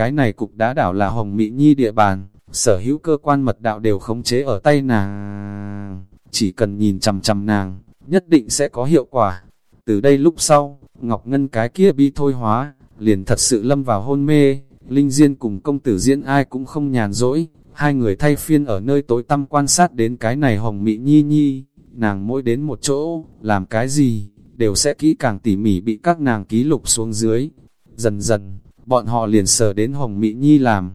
cái này cục đá đảo là Hồng Mỹ Nhi địa bàn, sở hữu cơ quan mật đạo đều khống chế ở tay nàng. Chỉ cần nhìn chằm chằm nàng, nhất định sẽ có hiệu quả. Từ đây lúc sau, Ngọc Ngân cái kia bi thôi hóa, liền thật sự lâm vào hôn mê. Linh Diên cùng công tử diễn ai cũng không nhàn rỗi, hai người thay phiên ở nơi tối tăm quan sát đến cái này Hồng Mỹ Nhi Nhi. Nàng mỗi đến một chỗ, làm cái gì, đều sẽ kỹ càng tỉ mỉ bị các nàng ký lục xuống dưới. Dần dần, bọn họ liền sờ đến Hồng Mỹ Nhi làm.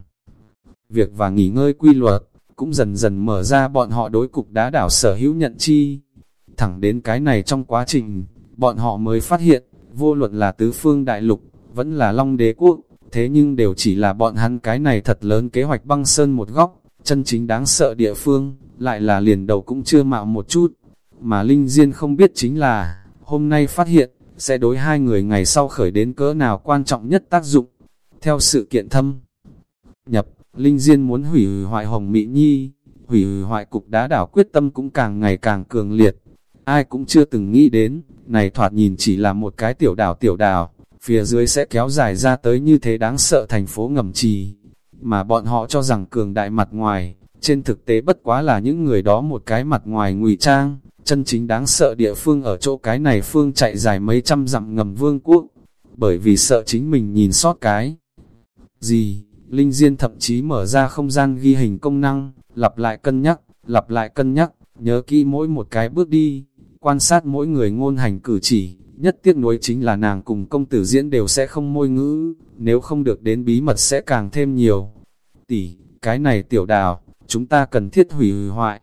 Việc và nghỉ ngơi quy luật, cũng dần dần mở ra bọn họ đối cục đá đảo sở hữu nhận chi. Thẳng đến cái này trong quá trình, bọn họ mới phát hiện, vô luận là tứ phương đại lục, vẫn là long đế quốc, thế nhưng đều chỉ là bọn hắn cái này thật lớn kế hoạch băng sơn một góc, chân chính đáng sợ địa phương, lại là liền đầu cũng chưa mạo một chút. Mà Linh Diên không biết chính là, hôm nay phát hiện, sẽ đối hai người ngày sau khởi đến cỡ nào quan trọng nhất tác dụng. Theo sự kiện thâm nhập, Linh Diên muốn hủy hoại Hồng Mỹ Nhi, hủy hoại cục đá đảo quyết tâm cũng càng ngày càng cường liệt. Ai cũng chưa từng nghĩ đến, này thoạt nhìn chỉ là một cái tiểu đảo tiểu đảo, phía dưới sẽ kéo dài ra tới như thế đáng sợ thành phố ngầm trì. Mà bọn họ cho rằng cường đại mặt ngoài, trên thực tế bất quá là những người đó một cái mặt ngoài ngụy trang, chân chính đáng sợ địa phương ở chỗ cái này phương chạy dài mấy trăm dặm ngầm vương quốc, bởi vì sợ chính mình nhìn sót cái. Gì, Linh Diên thậm chí mở ra không gian ghi hình công năng, lặp lại cân nhắc, lặp lại cân nhắc, nhớ kỹ mỗi một cái bước đi, quan sát mỗi người ngôn hành cử chỉ, nhất tiếc nuối chính là nàng cùng công tử diễn đều sẽ không môi ngữ, nếu không được đến bí mật sẽ càng thêm nhiều. Tỷ, cái này tiểu đào, chúng ta cần thiết hủy hoại.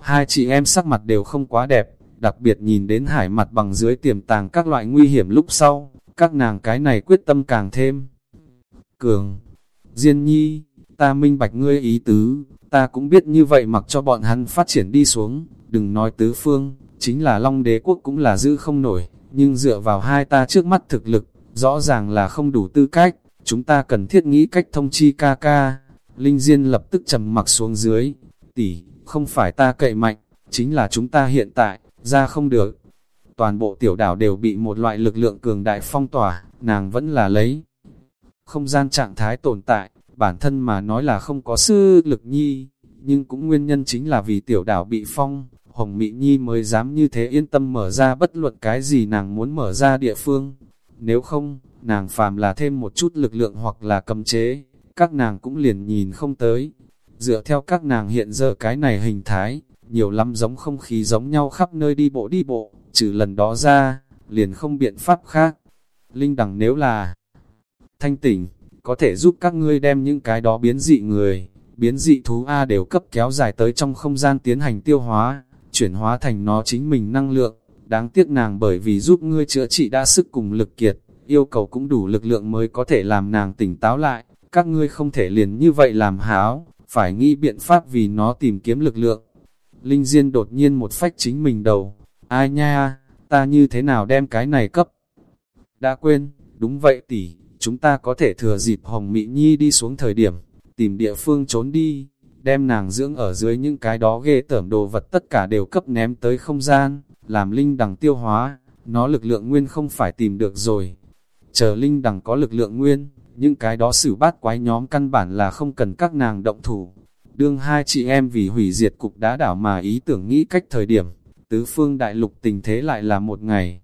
Hai chị em sắc mặt đều không quá đẹp, đặc biệt nhìn đến hải mặt bằng dưới tiềm tàng các loại nguy hiểm lúc sau, các nàng cái này quyết tâm càng thêm. Cường, Diên nhi, ta minh bạch ngươi ý tứ, ta cũng biết như vậy mặc cho bọn hắn phát triển đi xuống, đừng nói tứ phương, chính là Long đế quốc cũng là giữ không nổi, nhưng dựa vào hai ta trước mắt thực lực, rõ ràng là không đủ tư cách, chúng ta cần thiết nghĩ cách thông chi ca ca. Linh Diên lập tức trầm mặc xuống dưới, tỷ, không phải ta cậy mạnh, chính là chúng ta hiện tại, ra không được. Toàn bộ tiểu đảo đều bị một loại lực lượng cường đại phong tỏa, nàng vẫn là lấy. Không gian trạng thái tồn tại, bản thân mà nói là không có sư lực nhi, nhưng cũng nguyên nhân chính là vì tiểu đảo bị phong, Hồng Mị Nhi mới dám như thế yên tâm mở ra bất luận cái gì nàng muốn mở ra địa phương. Nếu không, nàng phàm là thêm một chút lực lượng hoặc là cầm chế, các nàng cũng liền nhìn không tới. Dựa theo các nàng hiện giờ cái này hình thái, nhiều lắm giống không khí giống nhau khắp nơi đi bộ đi bộ, trừ lần đó ra, liền không biện pháp khác. Linh đẳng nếu là thanh tỉnh, có thể giúp các ngươi đem những cái đó biến dị người, biến dị thú A đều cấp kéo dài tới trong không gian tiến hành tiêu hóa, chuyển hóa thành nó chính mình năng lượng. Đáng tiếc nàng bởi vì giúp ngươi chữa trị đã sức cùng lực kiệt, yêu cầu cũng đủ lực lượng mới có thể làm nàng tỉnh táo lại. Các ngươi không thể liền như vậy làm háo, phải nghĩ biện pháp vì nó tìm kiếm lực lượng. Linh Diên đột nhiên một phách chính mình đầu. Ai nha, ta như thế nào đem cái này cấp? Đã quên, đúng vậy tỷ, chúng ta có thể thừa dịp Hồng Mỹ Nhi đi xuống thời điểm, tìm địa phương trốn đi, đem nàng dưỡng ở dưới những cái đó ghê tởm đồ vật tất cả đều cấp ném tới không gian, làm linh đằng tiêu hóa, nó lực lượng nguyên không phải tìm được rồi. Chờ linh đằng có lực lượng nguyên, những cái đó xử bát quái nhóm căn bản là không cần các nàng động thủ. Đương hai chị em vì hủy diệt cục đá đảo mà ý tưởng nghĩ cách thời điểm, tứ phương đại lục tình thế lại là một ngày.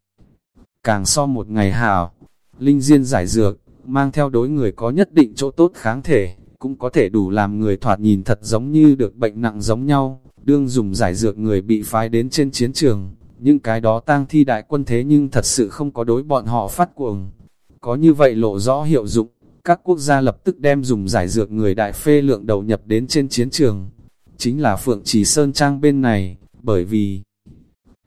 Càng so một ngày hảo, linh diên giải dược, mang theo đối người có nhất định chỗ tốt kháng thể, cũng có thể đủ làm người thoạt nhìn thật giống như được bệnh nặng giống nhau, đương dùng giải dược người bị phái đến trên chiến trường, những cái đó tang thi đại quân thế nhưng thật sự không có đối bọn họ phát cuồng. Có như vậy lộ rõ hiệu dụng, các quốc gia lập tức đem dùng giải dược người đại phê lượng đầu nhập đến trên chiến trường. Chính là Phượng Trì Sơn Trang bên này, bởi vì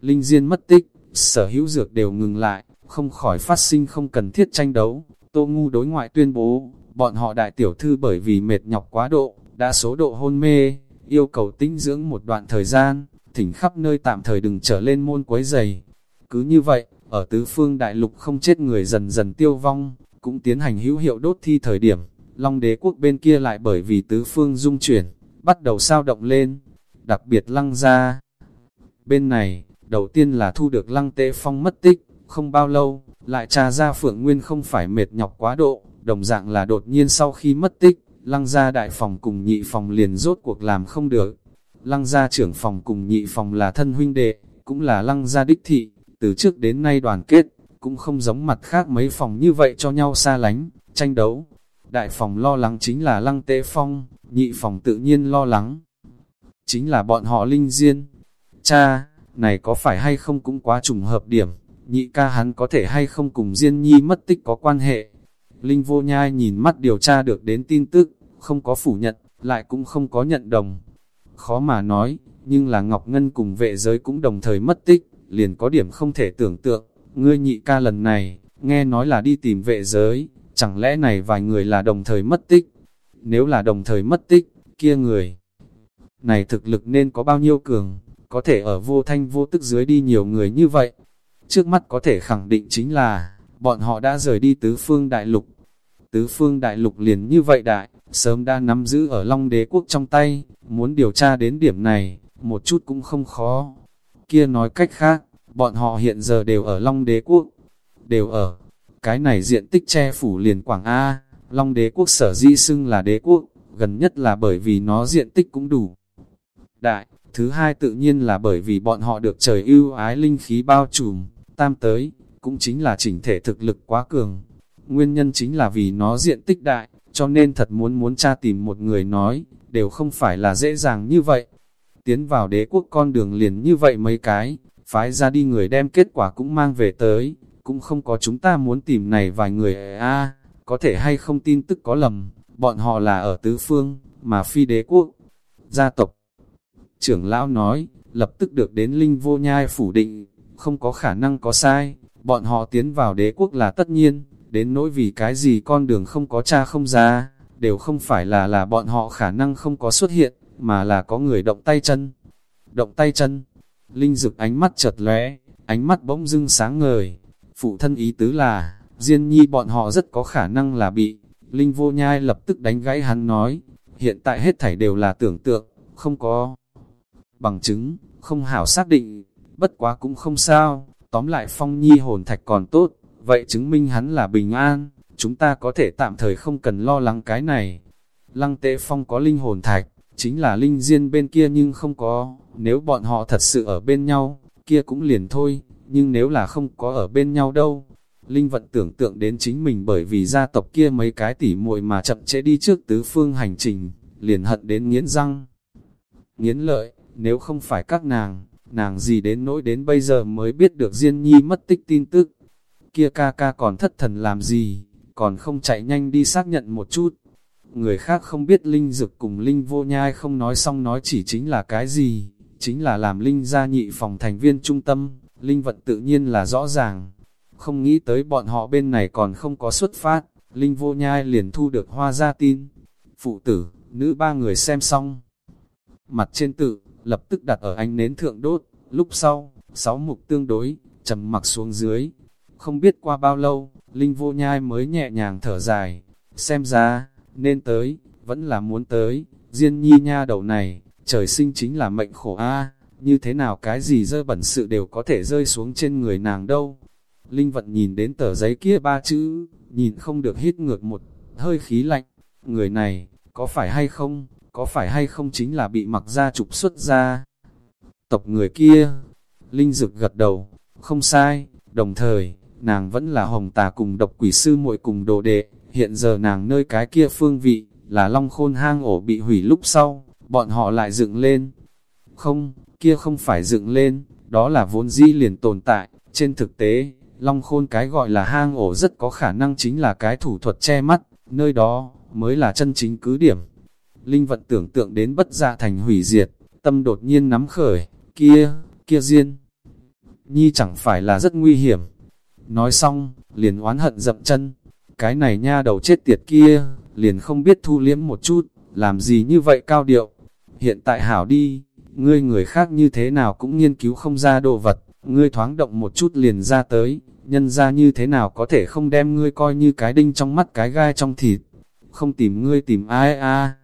Linh Diên mất tích, sở hữu dược đều ngừng lại, không khỏi phát sinh không cần thiết tranh đấu. Tô Ngu đối ngoại tuyên bố, bọn họ đại tiểu thư bởi vì mệt nhọc quá độ, đã số độ hôn mê, yêu cầu tinh dưỡng một đoạn thời gian, thỉnh khắp nơi tạm thời đừng trở lên môn quấy giày. Cứ như vậy, ở tứ phương đại lục không chết người dần dần tiêu vong, cũng tiến hành hữu hiệu đốt thi thời điểm, Long đế quốc bên kia lại bởi vì tứ phương dung chuyển, bắt đầu sao động lên, đặc biệt lăng ra. Bên này, đầu tiên là thu được lăng tệ phong mất tích, không bao lâu, lại tra ra Phượng Nguyên không phải mệt nhọc quá độ, đồng dạng là đột nhiên sau khi mất tích, lăng gia đại phòng cùng nhị phòng liền rốt cuộc làm không được. Lăng gia trưởng phòng cùng nhị phòng là thân huynh đệ, cũng là lăng gia đích thị, từ trước đến nay đoàn kết, cũng không giống mặt khác mấy phòng như vậy cho nhau xa lánh, tranh đấu. Đại phòng lo lắng chính là lăng tế phong, nhị phòng tự nhiên lo lắng. Chính là bọn họ linh diên. Cha, này có phải hay không cũng quá trùng hợp điểm, nhị ca hắn có thể hay không cùng Diên Nhi mất tích có quan hệ. Linh vô nhai nhìn mắt điều tra được đến tin tức, không có phủ nhận, lại cũng không có nhận đồng. Khó mà nói, nhưng là Ngọc Ngân cùng vệ giới cũng đồng thời mất tích, liền có điểm không thể tưởng tượng. Ngươi nhị ca lần này, nghe nói là đi tìm vệ giới, chẳng lẽ này vài người là đồng thời mất tích? Nếu là đồng thời mất tích, kia người này thực lực nên có bao nhiêu cường, có thể ở vô thanh vô tức dưới đi nhiều người như vậy. Trước mắt có thể khẳng định chính là, bọn họ đã rời đi tứ phương đại lục. Tứ phương đại lục liền như vậy đại, sớm đã nắm giữ ở Long đế quốc trong tay, muốn điều tra đến điểm này, một chút cũng không khó. Kia nói cách khác, bọn họ hiện giờ đều ở Long đế quốc, đều ở. Cái này diện tích che phủ liền Quảng A, Long đế quốc sở di xưng là đế quốc, gần nhất là bởi vì nó diện tích cũng đủ. Đại, thứ hai tự nhiên là bởi vì bọn họ được trời ưu ái linh khí bao trùm, tam tới, cũng chính là chỉnh thể thực lực quá cường. Nguyên nhân chính là vì nó diện tích đại, cho nên thật muốn muốn tra tìm một người nói, đều không phải là dễ dàng như vậy. Tiến vào đế quốc con đường liền như vậy mấy cái, phái ra đi người đem kết quả cũng mang về tới, cũng không có chúng ta muốn tìm này vài người a có thể hay không tin tức có lầm, bọn họ là ở tứ phương, mà phi đế quốc, gia tộc. Trưởng lão nói, lập tức được đến linh vô nhai phủ định, không có khả năng có sai, bọn họ tiến vào đế quốc là tất nhiên, đến nỗi vì cái gì con đường không có cha không ra, đều không phải là là bọn họ khả năng không có xuất hiện, mà là có người động tay chân. Động tay chân, linh dực ánh mắt chợt lóe, ánh mắt bỗng dưng sáng ngời, phụ thân ý tứ là, Diên nhi bọn họ rất có khả năng là bị, Linh vô nhai lập tức đánh gãy hắn nói, hiện tại hết thảy đều là tưởng tượng, không có bằng chứng, không hảo xác định, bất quá cũng không sao, tóm lại phong nhi hồn thạch còn tốt, vậy chứng minh hắn là bình an, chúng ta có thể tạm thời không cần lo lắng cái này. Lăng tế phong có linh hồn thạch, chính là linh diên bên kia nhưng không có, nếu bọn họ thật sự ở bên nhau, kia cũng liền thôi, nhưng nếu là không có ở bên nhau đâu, Linh vận tưởng tượng đến chính mình bởi vì gia tộc kia mấy cái tỉ muội mà chậm trễ đi trước tứ phương hành trình, liền hận đến nghiến răng. Nghiến lợi, nếu không phải các nàng, nàng gì đến nỗi đến bây giờ mới biết được Diên Nhi mất tích tin tức. Kia ca ca còn thất thần làm gì, còn không chạy nhanh đi xác nhận một chút. Người khác không biết Linh Dực cùng Linh Vô Nhai không nói xong nói chỉ chính là cái gì, chính là làm Linh gia nhị phòng thành viên trung tâm, Linh vận tự nhiên là rõ ràng không nghĩ tới bọn họ bên này còn không có xuất phát, Linh vô nhai liền thu được hoa gia tin. Phụ tử, nữ ba người xem xong. Mặt trên tự, lập tức đặt ở ánh nến thượng đốt, lúc sau, sáu mục tương đối, trầm mặc xuống dưới. Không biết qua bao lâu, Linh vô nhai mới nhẹ nhàng thở dài. Xem ra, nên tới, vẫn là muốn tới, Diên nhi nha đầu này, trời sinh chính là mệnh khổ a như thế nào cái gì dơ bẩn sự đều có thể rơi xuống trên người nàng đâu. Linh vận nhìn đến tờ giấy kia ba chữ, nhìn không được hít ngược một hơi khí lạnh. Người này, có phải hay không, có phải hay không chính là bị mặc ra trục xuất ra. Tộc người kia, Linh dực gật đầu, không sai, đồng thời, nàng vẫn là hồng tà cùng độc quỷ sư muội cùng đồ đệ, hiện giờ nàng nơi cái kia phương vị, là long khôn hang ổ bị hủy lúc sau, bọn họ lại dựng lên. Không, kia không phải dựng lên, đó là vốn dĩ liền tồn tại, trên thực tế, Long khôn cái gọi là hang ổ rất có khả năng chính là cái thủ thuật che mắt, nơi đó mới là chân chính cứ điểm. Linh vận tưởng tượng đến bất gia thành hủy diệt, tâm đột nhiên nắm khởi, kia, kia diên. Nhi chẳng phải là rất nguy hiểm. Nói xong, liền oán hận dậm chân. Cái này nha đầu chết tiệt kia, liền không biết thu liếm một chút, làm gì như vậy cao điệu. Hiện tại hảo đi, ngươi người khác như thế nào cũng nghiên cứu không ra đồ vật, ngươi thoáng động một chút liền ra tới, nhân ra như thế nào có thể không đem ngươi coi như cái đinh trong mắt cái gai trong thịt, không tìm ngươi tìm ai a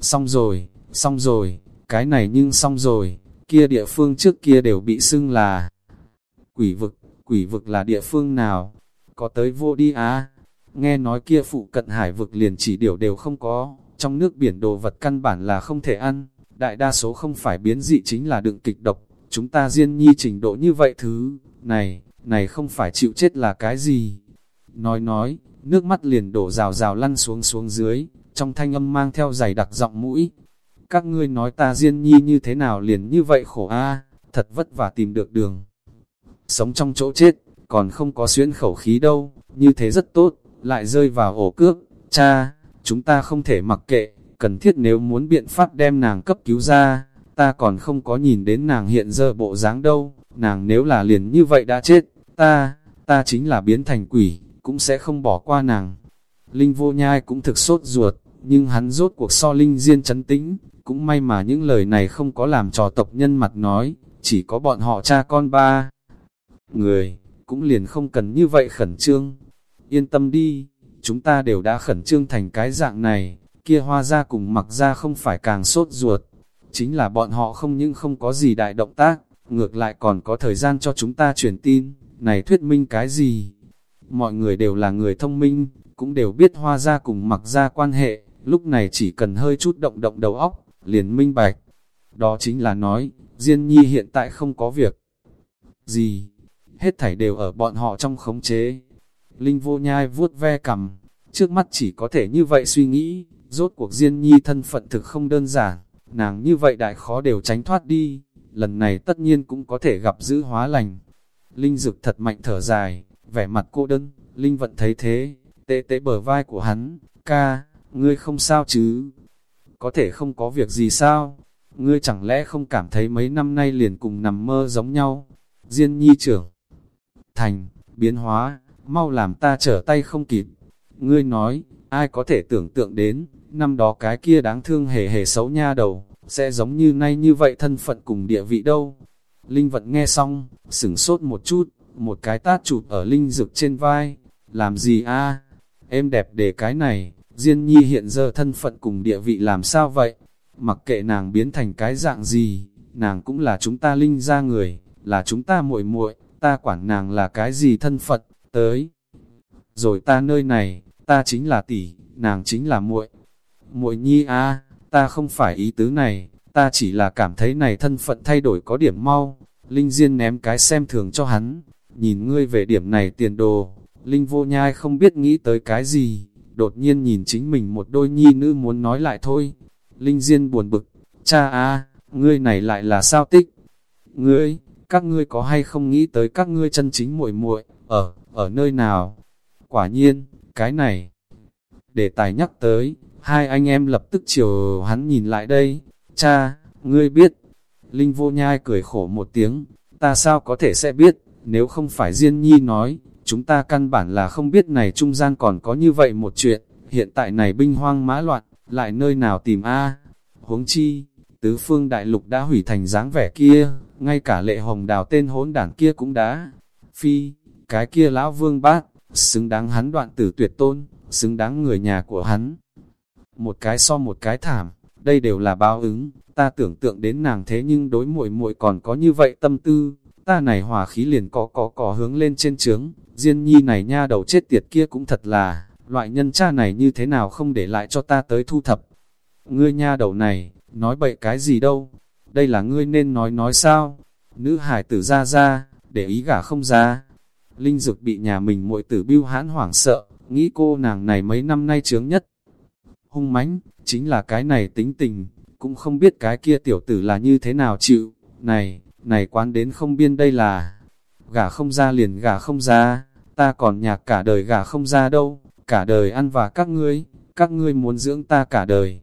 Xong rồi, xong rồi, cái này nhưng xong rồi, kia địa phương trước kia đều bị xưng là quỷ vực, quỷ vực là địa phương nào, có tới vô đi á, nghe nói kia phụ cận hải vực liền chỉ điều đều không có, trong nước biển đồ vật căn bản là không thể ăn, đại đa số không phải biến dị chính là đựng kịch độc, chúng ta riêng nhi trình độ như vậy thứ, này, này không phải chịu chết là cái gì. Nói nói, nước mắt liền đổ rào rào lăn xuống xuống dưới, trong thanh âm mang theo giày đặc giọng mũi. Các ngươi nói ta diên nhi như thế nào liền như vậy khổ a thật vất vả tìm được đường. Sống trong chỗ chết, còn không có xuyên khẩu khí đâu, như thế rất tốt, lại rơi vào ổ cước, cha, chúng ta không thể mặc kệ, cần thiết nếu muốn biện pháp đem nàng cấp cứu ra, ta còn không có nhìn đến nàng hiện giờ bộ dáng đâu, nàng nếu là liền như vậy đã chết, ta, ta chính là biến thành quỷ, cũng sẽ không bỏ qua nàng. Linh vô nhai cũng thực sốt ruột, nhưng hắn rốt cuộc so Linh Diên chấn tĩnh, cũng may mà những lời này không có làm trò tộc nhân mặt nói, chỉ có bọn họ cha con ba. Người, cũng liền không cần như vậy khẩn trương. Yên tâm đi, chúng ta đều đã khẩn trương thành cái dạng này, kia hoa ra cùng mặc ra không phải càng sốt ruột. Chính là bọn họ không những không có gì đại động tác, ngược lại còn có thời gian cho chúng ta truyền tin, này thuyết minh cái gì? Mọi người đều là người thông minh, cũng đều biết hoa ra cùng mặc ra quan hệ, lúc này chỉ cần hơi chút động động đầu óc, liền minh bạch. Đó chính là nói, Diên Nhi hiện tại không có việc. Gì, hết thảy đều ở bọn họ trong khống chế. Linh vô nhai vuốt ve cầm, trước mắt chỉ có thể như vậy suy nghĩ, rốt cuộc Diên Nhi thân phận thực không đơn giản, nàng như vậy đại khó đều tránh thoát đi, lần này tất nhiên cũng có thể gặp giữ hóa lành. Linh dực thật mạnh thở dài, vẻ mặt cô đơn, Linh vận thấy thế, tê tê bờ vai của hắn, ca, ngươi không sao chứ? Có thể không có việc gì sao? Ngươi chẳng lẽ không cảm thấy mấy năm nay liền cùng nằm mơ giống nhau? Diên nhi trưởng, thành, biến hóa, mau làm ta trở tay không kịp. Ngươi nói, ai có thể tưởng tượng đến, năm đó cái kia đáng thương hề hề xấu nha đầu, sẽ giống như nay như vậy thân phận cùng địa vị đâu. Linh vận nghe xong, sửng sốt một chút, một cái tát chụp ở Linh dực trên vai. Làm gì a Em đẹp để cái này, Diên nhi hiện giờ thân phận cùng địa vị làm sao vậy? Mặc kệ nàng biến thành cái dạng gì, nàng cũng là chúng ta linh ra người, là chúng ta muội muội, ta quản nàng là cái gì thân phận, tới. Rồi ta nơi này, ta chính là tỷ, nàng chính là muội. Muội nhi a, ta không phải ý tứ này, ta chỉ là cảm thấy này thân phận thay đổi có điểm mau. Linh Diên ném cái xem thường cho hắn, nhìn ngươi về điểm này tiền đồ, Linh vô nhai không biết nghĩ tới cái gì, đột nhiên nhìn chính mình một đôi nhi nữ muốn nói lại thôi. Linh Diên buồn bực, cha a, ngươi này lại là sao tích? Ngươi, các ngươi có hay không nghĩ tới các ngươi chân chính muội muội ở, ở nơi nào? Quả nhiên, cái này, để tài nhắc tới, hai anh em lập tức chiều hắn nhìn lại đây, cha, ngươi biết, Linh vô nhai cười khổ một tiếng, ta sao có thể sẽ biết, nếu không phải Diên Nhi nói, chúng ta căn bản là không biết này trung gian còn có như vậy một chuyện, hiện tại này binh hoang mã loạn, lại nơi nào tìm A. Huống chi, tứ phương đại lục đã hủy thành dáng vẻ kia, ngay cả lệ hồng đào tên hỗn đảng kia cũng đã. Phi, cái kia lão vương bát, xứng đáng hắn đoạn tử tuyệt tôn, xứng đáng người nhà của hắn. Một cái so một cái thảm, đây đều là báo ứng, ta tưởng tượng đến nàng thế nhưng đối muội muội còn có như vậy tâm tư, ta này hòa khí liền có có có hướng lên trên trướng, Diên nhi này nha đầu chết tiệt kia cũng thật là, loại nhân cha này như thế nào không để lại cho ta tới thu thập. Ngươi nha đầu này, nói bậy cái gì đâu, đây là ngươi nên nói nói sao, nữ hải tử ra ra, để ý gả không ra. Linh dực bị nhà mình muội tử biêu hãn hoảng sợ, nghĩ cô nàng này mấy năm nay chướng nhất. Hung mãnh chính là cái này tính tình, cũng không biết cái kia tiểu tử là như thế nào chịu, này, này quán đến không biên đây là, gả không ra liền gả không ra, ta còn nhạc cả đời gả không ra đâu, cả đời ăn và các ngươi, các ngươi muốn dưỡng ta cả đời.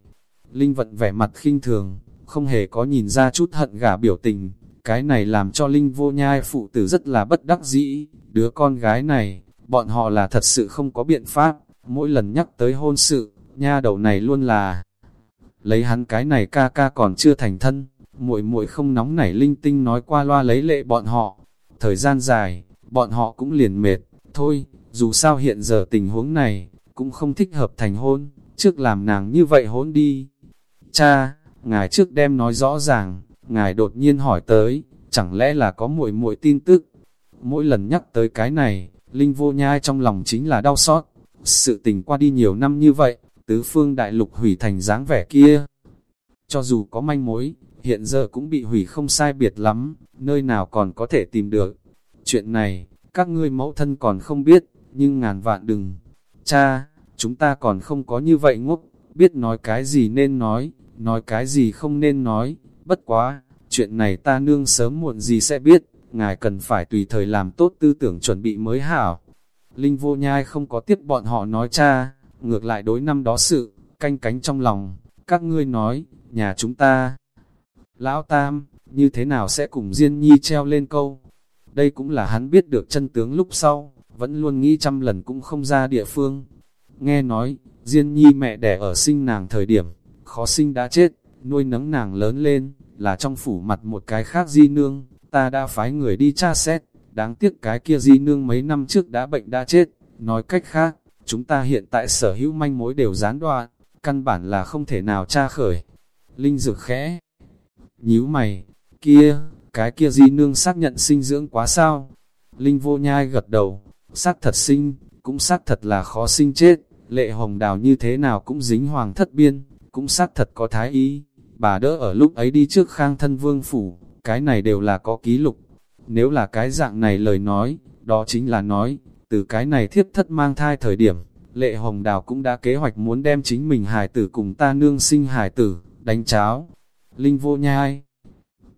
Linh vận vẻ mặt khinh thường, không hề có nhìn ra chút hận gả biểu tình, cái này làm cho Linh vô nhai phụ tử rất là bất đắc dĩ, đứa con gái này, bọn họ là thật sự không có biện pháp, mỗi lần nhắc tới hôn sự, nha đầu này luôn là lấy hắn cái này ca ca còn chưa thành thân, muội muội không nóng nảy linh tinh nói qua loa lấy lệ bọn họ. Thời gian dài, bọn họ cũng liền mệt, thôi, dù sao hiện giờ tình huống này, cũng không thích hợp thành hôn, trước làm nàng như vậy hôn đi. Cha, ngài trước đem nói rõ ràng, ngài đột nhiên hỏi tới, chẳng lẽ là có muội muội tin tức. Mỗi lần nhắc tới cái này, Linh vô nhai trong lòng chính là đau xót, Sự tình qua đi nhiều năm như vậy, tứ phương đại lục hủy thành dáng vẻ kia. Cho dù có manh mối, hiện giờ cũng bị hủy không sai biệt lắm, nơi nào còn có thể tìm được. Chuyện này, các ngươi mẫu thân còn không biết, nhưng ngàn vạn đừng. Cha, chúng ta còn không có như vậy ngốc, biết nói cái gì nên nói, nói cái gì không nên nói, bất quá, chuyện này ta nương sớm muộn gì sẽ biết, ngài cần phải tùy thời làm tốt tư tưởng chuẩn bị mới hảo. Linh vô nhai không có tiếp bọn họ nói cha, ngược lại đối năm đó sự, canh cánh trong lòng, các ngươi nói, nhà chúng ta. Lão Tam, như thế nào sẽ cùng Diên Nhi treo lên câu? Đây cũng là hắn biết được chân tướng lúc sau, vẫn luôn nghĩ trăm lần cũng không ra địa phương. Nghe nói, Diên Nhi mẹ đẻ ở sinh nàng thời điểm, khó sinh đã chết, nuôi nấng nàng lớn lên, là trong phủ mặt một cái khác di nương, ta đã phái người đi tra xét, đáng tiếc cái kia di nương mấy năm trước đã bệnh đã chết, nói cách khác, chúng ta hiện tại sở hữu manh mối đều gián đoạn, căn bản là không thể nào tra khởi. Linh dược khẽ, nhíu mày, kia, cái kia di nương xác nhận sinh dưỡng quá sao? Linh vô nhai gật đầu, xác thật sinh, cũng xác thật là khó sinh chết, lệ hồng đào như thế nào cũng dính hoàng thất biên, cũng xác thật có thái ý, bà đỡ ở lúc ấy đi trước khang thân vương phủ, cái này đều là có ký lục. Nếu là cái dạng này lời nói, đó chính là nói, từ cái này thiếp thất mang thai thời điểm, lệ hồng đào cũng đã kế hoạch muốn đem chính mình hài tử cùng ta nương sinh hài tử, đánh cháo. Linh vô nhai,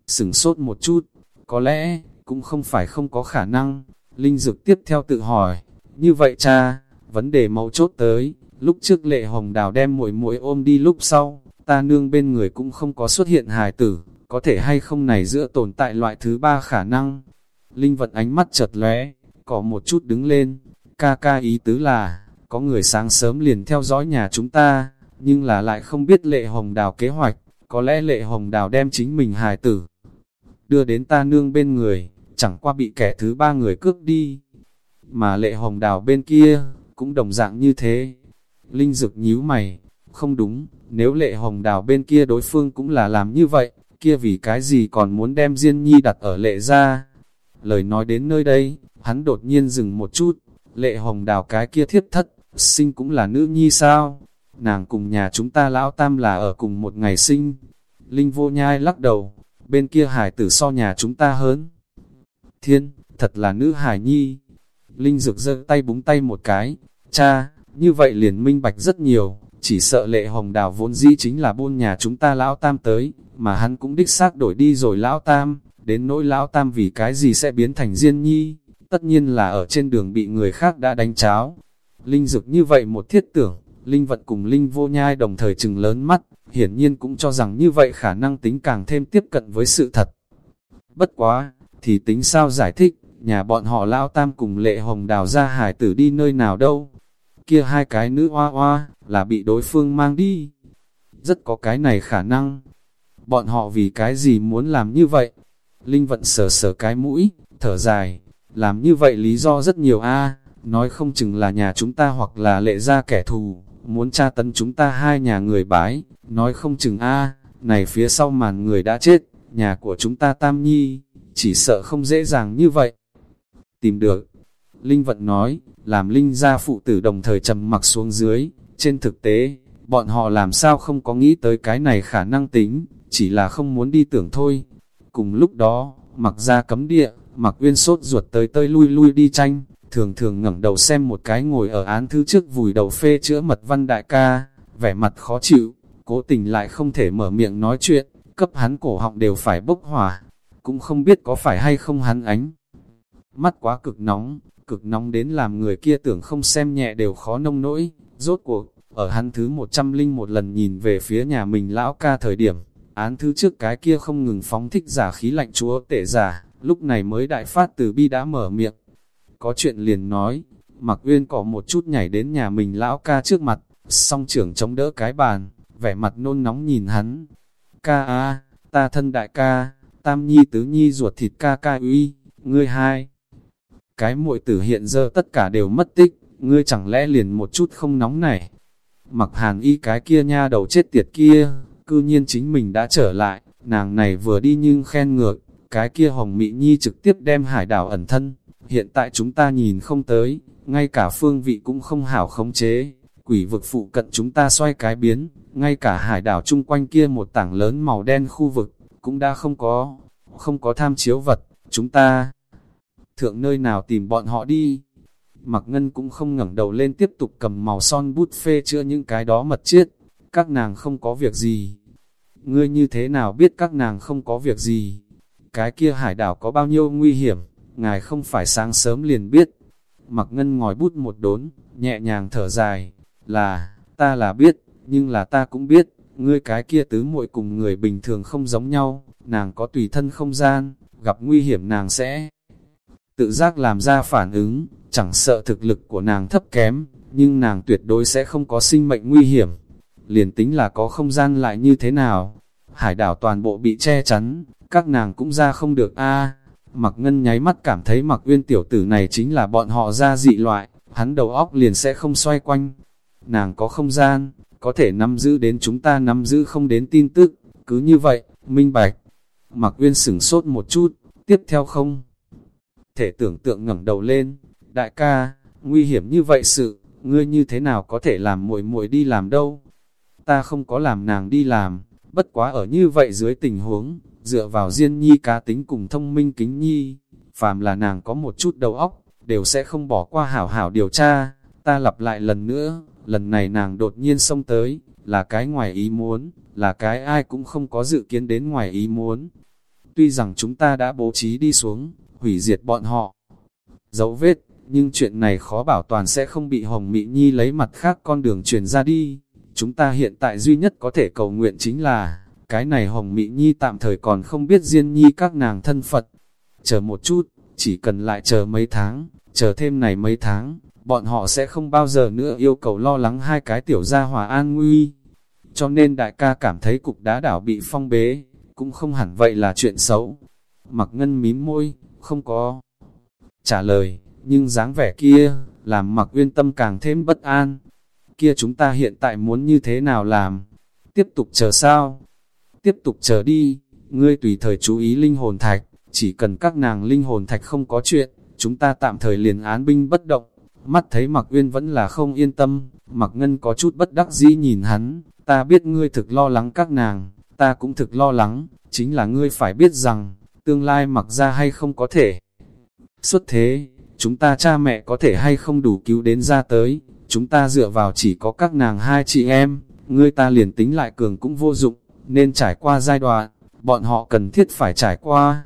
sửng sốt một chút, có lẽ, cũng không phải không có khả năng. Linh dực tiếp theo tự hỏi, như vậy cha, vấn đề mấu chốt tới, lúc trước lệ hồng đào đem muội muội ôm đi lúc sau, ta nương bên người cũng không có xuất hiện hài tử, có thể hay không này giữa tồn tại loại thứ ba khả năng. Linh vận ánh mắt chật lóe, có một chút đứng lên, ca ca ý tứ là, có người sáng sớm liền theo dõi nhà chúng ta, nhưng là lại không biết lệ hồng đào kế hoạch, có lẽ lệ hồng đào đem chính mình hài tử, đưa đến ta nương bên người, chẳng qua bị kẻ thứ ba người cướp đi. Mà lệ hồng đào bên kia, cũng đồng dạng như thế. Linh dực nhíu mày, không đúng, nếu lệ hồng đào bên kia đối phương cũng là làm như vậy, kia vì cái gì còn muốn đem Diên Nhi đặt ở lệ ra. Lời nói đến nơi đây, hắn đột nhiên dừng một chút, lệ hồng đào cái kia thiết thất, sinh cũng là nữ nhi sao? Nàng cùng nhà chúng ta lão tam là ở cùng một ngày sinh. Linh vô nhai lắc đầu, bên kia hải tử so nhà chúng ta hơn. Thiên, thật là nữ hải nhi. Linh rực giơ tay búng tay một cái, cha, như vậy liền minh bạch rất nhiều, chỉ sợ lệ hồng đào vốn dĩ chính là buôn nhà chúng ta lão tam tới, mà hắn cũng đích xác đổi đi rồi lão tam, đến nỗi lão tam vì cái gì sẽ biến thành diên nhi, tất nhiên là ở trên đường bị người khác đã đánh cháo. Linh dực như vậy một thiết tưởng, Linh vận cùng Linh vô nhai đồng thời chừng lớn mắt, hiển nhiên cũng cho rằng như vậy khả năng tính càng thêm tiếp cận với sự thật. Bất quá, thì tính sao giải thích, nhà bọn họ lão tam cùng lệ hồng đào ra hải tử đi nơi nào đâu. Kia hai cái nữ hoa hoa, là bị đối phương mang đi. Rất có cái này khả năng. Bọn họ vì cái gì muốn làm như vậy? Linh vận sờ sờ cái mũi, thở dài. Làm như vậy lý do rất nhiều a nói không chừng là nhà chúng ta hoặc là lệ ra kẻ thù, muốn tra tấn chúng ta hai nhà người bái, nói không chừng a này phía sau màn người đã chết, nhà của chúng ta tam nhi, chỉ sợ không dễ dàng như vậy. Tìm được, Linh Vận nói, làm Linh gia phụ tử đồng thời trầm mặc xuống dưới, trên thực tế, bọn họ làm sao không có nghĩ tới cái này khả năng tính, chỉ là không muốn đi tưởng thôi. Cùng lúc đó, mặc ra cấm địa, mặc uyên sốt ruột tới tơi lui lui đi tranh, thường thường ngẩng đầu xem một cái ngồi ở án thứ trước vùi đầu phê chữa mật văn đại ca, vẻ mặt khó chịu, cố tình lại không thể mở miệng nói chuyện, cấp hắn cổ họng đều phải bốc hỏa, cũng không biết có phải hay không hắn ánh. Mắt quá cực nóng, cực nóng đến làm người kia tưởng không xem nhẹ đều khó nông nỗi, rốt cuộc, ở hắn thứ một trăm linh một lần nhìn về phía nhà mình lão ca thời điểm, án thứ trước cái kia không ngừng phóng thích giả khí lạnh chúa tệ giả, lúc này mới đại phát từ bi đã mở miệng. Có chuyện liền nói, mặc uyên có một chút nhảy đến nhà mình lão ca trước mặt, song trưởng chống đỡ cái bàn, vẻ mặt nôn nóng nhìn hắn. Ca a, ta thân đại ca, tam nhi tứ nhi ruột thịt ca ca uy, ngươi hai. Cái muội tử hiện giờ tất cả đều mất tích, ngươi chẳng lẽ liền một chút không nóng này. Mặc hàn y cái kia nha đầu chết tiệt kia, cư nhiên chính mình đã trở lại, nàng này vừa đi nhưng khen ngược, cái kia hồng mị nhi trực tiếp đem hải đảo ẩn thân, hiện tại chúng ta nhìn không tới, ngay cả phương vị cũng không hảo khống chế, quỷ vực phụ cận chúng ta xoay cái biến, ngay cả hải đảo chung quanh kia một tảng lớn màu đen khu vực, cũng đã không có, không có tham chiếu vật, chúng ta thượng nơi nào tìm bọn họ đi. Mặc ngân cũng không ngẩng đầu lên tiếp tục cầm màu son bút phê chữa những cái đó mật chiết, các nàng không có việc gì. Ngươi như thế nào biết các nàng không có việc gì? Cái kia hải đảo có bao nhiêu nguy hiểm, ngài không phải sáng sớm liền biết. Mặc ngân ngòi bút một đốn, nhẹ nhàng thở dài, là, ta là biết, nhưng là ta cũng biết, ngươi cái kia tứ muội cùng người bình thường không giống nhau, nàng có tùy thân không gian, gặp nguy hiểm nàng sẽ tự giác làm ra phản ứng, chẳng sợ thực lực của nàng thấp kém, nhưng nàng tuyệt đối sẽ không có sinh mệnh nguy hiểm. Liền tính là có không gian lại như thế nào, hải đảo toàn bộ bị che chắn, các nàng cũng ra không được a Mặc ngân nháy mắt cảm thấy mặc uyên tiểu tử này chính là bọn họ ra dị loại, hắn đầu óc liền sẽ không xoay quanh. Nàng có không gian, có thể nắm giữ đến chúng ta nắm giữ không đến tin tức, cứ như vậy, minh bạch. Mặc uyên sửng sốt một chút, tiếp theo không. Thể tưởng tượng ngẩng đầu lên, đại ca, nguy hiểm như vậy sự, ngươi như thế nào có thể làm muội muội đi làm đâu? Ta không có làm nàng đi làm, bất quá ở như vậy dưới tình huống, dựa vào Diên Nhi cá tính cùng thông minh kính nhi, phàm là nàng có một chút đầu óc, đều sẽ không bỏ qua hảo hảo điều tra. Ta lặp lại lần nữa, lần này nàng đột nhiên xông tới, là cái ngoài ý muốn, là cái ai cũng không có dự kiến đến ngoài ý muốn. Tuy rằng chúng ta đã bố trí đi xuống, hủy diệt bọn họ, dấu vết, nhưng chuyện này khó bảo toàn sẽ không bị Hồng Mị Nhi lấy mặt khác con đường truyền ra đi. Chúng ta hiện tại duy nhất có thể cầu nguyện chính là, cái này Hồng Mị Nhi tạm thời còn không biết Diên Nhi các nàng thân Phật. Chờ một chút, chỉ cần lại chờ mấy tháng, chờ thêm này mấy tháng, bọn họ sẽ không bao giờ nữa yêu cầu lo lắng hai cái tiểu gia hòa an nguy. Cho nên đại ca cảm thấy cục đá đảo bị phong bế, cũng không hẳn vậy là chuyện xấu. Mặc ngân mím môi, không có trả lời, nhưng dáng vẻ kia, làm mặc uyên tâm càng thêm bất an. Kia chúng ta hiện tại muốn như thế nào làm? Tiếp tục chờ sao? Tiếp tục chờ đi, ngươi tùy thời chú ý linh hồn thạch, chỉ cần các nàng linh hồn thạch không có chuyện, chúng ta tạm thời liền án binh bất động. Mắt thấy mặc uyên vẫn là không yên tâm, mặc ngân có chút bất đắc dĩ nhìn hắn, ta biết ngươi thực lo lắng các nàng, ta cũng thực lo lắng, chính là ngươi phải biết rằng, tương lai mặc ra hay không có thể. Xuất thế, chúng ta cha mẹ có thể hay không đủ cứu đến ra tới, chúng ta dựa vào chỉ có các nàng hai chị em, ngươi ta liền tính lại cường cũng vô dụng, nên trải qua giai đoạn, bọn họ cần thiết phải trải qua.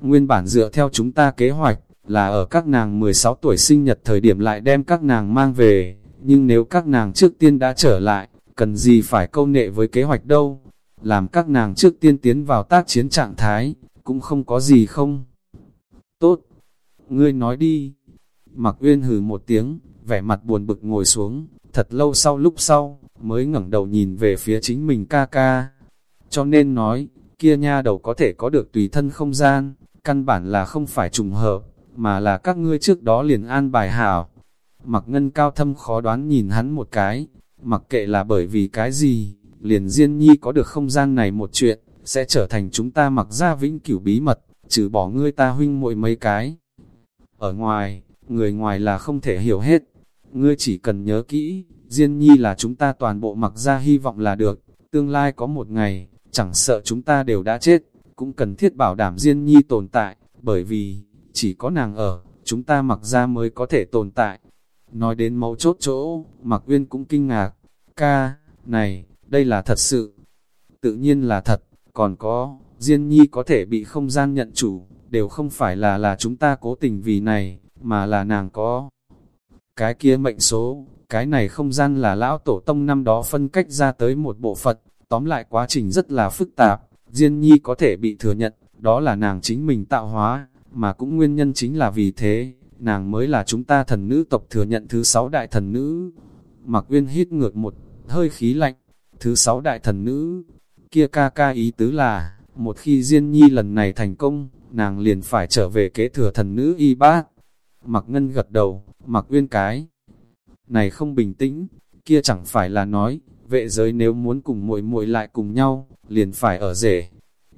Nguyên bản dựa theo chúng ta kế hoạch, là ở các nàng 16 tuổi sinh nhật thời điểm lại đem các nàng mang về, nhưng nếu các nàng trước tiên đã trở lại, cần gì phải câu nệ với kế hoạch đâu, làm các nàng trước tiên tiến vào tác chiến trạng thái, cũng không có gì không. Tốt, ngươi nói đi. Mặc Uyên hừ một tiếng, vẻ mặt buồn bực ngồi xuống, thật lâu sau lúc sau, mới ngẩng đầu nhìn về phía chính mình ca ca. Cho nên nói, kia nha đầu có thể có được tùy thân không gian, căn bản là không phải trùng hợp, mà là các ngươi trước đó liền an bài hảo. Mặc ngân cao thâm khó đoán nhìn hắn một cái, mặc kệ là bởi vì cái gì, liền Diên Nhi có được không gian này một chuyện, sẽ trở thành chúng ta mặc ra vĩnh cửu bí mật, trừ bỏ ngươi ta huynh muội mấy cái. Ở ngoài, người ngoài là không thể hiểu hết. Ngươi chỉ cần nhớ kỹ, Diên Nhi là chúng ta toàn bộ mặc ra hy vọng là được. Tương lai có một ngày, chẳng sợ chúng ta đều đã chết, cũng cần thiết bảo đảm Diên Nhi tồn tại, bởi vì, chỉ có nàng ở, chúng ta mặc ra mới có thể tồn tại. Nói đến mấu chốt chỗ, mặc Uyên cũng kinh ngạc. Ca, này, đây là thật sự. Tự nhiên là thật, còn có, Diên Nhi có thể bị không gian nhận chủ, đều không phải là là chúng ta cố tình vì này, mà là nàng có. Cái kia mệnh số, cái này không gian là lão tổ tông năm đó phân cách ra tới một bộ phận, tóm lại quá trình rất là phức tạp, Diên Nhi có thể bị thừa nhận, đó là nàng chính mình tạo hóa, mà cũng nguyên nhân chính là vì thế, nàng mới là chúng ta thần nữ tộc thừa nhận thứ sáu đại thần nữ. Mặc Uyên hít ngược một hơi khí lạnh, thứ sáu đại thần nữ, kia ca ca ý tứ là, một khi Diên Nhi lần này thành công, nàng liền phải trở về kế thừa thần nữ y bát. Mặc ngân gật đầu, mặc uyên cái. Này không bình tĩnh, kia chẳng phải là nói, vệ giới nếu muốn cùng muội muội lại cùng nhau, liền phải ở rể.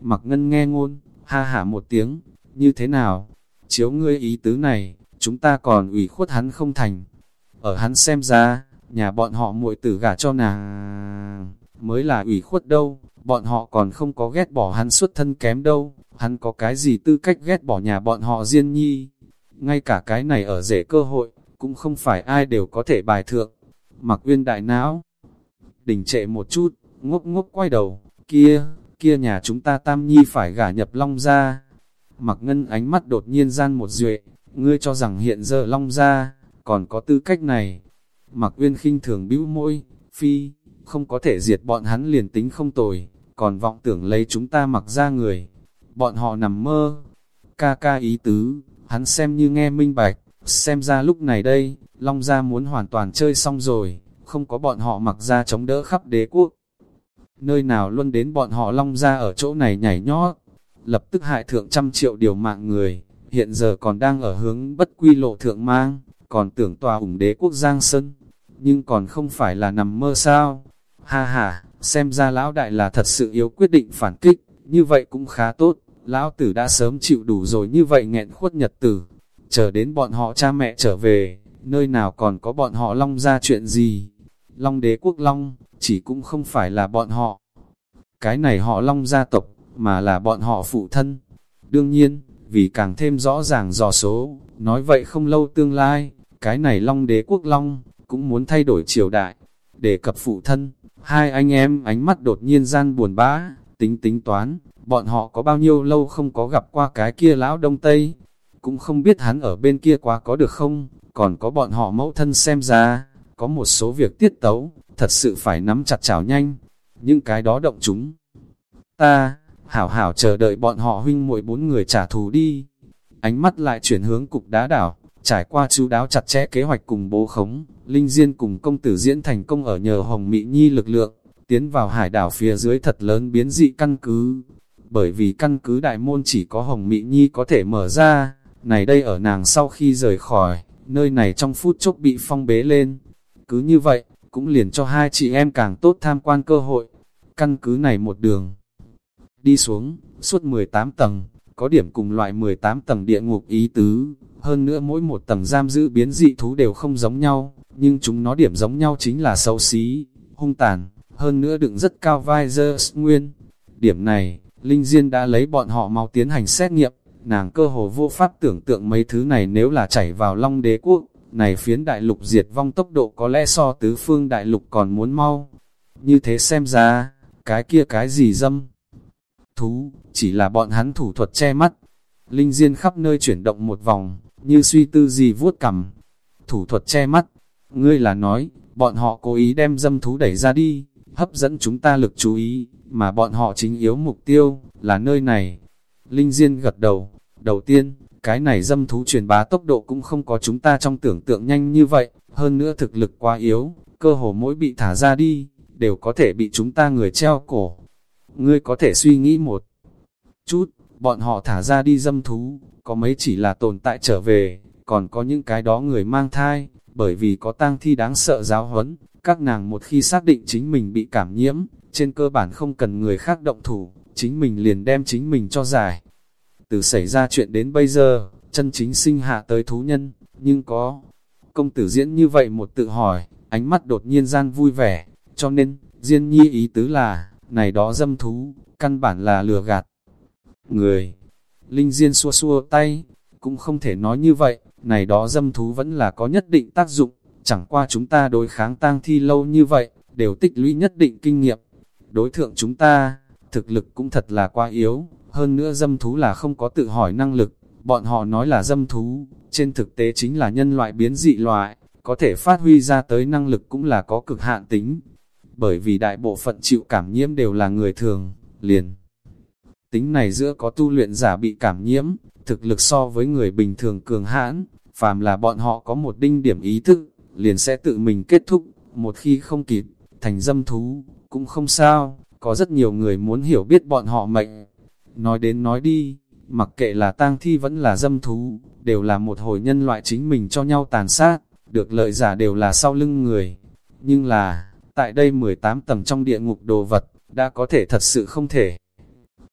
Mặc ngân nghe ngôn, ha hả một tiếng, như thế nào? Chiếu ngươi ý tứ này, chúng ta còn ủy khuất hắn không thành. Ở hắn xem ra, nhà bọn họ muội tử gả cho nàng, mới là ủy khuất đâu, bọn họ còn không có ghét bỏ hắn xuất thân kém đâu, hắn có cái gì tư cách ghét bỏ nhà bọn họ riêng nhi. Ngay cả cái này ở rể cơ hội, cũng không phải ai đều có thể bài thượng. Mặc uyên đại não, đình trệ một chút, ngốc ngốc quay đầu, kia, kia nhà chúng ta tam nhi phải gả nhập long ra. Mặc ngân ánh mắt đột nhiên gian một duệ, ngươi cho rằng hiện giờ long ra, còn có tư cách này. Mặc uyên khinh thường bĩu môi, phi, không có thể diệt bọn hắn liền tính không tồi, còn vọng tưởng lấy chúng ta mặc ra người. Bọn họ nằm mơ, ca ca ý tứ, hắn xem như nghe minh bạch, xem ra lúc này đây, Long Gia muốn hoàn toàn chơi xong rồi, không có bọn họ mặc ra chống đỡ khắp đế quốc. Nơi nào luôn đến bọn họ Long ra ở chỗ này nhảy nhót, lập tức hại thượng trăm triệu điều mạng người, hiện giờ còn đang ở hướng bất quy lộ thượng mang, còn tưởng tòa ủng đế quốc Giang Sơn, nhưng còn không phải là nằm mơ sao. Ha ha, xem ra lão đại là thật sự yếu quyết định phản kích, như vậy cũng khá tốt, lão tử đã sớm chịu đủ rồi như vậy nghẹn khuất nhật tử, chờ đến bọn họ cha mẹ trở về, nơi nào còn có bọn họ long ra chuyện gì. Long đế quốc long, chỉ cũng không phải là bọn họ. Cái này họ long gia tộc, mà là bọn họ phụ thân. Đương nhiên, vì càng thêm rõ ràng dò số, nói vậy không lâu tương lai, cái này long đế quốc long, cũng muốn thay đổi triều đại. Để cập phụ thân, hai anh em ánh mắt đột nhiên gian buồn bã, tính tính toán, bọn họ có bao nhiêu lâu không có gặp qua cái kia lão đông tây, cũng không biết hắn ở bên kia quá có được không, còn có bọn họ mẫu thân xem ra, có một số việc tiết tấu, thật sự phải nắm chặt chảo nhanh, những cái đó động chúng. Ta, hảo hảo chờ đợi bọn họ huynh muội bốn người trả thù đi. Ánh mắt lại chuyển hướng cục đá đảo, trải qua chú đáo chặt chẽ kế hoạch cùng bố khống, Linh Diên cùng công tử diễn thành công ở nhờ Hồng Mỹ Nhi lực lượng, tiến vào hải đảo phía dưới thật lớn biến dị căn cứ. Bởi vì căn cứ đại môn chỉ có Hồng Mỹ Nhi có thể mở ra, này đây ở nàng sau khi rời khỏi, nơi này trong phút chốc bị phong bế lên. Cứ như vậy, cũng liền cho hai chị em càng tốt tham quan cơ hội. Căn cứ này một đường đi xuống, suốt 18 tầng, có điểm cùng loại 18 tầng địa ngục ý tứ. Hơn nữa mỗi một tầng giam giữ biến dị thú đều không giống nhau, nhưng chúng nó điểm giống nhau chính là xấu xí, hung tàn, hơn nữa đựng rất cao vai dơ nguyên. Điểm này, Linh Diên đã lấy bọn họ mau tiến hành xét nghiệm, nàng cơ hồ vô pháp tưởng tượng mấy thứ này nếu là chảy vào long đế quốc, này phiến đại lục diệt vong tốc độ có lẽ so tứ phương đại lục còn muốn mau. Như thế xem ra, cái kia cái gì dâm? Thú, chỉ là bọn hắn thủ thuật che mắt. Linh Diên khắp nơi chuyển động một vòng, như suy tư gì vuốt cầm. Thủ thuật che mắt, ngươi là nói, bọn họ cố ý đem dâm thú đẩy ra đi, hấp dẫn chúng ta lực chú ý, mà bọn họ chính yếu mục tiêu, là nơi này. Linh Diên gật đầu, đầu tiên, cái này dâm thú truyền bá tốc độ cũng không có chúng ta trong tưởng tượng nhanh như vậy, hơn nữa thực lực quá yếu, cơ hồ mỗi bị thả ra đi, đều có thể bị chúng ta người treo cổ. Ngươi có thể suy nghĩ một chút, bọn họ thả ra đi dâm thú, có mấy chỉ là tồn tại trở về, còn có những cái đó người mang thai, bởi vì có tang thi đáng sợ giáo huấn, các nàng một khi xác định chính mình bị cảm nhiễm, trên cơ bản không cần người khác động thủ, chính mình liền đem chính mình cho giải. Từ xảy ra chuyện đến bây giờ, chân chính sinh hạ tới thú nhân, nhưng có. Công tử diễn như vậy một tự hỏi, ánh mắt đột nhiên gian vui vẻ, cho nên, Diên nhi ý tứ là, này đó dâm thú, căn bản là lừa gạt. Người, Linh Diên xua xua tay, cũng không thể nói như vậy, này đó dâm thú vẫn là có nhất định tác dụng, chẳng qua chúng ta đối kháng tang thi lâu như vậy, đều tích lũy nhất định kinh nghiệm. Đối thượng chúng ta, thực lực cũng thật là quá yếu, hơn nữa dâm thú là không có tự hỏi năng lực, bọn họ nói là dâm thú, trên thực tế chính là nhân loại biến dị loại, có thể phát huy ra tới năng lực cũng là có cực hạn tính. Bởi vì đại bộ phận chịu cảm nhiễm đều là người thường, liền. Tính này giữa có tu luyện giả bị cảm nhiễm, thực lực so với người bình thường cường hãn, phàm là bọn họ có một đinh điểm ý thức, liền sẽ tự mình kết thúc, một khi không kịp, thành dâm thú, cũng không sao, có rất nhiều người muốn hiểu biết bọn họ mệnh. Nói đến nói đi, mặc kệ là tang thi vẫn là dâm thú, đều là một hồi nhân loại chính mình cho nhau tàn sát, được lợi giả đều là sau lưng người. Nhưng là, tại đây 18 tầng trong địa ngục đồ vật, đã có thể thật sự không thể.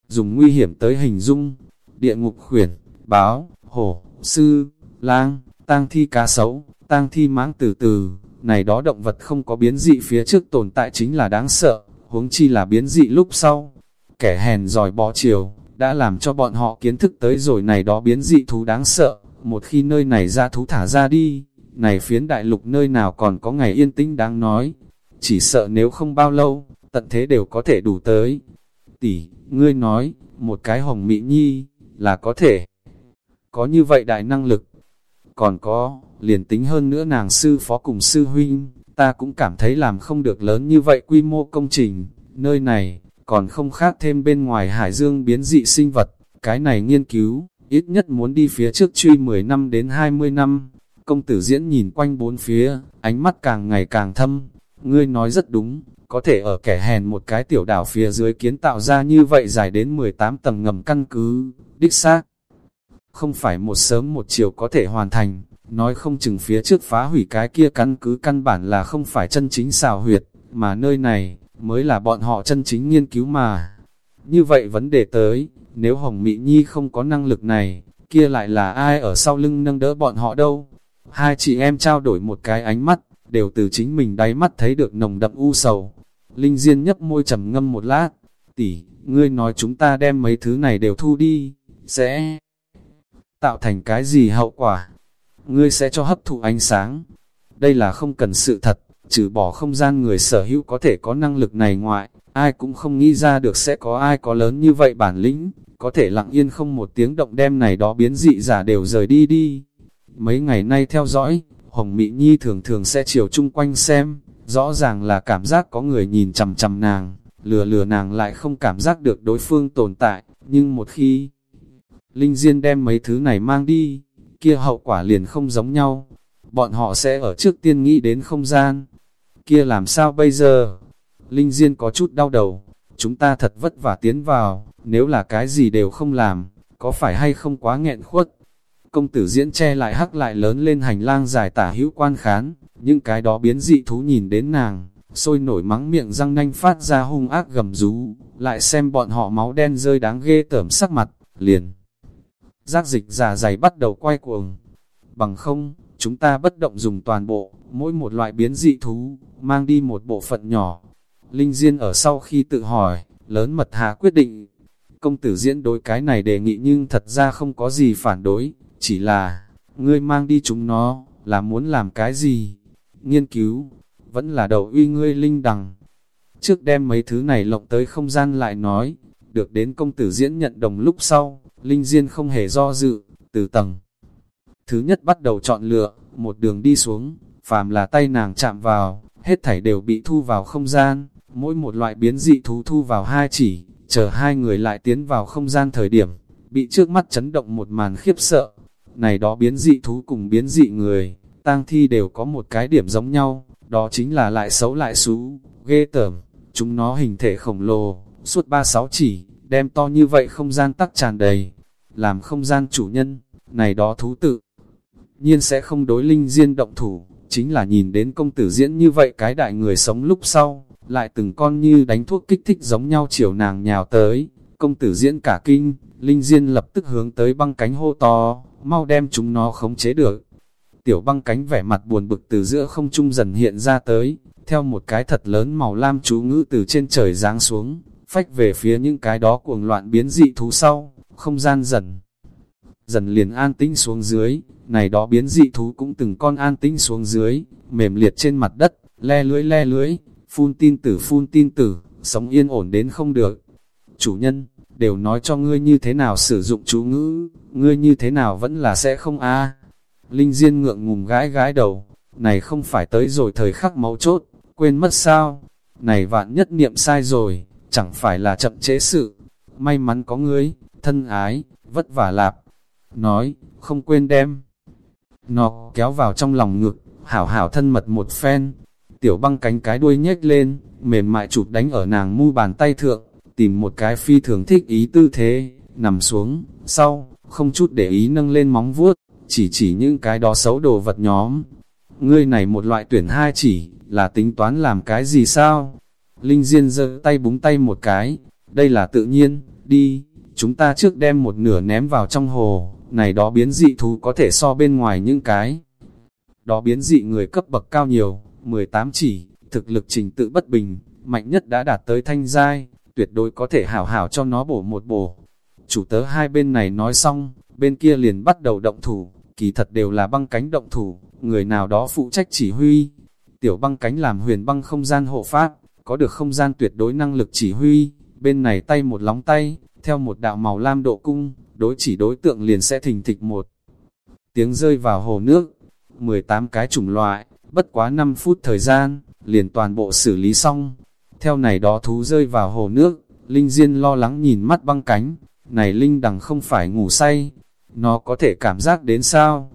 Dùng nguy hiểm tới hình dung, địa ngục khuyển, báo, hổ, sư, lang, tang thi cá sấu, tang thi mãng từ từ, này đó động vật không có biến dị phía trước tồn tại chính là đáng sợ, huống chi là biến dị lúc sau. Kẻ hèn giỏi bó chiều, đã làm cho bọn họ kiến thức tới rồi này đó biến dị thú đáng sợ, một khi nơi này ra thú thả ra đi, này phiến đại lục nơi nào còn có ngày yên tĩnh đáng nói, chỉ sợ nếu không bao lâu, tận thế đều có thể đủ tới. Tỷ, ngươi nói, một cái hồng mỹ nhi, là có thể, có như vậy đại năng lực, còn có, liền tính hơn nữa nàng sư phó cùng sư huynh, ta cũng cảm thấy làm không được lớn như vậy quy mô công trình, nơi này, còn không khác thêm bên ngoài hải dương biến dị sinh vật, cái này nghiên cứu, ít nhất muốn đi phía trước truy 10 năm đến 20 năm. Công tử diễn nhìn quanh bốn phía, ánh mắt càng ngày càng thâm, ngươi nói rất đúng, có thể ở kẻ hèn một cái tiểu đảo phía dưới kiến tạo ra như vậy dài đến 18 tầng ngầm căn cứ, đích xác. Không phải một sớm một chiều có thể hoàn thành, nói không chừng phía trước phá hủy cái kia căn cứ căn bản là không phải chân chính xào huyệt, mà nơi này, mới là bọn họ chân chính nghiên cứu mà. Như vậy vấn đề tới, nếu Hồng Mỹ Nhi không có năng lực này, kia lại là ai ở sau lưng nâng đỡ bọn họ đâu? Hai chị em trao đổi một cái ánh mắt, đều từ chính mình đáy mắt thấy được nồng đậm u sầu. Linh Diên nhấp môi trầm ngâm một lát, tỷ, ngươi nói chúng ta đem mấy thứ này đều thu đi, sẽ tạo thành cái gì hậu quả? Ngươi sẽ cho hấp thụ ánh sáng. Đây là không cần sự thật, trừ bỏ không gian người sở hữu có thể có năng lực này ngoại, ai cũng không nghĩ ra được sẽ có ai có lớn như vậy bản lĩnh, có thể lặng yên không một tiếng động đem này đó biến dị giả đều rời đi đi. Mấy ngày nay theo dõi, Hồng Mỹ Nhi thường thường sẽ chiều chung quanh xem, rõ ràng là cảm giác có người nhìn chằm chằm nàng, lừa lừa nàng lại không cảm giác được đối phương tồn tại, nhưng một khi Linh Diên đem mấy thứ này mang đi, kia hậu quả liền không giống nhau. Bọn họ sẽ ở trước tiên nghĩ đến không gian. Kia làm sao bây giờ? Linh Diên có chút đau đầu. Chúng ta thật vất vả tiến vào, nếu là cái gì đều không làm, có phải hay không quá nghẹn khuất? Công tử diễn che lại hắc lại lớn lên hành lang dài tả hữu quan khán, những cái đó biến dị thú nhìn đến nàng, sôi nổi mắng miệng răng nanh phát ra hung ác gầm rú, lại xem bọn họ máu đen rơi đáng ghê tởm sắc mặt, liền. Giác dịch giả dày bắt đầu quay cuồng. Bằng không, chúng ta bất động dùng toàn bộ, mỗi một loại biến dị thú, mang đi một bộ phận nhỏ. Linh Diên ở sau khi tự hỏi, lớn mật hạ quyết định. Công tử diễn đối cái này đề nghị nhưng thật ra không có gì phản đối, chỉ là, ngươi mang đi chúng nó, là muốn làm cái gì? Nghiên cứu, vẫn là đầu uy ngươi linh đằng. Trước đem mấy thứ này lộng tới không gian lại nói, được đến công tử diễn nhận đồng lúc sau, Linh Diên không hề do dự, từ tầng. Thứ nhất bắt đầu chọn lựa, một đường đi xuống, phàm là tay nàng chạm vào, hết thảy đều bị thu vào không gian, mỗi một loại biến dị thú thu vào hai chỉ, chờ hai người lại tiến vào không gian thời điểm, bị trước mắt chấn động một màn khiếp sợ. Này đó biến dị thú cùng biến dị người, tang thi đều có một cái điểm giống nhau, đó chính là lại xấu lại xú, ghê tởm, chúng nó hình thể khổng lồ, suốt ba sáu chỉ, đem to như vậy không gian tắc tràn đầy, làm không gian chủ nhân, này đó thú tự. Nhiên sẽ không đối linh diên động thủ, chính là nhìn đến công tử diễn như vậy cái đại người sống lúc sau, lại từng con như đánh thuốc kích thích giống nhau chiều nàng nhào tới, công tử diễn cả kinh, linh diên lập tức hướng tới băng cánh hô to, mau đem chúng nó khống chế được. Tiểu băng cánh vẻ mặt buồn bực từ giữa không trung dần hiện ra tới, theo một cái thật lớn màu lam chú ngữ từ trên trời giáng xuống, phách về phía những cái đó cuồng loạn biến dị thú sau, không gian dần. Dần liền an tĩnh xuống dưới, này đó biến dị thú cũng từng con an tĩnh xuống dưới, mềm liệt trên mặt đất, le lưỡi le lưỡi, phun tin tử phun tin tử, sống yên ổn đến không được. Chủ nhân, đều nói cho ngươi như thế nào sử dụng chú ngữ, ngươi như thế nào vẫn là sẽ không a Linh Diên ngượng ngùng gái gái đầu, này không phải tới rồi thời khắc máu chốt, quên mất sao, này vạn nhất niệm sai rồi, chẳng phải là chậm chế sự, may mắn có ngươi, thân ái, vất vả lạp. Nói, không quên đem. Nó kéo vào trong lòng ngực, hảo hảo thân mật một phen. Tiểu băng cánh cái đuôi nhếch lên, mềm mại chụp đánh ở nàng mu bàn tay thượng, tìm một cái phi thường thích ý tư thế, nằm xuống, sau, không chút để ý nâng lên móng vuốt, chỉ chỉ những cái đó xấu đồ vật nhóm. Ngươi này một loại tuyển hai chỉ, là tính toán làm cái gì sao? Linh Diên giơ tay búng tay một cái, đây là tự nhiên, đi, chúng ta trước đem một nửa ném vào trong hồ, này đó biến dị thú có thể so bên ngoài những cái. Đó biến dị người cấp bậc cao nhiều, 18 chỉ, thực lực trình tự bất bình, mạnh nhất đã đạt tới thanh giai, tuyệt đối có thể hảo hảo cho nó bổ một bổ. Chủ tớ hai bên này nói xong, bên kia liền bắt đầu động thủ, kỳ thật đều là băng cánh động thủ, người nào đó phụ trách chỉ huy. Tiểu băng cánh làm huyền băng không gian hộ pháp, có được không gian tuyệt đối năng lực chỉ huy, bên này tay một lóng tay, theo một đạo màu lam độ cung, đối chỉ đối tượng liền sẽ thình thịch một. Tiếng rơi vào hồ nước, 18 cái chủng loại, bất quá 5 phút thời gian, liền toàn bộ xử lý xong. Theo này đó thú rơi vào hồ nước, Linh Diên lo lắng nhìn mắt băng cánh, này Linh đằng không phải ngủ say, nó có thể cảm giác đến sao?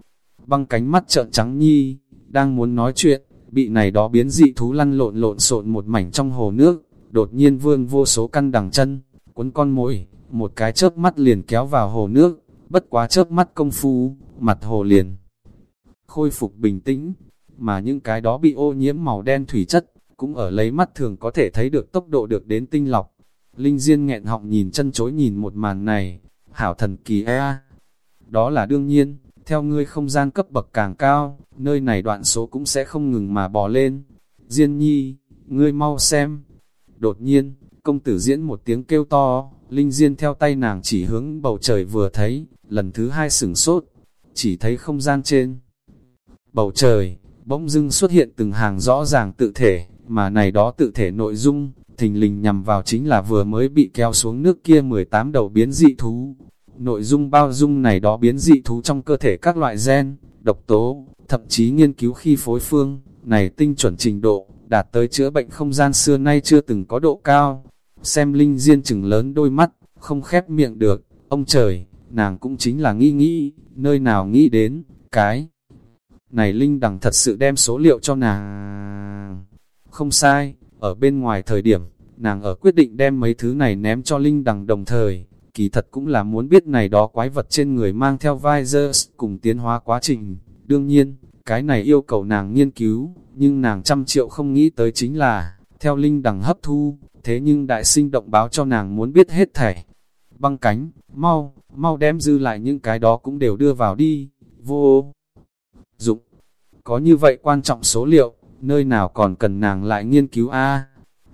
Băng cánh mắt trợn trắng nhi, đang muốn nói chuyện, bị này đó biến dị thú lăn lộn lộn xộn một mảnh trong hồ nước, đột nhiên vương vô số căn đằng chân, cuốn con mồi, một cái chớp mắt liền kéo vào hồ nước, bất quá chớp mắt công phu, mặt hồ liền khôi phục bình tĩnh, mà những cái đó bị ô nhiễm màu đen thủy chất, cũng ở lấy mắt thường có thể thấy được tốc độ được đến tinh lọc. Linh Diên nghẹn họng nhìn chân chối nhìn một màn này, hảo thần kỳ e Đó là đương nhiên, theo ngươi không gian cấp bậc càng cao, nơi này đoạn số cũng sẽ không ngừng mà bò lên. Diên nhi, ngươi mau xem. Đột nhiên, công tử diễn một tiếng kêu to, Linh Diên theo tay nàng chỉ hướng bầu trời vừa thấy, lần thứ hai sửng sốt, chỉ thấy không gian trên. Bầu trời, bỗng dưng xuất hiện từng hàng rõ ràng tự thể, mà này đó tự thể nội dung, thình lình nhằm vào chính là vừa mới bị kéo xuống nước kia 18 đầu biến dị thú. Nội dung bao dung này đó biến dị thú trong cơ thể các loại gen, độc tố, thậm chí nghiên cứu khi phối phương, này tinh chuẩn trình độ, đạt tới chữa bệnh không gian xưa nay chưa từng có độ cao. Xem Linh Diên chừng lớn đôi mắt, không khép miệng được, ông trời, nàng cũng chính là nghĩ nghĩ, nơi nào nghĩ đến, cái. Này Linh đằng thật sự đem số liệu cho nàng. Không sai, ở bên ngoài thời điểm, nàng ở quyết định đem mấy thứ này ném cho Linh đằng đồng thời, kỳ thật cũng là muốn biết này đó quái vật trên người mang theo visors cùng tiến hóa quá trình. Đương nhiên, cái này yêu cầu nàng nghiên cứu, nhưng nàng trăm triệu không nghĩ tới chính là, theo Linh đằng hấp thu, thế nhưng đại sinh động báo cho nàng muốn biết hết thảy. Băng cánh, mau, mau đem dư lại những cái đó cũng đều đưa vào đi, vô dụng. Có như vậy quan trọng số liệu, nơi nào còn cần nàng lại nghiên cứu A.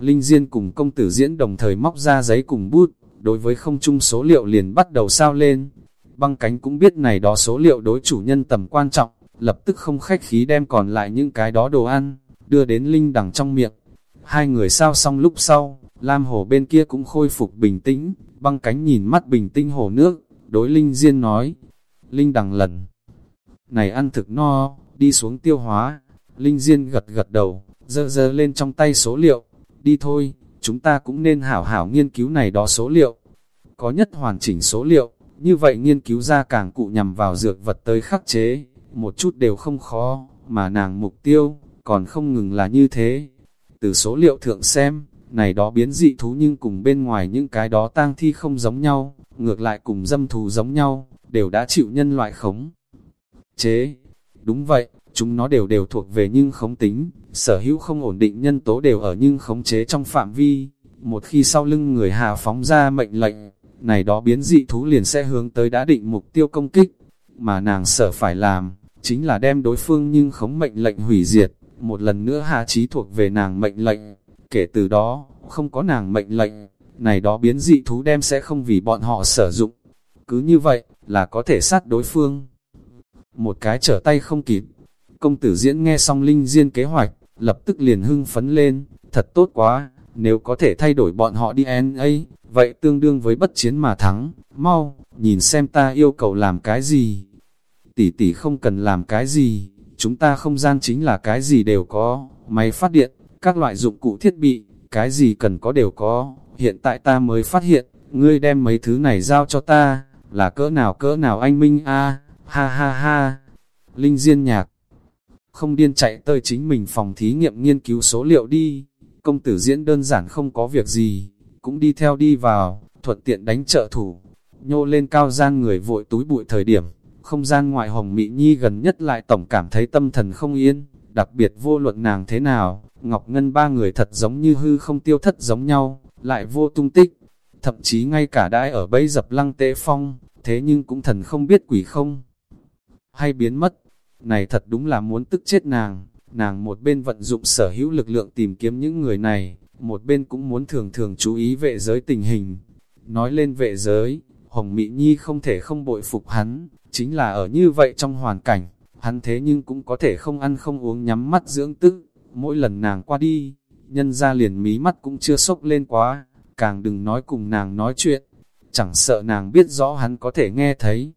Linh Diên cùng công tử diễn đồng thời móc ra giấy cùng bút, đối với không chung số liệu liền bắt đầu sao lên. Băng cánh cũng biết này đó số liệu đối chủ nhân tầm quan trọng, lập tức không khách khí đem còn lại những cái đó đồ ăn, đưa đến Linh đằng trong miệng. Hai người sao xong lúc sau, Lam Hồ bên kia cũng khôi phục bình tĩnh, băng cánh nhìn mắt bình tĩnh hồ nước, đối Linh Diên nói. Linh đằng lần này ăn thực no, đi xuống tiêu hóa. Linh Diên gật gật đầu, dơ dơ lên trong tay số liệu. Đi thôi, chúng ta cũng nên hảo hảo nghiên cứu này đó số liệu. Có nhất hoàn chỉnh số liệu, như vậy nghiên cứu ra càng cụ nhằm vào dược vật tới khắc chế, một chút đều không khó, mà nàng mục tiêu, còn không ngừng là như thế. Từ số liệu thượng xem, này đó biến dị thú nhưng cùng bên ngoài những cái đó tang thi không giống nhau, ngược lại cùng dâm thú giống nhau, đều đã chịu nhân loại khống. Chế, đúng vậy, chúng nó đều đều thuộc về nhưng khống tính, sở hữu không ổn định nhân tố đều ở nhưng khống chế trong phạm vi. Một khi sau lưng người hà phóng ra mệnh lệnh, này đó biến dị thú liền sẽ hướng tới đã định mục tiêu công kích, mà nàng sở phải làm, chính là đem đối phương nhưng khống mệnh lệnh hủy diệt, một lần nữa hạ trí thuộc về nàng mệnh lệnh, kể từ đó, không có nàng mệnh lệnh, này đó biến dị thú đem sẽ không vì bọn họ sử dụng, cứ như vậy, là có thể sát đối phương. Một cái trở tay không kịp, công tử diễn nghe xong linh diên kế hoạch, lập tức liền hưng phấn lên, thật tốt quá, nếu có thể thay đổi bọn họ DNA, vậy tương đương với bất chiến mà thắng, mau, nhìn xem ta yêu cầu làm cái gì. Tỷ tỷ không cần làm cái gì, chúng ta không gian chính là cái gì đều có, máy phát điện, các loại dụng cụ thiết bị, cái gì cần có đều có, hiện tại ta mới phát hiện, ngươi đem mấy thứ này giao cho ta, là cỡ nào cỡ nào anh Minh a ha ha ha, Linh Diên nhạc, không điên chạy tới chính mình phòng thí nghiệm nghiên cứu số liệu đi, công tử diễn đơn giản không có việc gì, cũng đi theo đi vào, thuận tiện đánh trợ thủ, nhô lên cao gian người vội túi bụi thời điểm, không gian ngoại hồng Mỹ Nhi gần nhất lại tổng cảm thấy tâm thần không yên, đặc biệt vô luận nàng thế nào, Ngọc Ngân ba người thật giống như hư không tiêu thất giống nhau, lại vô tung tích, thậm chí ngay cả đãi ở bấy dập lăng tế phong, thế nhưng cũng thần không biết quỷ không. Hay biến mất, này thật đúng là muốn tức chết nàng, nàng một bên vận dụng sở hữu lực lượng tìm kiếm những người này, một bên cũng muốn thường thường chú ý vệ giới tình hình. Nói lên vệ giới, Hồng Mỹ Nhi không thể không bội phục hắn, chính là ở như vậy trong hoàn cảnh, hắn thế nhưng cũng có thể không ăn không uống nhắm mắt dưỡng tức, mỗi lần nàng qua đi, nhân ra liền mí mắt cũng chưa sốc lên quá, càng đừng nói cùng nàng nói chuyện, chẳng sợ nàng biết rõ hắn có thể nghe thấy.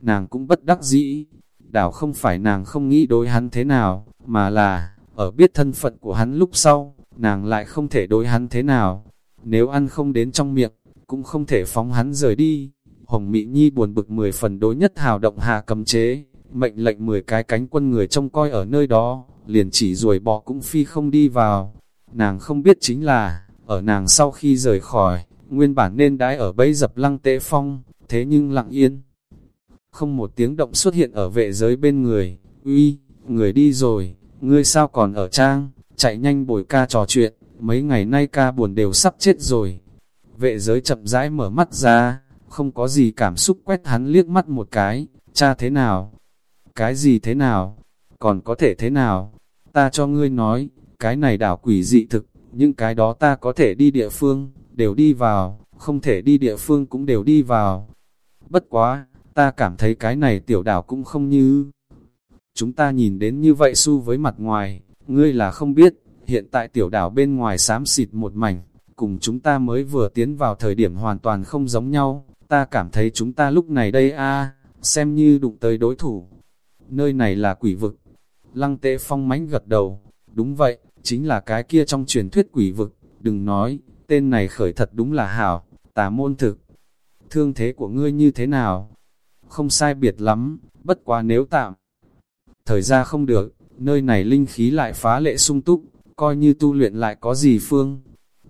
Nàng cũng bất đắc dĩ, đảo không phải nàng không nghĩ đối hắn thế nào, mà là, ở biết thân phận của hắn lúc sau, nàng lại không thể đối hắn thế nào. Nếu ăn không đến trong miệng, cũng không thể phóng hắn rời đi. Hồng Mỹ Nhi buồn bực 10 phần đối nhất hào động hạ cầm chế, mệnh lệnh 10 cái cánh quân người trông coi ở nơi đó, liền chỉ ruồi bỏ cũng phi không đi vào. Nàng không biết chính là, ở nàng sau khi rời khỏi, nguyên bản nên đãi ở bẫy dập lăng tế phong, thế nhưng lặng yên. Không một tiếng động xuất hiện ở vệ giới bên người, uy, người đi rồi, ngươi sao còn ở trang, chạy nhanh bồi ca trò chuyện, mấy ngày nay ca buồn đều sắp chết rồi. Vệ giới chậm rãi mở mắt ra, không có gì cảm xúc quét hắn liếc mắt một cái, cha thế nào? Cái gì thế nào? Còn có thể thế nào? Ta cho ngươi nói, cái này đảo quỷ dị thực, những cái đó ta có thể đi địa phương, đều đi vào, không thể đi địa phương cũng đều đi vào. Bất quá, ta cảm thấy cái này tiểu đảo cũng không như... Chúng ta nhìn đến như vậy su với mặt ngoài, ngươi là không biết, hiện tại tiểu đảo bên ngoài xám xịt một mảnh, cùng chúng ta mới vừa tiến vào thời điểm hoàn toàn không giống nhau, ta cảm thấy chúng ta lúc này đây a xem như đụng tới đối thủ. Nơi này là quỷ vực. Lăng tệ phong mánh gật đầu, đúng vậy, chính là cái kia trong truyền thuyết quỷ vực, đừng nói, tên này khởi thật đúng là hảo, tà môn thực. Thương thế của ngươi như thế nào? Không sai biệt lắm, bất quá nếu tạm. Thời gian không được, nơi này linh khí lại phá lệ sung túc, coi như tu luyện lại có gì phương.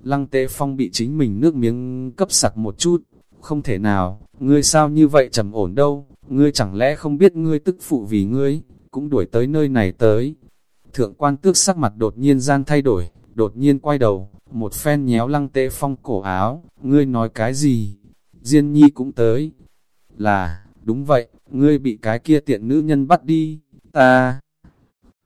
Lăng tệ phong bị chính mình nước miếng cấp sặc một chút, không thể nào, ngươi sao như vậy trầm ổn đâu, ngươi chẳng lẽ không biết ngươi tức phụ vì ngươi, cũng đuổi tới nơi này tới. Thượng quan tước sắc mặt đột nhiên gian thay đổi, đột nhiên quay đầu, một phen nhéo lăng tệ phong cổ áo, ngươi nói cái gì? Diên nhi cũng tới. Là, đúng vậy, ngươi bị cái kia tiện nữ nhân bắt đi, ta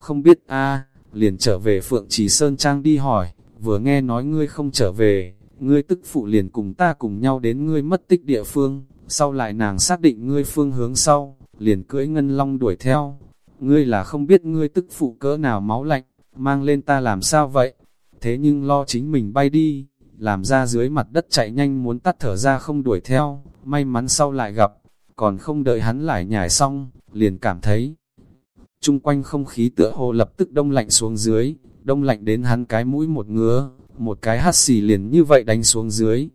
không biết a liền trở về Phượng Trì Sơn Trang đi hỏi, vừa nghe nói ngươi không trở về, ngươi tức phụ liền cùng ta cùng nhau đến ngươi mất tích địa phương, sau lại nàng xác định ngươi phương hướng sau, liền cưỡi ngân long đuổi theo, ngươi là không biết ngươi tức phụ cỡ nào máu lạnh, mang lên ta làm sao vậy, thế nhưng lo chính mình bay đi, làm ra dưới mặt đất chạy nhanh muốn tắt thở ra không đuổi theo, may mắn sau lại gặp, còn không đợi hắn lại nhảy xong, liền cảm thấy trung quanh không khí tựa hồ lập tức đông lạnh xuống dưới, đông lạnh đến hắn cái mũi một ngứa, một cái hát xì liền như vậy đánh xuống dưới.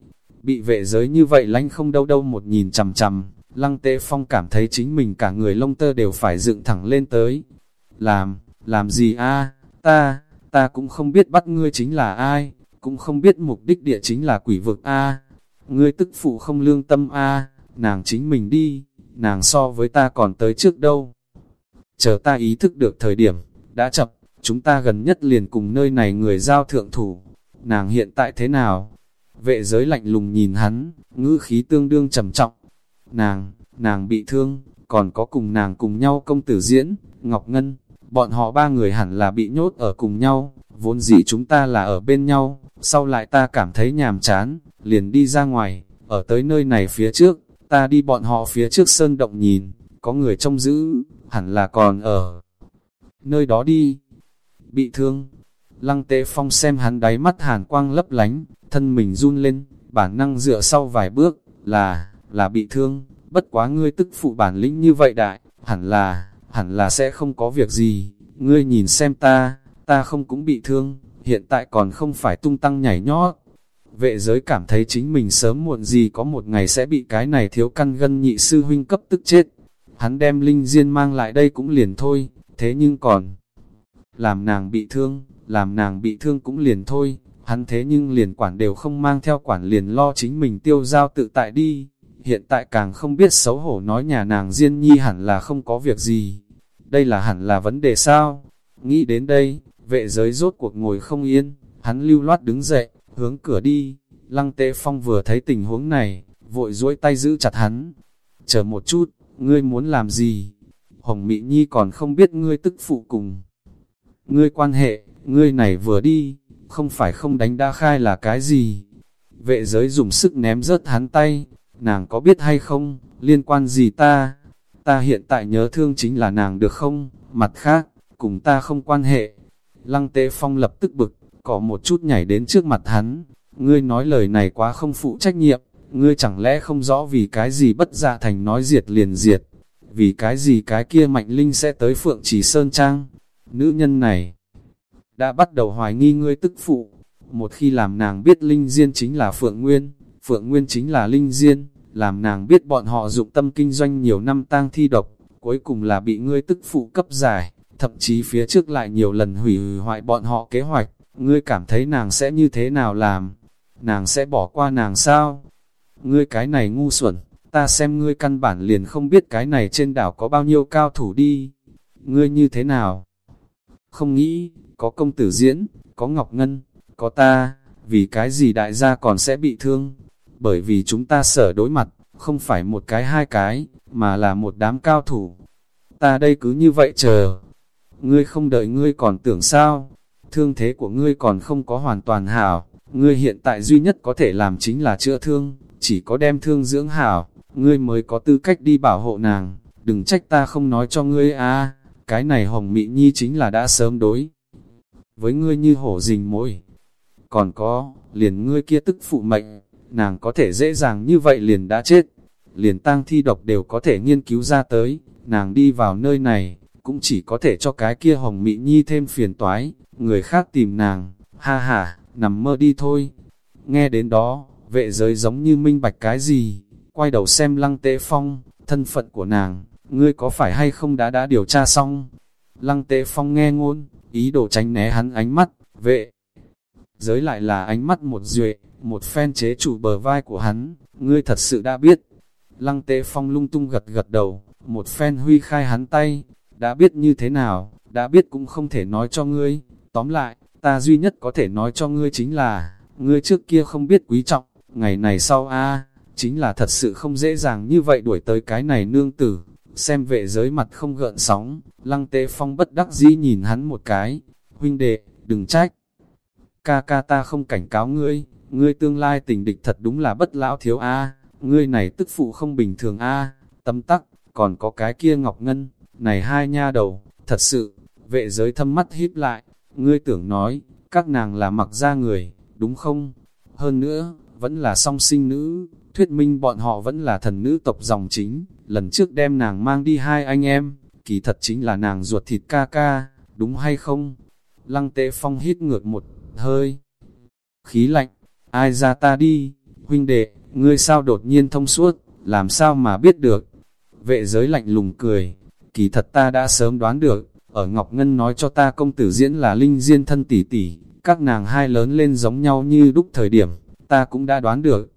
Bị vệ giới như vậy lánh không đâu đâu một nhìn chằm chằm, lăng tế phong cảm thấy chính mình cả người lông tơ đều phải dựng thẳng lên tới. Làm, làm gì a? Ta, ta cũng không biết bắt ngươi chính là ai, cũng không biết mục đích địa chính là quỷ vực a. Ngươi tức phụ không lương tâm a. Nàng chính mình đi, nàng so với ta còn tới trước đâu. Chờ ta ý thức được thời điểm, đã chập, chúng ta gần nhất liền cùng nơi này người giao thượng thủ, nàng hiện tại thế nào? Vệ giới lạnh lùng nhìn hắn, ngữ khí tương đương trầm trọng. Nàng, nàng bị thương, còn có cùng nàng cùng nhau công tử diễn, Ngọc Ngân, bọn họ ba người hẳn là bị nhốt ở cùng nhau, vốn dĩ chúng ta là ở bên nhau, sau lại ta cảm thấy nhàm chán, liền đi ra ngoài, ở tới nơi này phía trước, ta đi bọn họ phía trước sơn động nhìn, có người trông giữ, hẳn là còn ở nơi đó đi. Bị thương, lăng tế phong xem hắn đáy mắt hàn quang lấp lánh, thân mình run lên, bản năng dựa sau vài bước, là, là bị thương, bất quá ngươi tức phụ bản lĩnh như vậy đại, hẳn là, hẳn là sẽ không có việc gì, ngươi nhìn xem ta, ta không cũng bị thương, hiện tại còn không phải tung tăng nhảy nhót. Vệ giới cảm thấy chính mình sớm muộn gì có một ngày sẽ bị cái này thiếu căn gân nhị sư huynh cấp tức chết, hắn đem linh diên mang lại đây cũng liền thôi, thế nhưng còn làm nàng bị thương, làm nàng bị thương cũng liền thôi, hắn thế nhưng liền quản đều không mang theo quản liền lo chính mình tiêu giao tự tại đi, hiện tại càng không biết xấu hổ nói nhà nàng diên nhi hẳn là không có việc gì, đây là hẳn là vấn đề sao, nghĩ đến đây, vệ giới rốt cuộc ngồi không yên, hắn lưu loát đứng dậy, hướng cửa đi, Lăng Tế Phong vừa thấy tình huống này, vội duỗi tay giữ chặt hắn. Chờ một chút, ngươi muốn làm gì? Hồng Mỹ Nhi còn không biết ngươi tức phụ cùng. Ngươi quan hệ, ngươi này vừa đi, không phải không đánh đã khai là cái gì? Vệ giới dùng sức ném rớt hắn tay, nàng có biết hay không, liên quan gì ta? Ta hiện tại nhớ thương chính là nàng được không? Mặt khác, cùng ta không quan hệ. Lăng Tế Phong lập tức bực, có một chút nhảy đến trước mặt hắn. Ngươi nói lời này quá không phụ trách nhiệm, ngươi chẳng lẽ không rõ vì cái gì bất dạ thành nói diệt liền diệt, vì cái gì cái kia mạnh linh sẽ tới Phượng Trì Sơn Trang. Nữ nhân này đã bắt đầu hoài nghi ngươi tức phụ, một khi làm nàng biết Linh Diên chính là Phượng Nguyên, Phượng Nguyên chính là Linh Diên, làm nàng biết bọn họ dụng tâm kinh doanh nhiều năm tang thi độc, cuối cùng là bị ngươi tức phụ cấp giải, thậm chí phía trước lại nhiều lần hủy hoại bọn họ kế hoạch, ngươi cảm thấy nàng sẽ như thế nào làm? Nàng sẽ bỏ qua nàng sao? Ngươi cái này ngu xuẩn, ta xem ngươi căn bản liền không biết cái này trên đảo có bao nhiêu cao thủ đi. Ngươi như thế nào? Không nghĩ, có công tử diễn, có Ngọc Ngân, có ta, vì cái gì đại gia còn sẽ bị thương? Bởi vì chúng ta sở đối mặt, không phải một cái hai cái, mà là một đám cao thủ. Ta đây cứ như vậy chờ. Ngươi không đợi ngươi còn tưởng sao? Thương thế của ngươi còn không có hoàn toàn hảo. Ngươi hiện tại duy nhất có thể làm chính là chữa thương, chỉ có đem thương dưỡng hảo, ngươi mới có tư cách đi bảo hộ nàng. Đừng trách ta không nói cho ngươi a cái này hồng mị nhi chính là đã sớm đối. Với ngươi như hổ rình môi. Còn có, liền ngươi kia tức phụ mệnh, nàng có thể dễ dàng như vậy liền đã chết. Liền tang thi độc đều có thể nghiên cứu ra tới, nàng đi vào nơi này, cũng chỉ có thể cho cái kia hồng mị nhi thêm phiền toái, người khác tìm nàng, ha ha, nằm mơ đi thôi. Nghe đến đó, vệ giới giống như minh bạch cái gì, quay đầu xem lăng tế phong, thân phận của nàng, ngươi có phải hay không đã đã điều tra xong. Lăng tế phong nghe ngôn, ý đồ tránh né hắn ánh mắt, vệ. Giới lại là ánh mắt một duệ, một phen chế chủ bờ vai của hắn, ngươi thật sự đã biết. Lăng tế phong lung tung gật gật đầu, một phen huy khai hắn tay, đã biết như thế nào, đã biết cũng không thể nói cho ngươi. Tóm lại, ta duy nhất có thể nói cho ngươi chính là, ngươi trước kia không biết quý trọng, ngày này sau a chính là thật sự không dễ dàng như vậy đuổi tới cái này nương tử. Xem vệ giới mặt không gợn sóng, lăng tế phong bất đắc dĩ nhìn hắn một cái, huynh đệ, đừng trách. Ca ca ta không cảnh cáo ngươi, ngươi tương lai tình địch thật đúng là bất lão thiếu a ngươi này tức phụ không bình thường a tâm tắc, còn có cái kia ngọc ngân, này hai nha đầu, thật sự, vệ giới thâm mắt híp lại, ngươi tưởng nói, các nàng là mặc ra người, đúng không? Hơn nữa, vẫn là song sinh nữ, thuyết minh bọn họ vẫn là thần nữ tộc dòng chính, lần trước đem nàng mang đi hai anh em, kỳ thật chính là nàng ruột thịt ca ca, đúng hay không? Lăng tế phong hít ngược một hơi, khí lạnh, ai ra ta đi, huynh đệ, ngươi sao đột nhiên thông suốt, làm sao mà biết được? Vệ giới lạnh lùng cười, kỳ thật ta đã sớm đoán được, ở Ngọc Ngân nói cho ta công tử diễn là linh diên thân tỷ tỷ, các nàng hai lớn lên giống nhau như đúc thời điểm, ta cũng đã đoán được.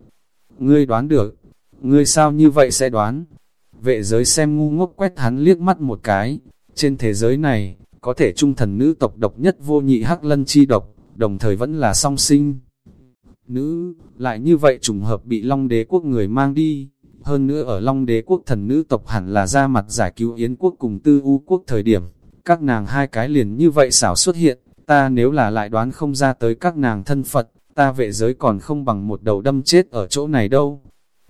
Ngươi đoán được, ngươi sao như vậy sẽ đoán? Vệ giới xem ngu ngốc quét hắn liếc mắt một cái, trên thế giới này, có thể trung thần nữ tộc độc nhất vô nhị hắc lân chi độc, đồng thời vẫn là song sinh. Nữ, lại như vậy trùng hợp bị Long đế quốc người mang đi, hơn nữa ở Long đế quốc thần nữ tộc hẳn là ra mặt giải cứu Yến quốc cùng tư u quốc thời điểm, các nàng hai cái liền như vậy xảo xuất hiện, ta nếu là lại đoán không ra tới các nàng thân Phật, ta vệ giới còn không bằng một đầu đâm chết ở chỗ này đâu.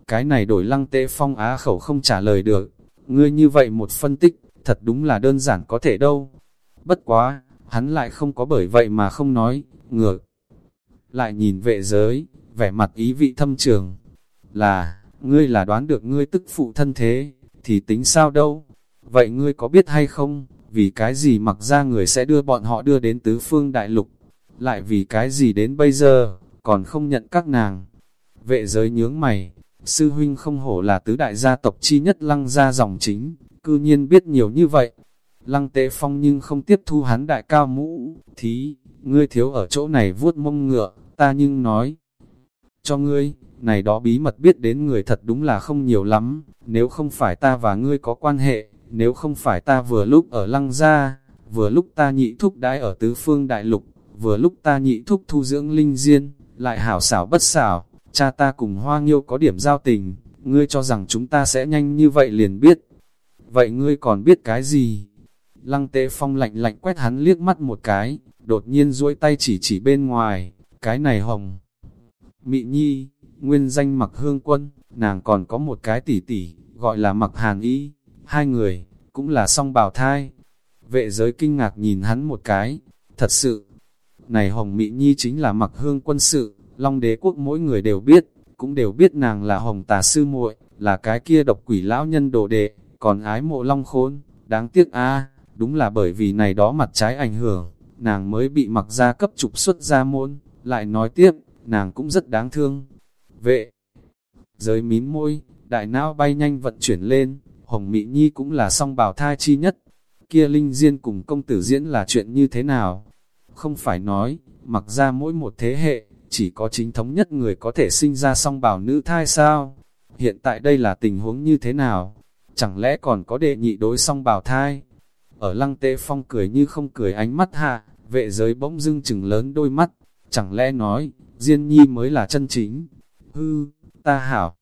Cái này đổi lăng tệ phong á khẩu không trả lời được, ngươi như vậy một phân tích, thật đúng là đơn giản có thể đâu. Bất quá, hắn lại không có bởi vậy mà không nói, ngược. Lại nhìn vệ giới, vẻ mặt ý vị thâm trường, là, ngươi là đoán được ngươi tức phụ thân thế, thì tính sao đâu. Vậy ngươi có biết hay không, vì cái gì mặc ra người sẽ đưa bọn họ đưa đến tứ phương đại lục, lại vì cái gì đến bây giờ, còn không nhận các nàng. Vệ giới nhướng mày, sư huynh không hổ là tứ đại gia tộc chi nhất lăng gia dòng chính, cư nhiên biết nhiều như vậy. Lăng tế phong nhưng không tiếp thu hắn đại cao mũ, thí, ngươi thiếu ở chỗ này vuốt mông ngựa, ta nhưng nói. Cho ngươi, này đó bí mật biết đến người thật đúng là không nhiều lắm, nếu không phải ta và ngươi có quan hệ, nếu không phải ta vừa lúc ở lăng gia, vừa lúc ta nhị thúc đãi ở tứ phương đại lục, vừa lúc ta nhị thúc thu dưỡng linh diên, lại hảo xảo bất xảo, cha ta cùng hoa nghiêu có điểm giao tình, ngươi cho rằng chúng ta sẽ nhanh như vậy liền biết. Vậy ngươi còn biết cái gì? Lăng tế phong lạnh lạnh quét hắn liếc mắt một cái, đột nhiên duỗi tay chỉ chỉ bên ngoài, cái này hồng. Mị nhi, nguyên danh mặc hương quân, nàng còn có một cái tỷ tỷ, gọi là mặc hàn y, hai người, cũng là song bào thai. Vệ giới kinh ngạc nhìn hắn một cái, thật sự, này hồng mị nhi chính là mặc hương quân sự, long đế quốc mỗi người đều biết, cũng đều biết nàng là hồng tà sư muội, là cái kia độc quỷ lão nhân đồ đệ, còn ái mộ long khôn, đáng tiếc a đúng là bởi vì này đó mặt trái ảnh hưởng, nàng mới bị mặc ra cấp trục xuất ra môn, lại nói tiếp, nàng cũng rất đáng thương. Vệ, giới mím môi, đại não bay nhanh vận chuyển lên, Hồng Mỹ Nhi cũng là song bào thai chi nhất. Kia Linh Diên cùng công tử diễn là chuyện như thế nào? Không phải nói, mặc ra mỗi một thế hệ, chỉ có chính thống nhất người có thể sinh ra song bào nữ thai sao? Hiện tại đây là tình huống như thế nào? Chẳng lẽ còn có đệ nhị đối song bào thai? Ở lăng tế phong cười như không cười ánh mắt hạ, vệ giới bỗng dưng chừng lớn đôi mắt, chẳng lẽ nói, Diên Nhi mới là chân chính? Hư, ta hảo.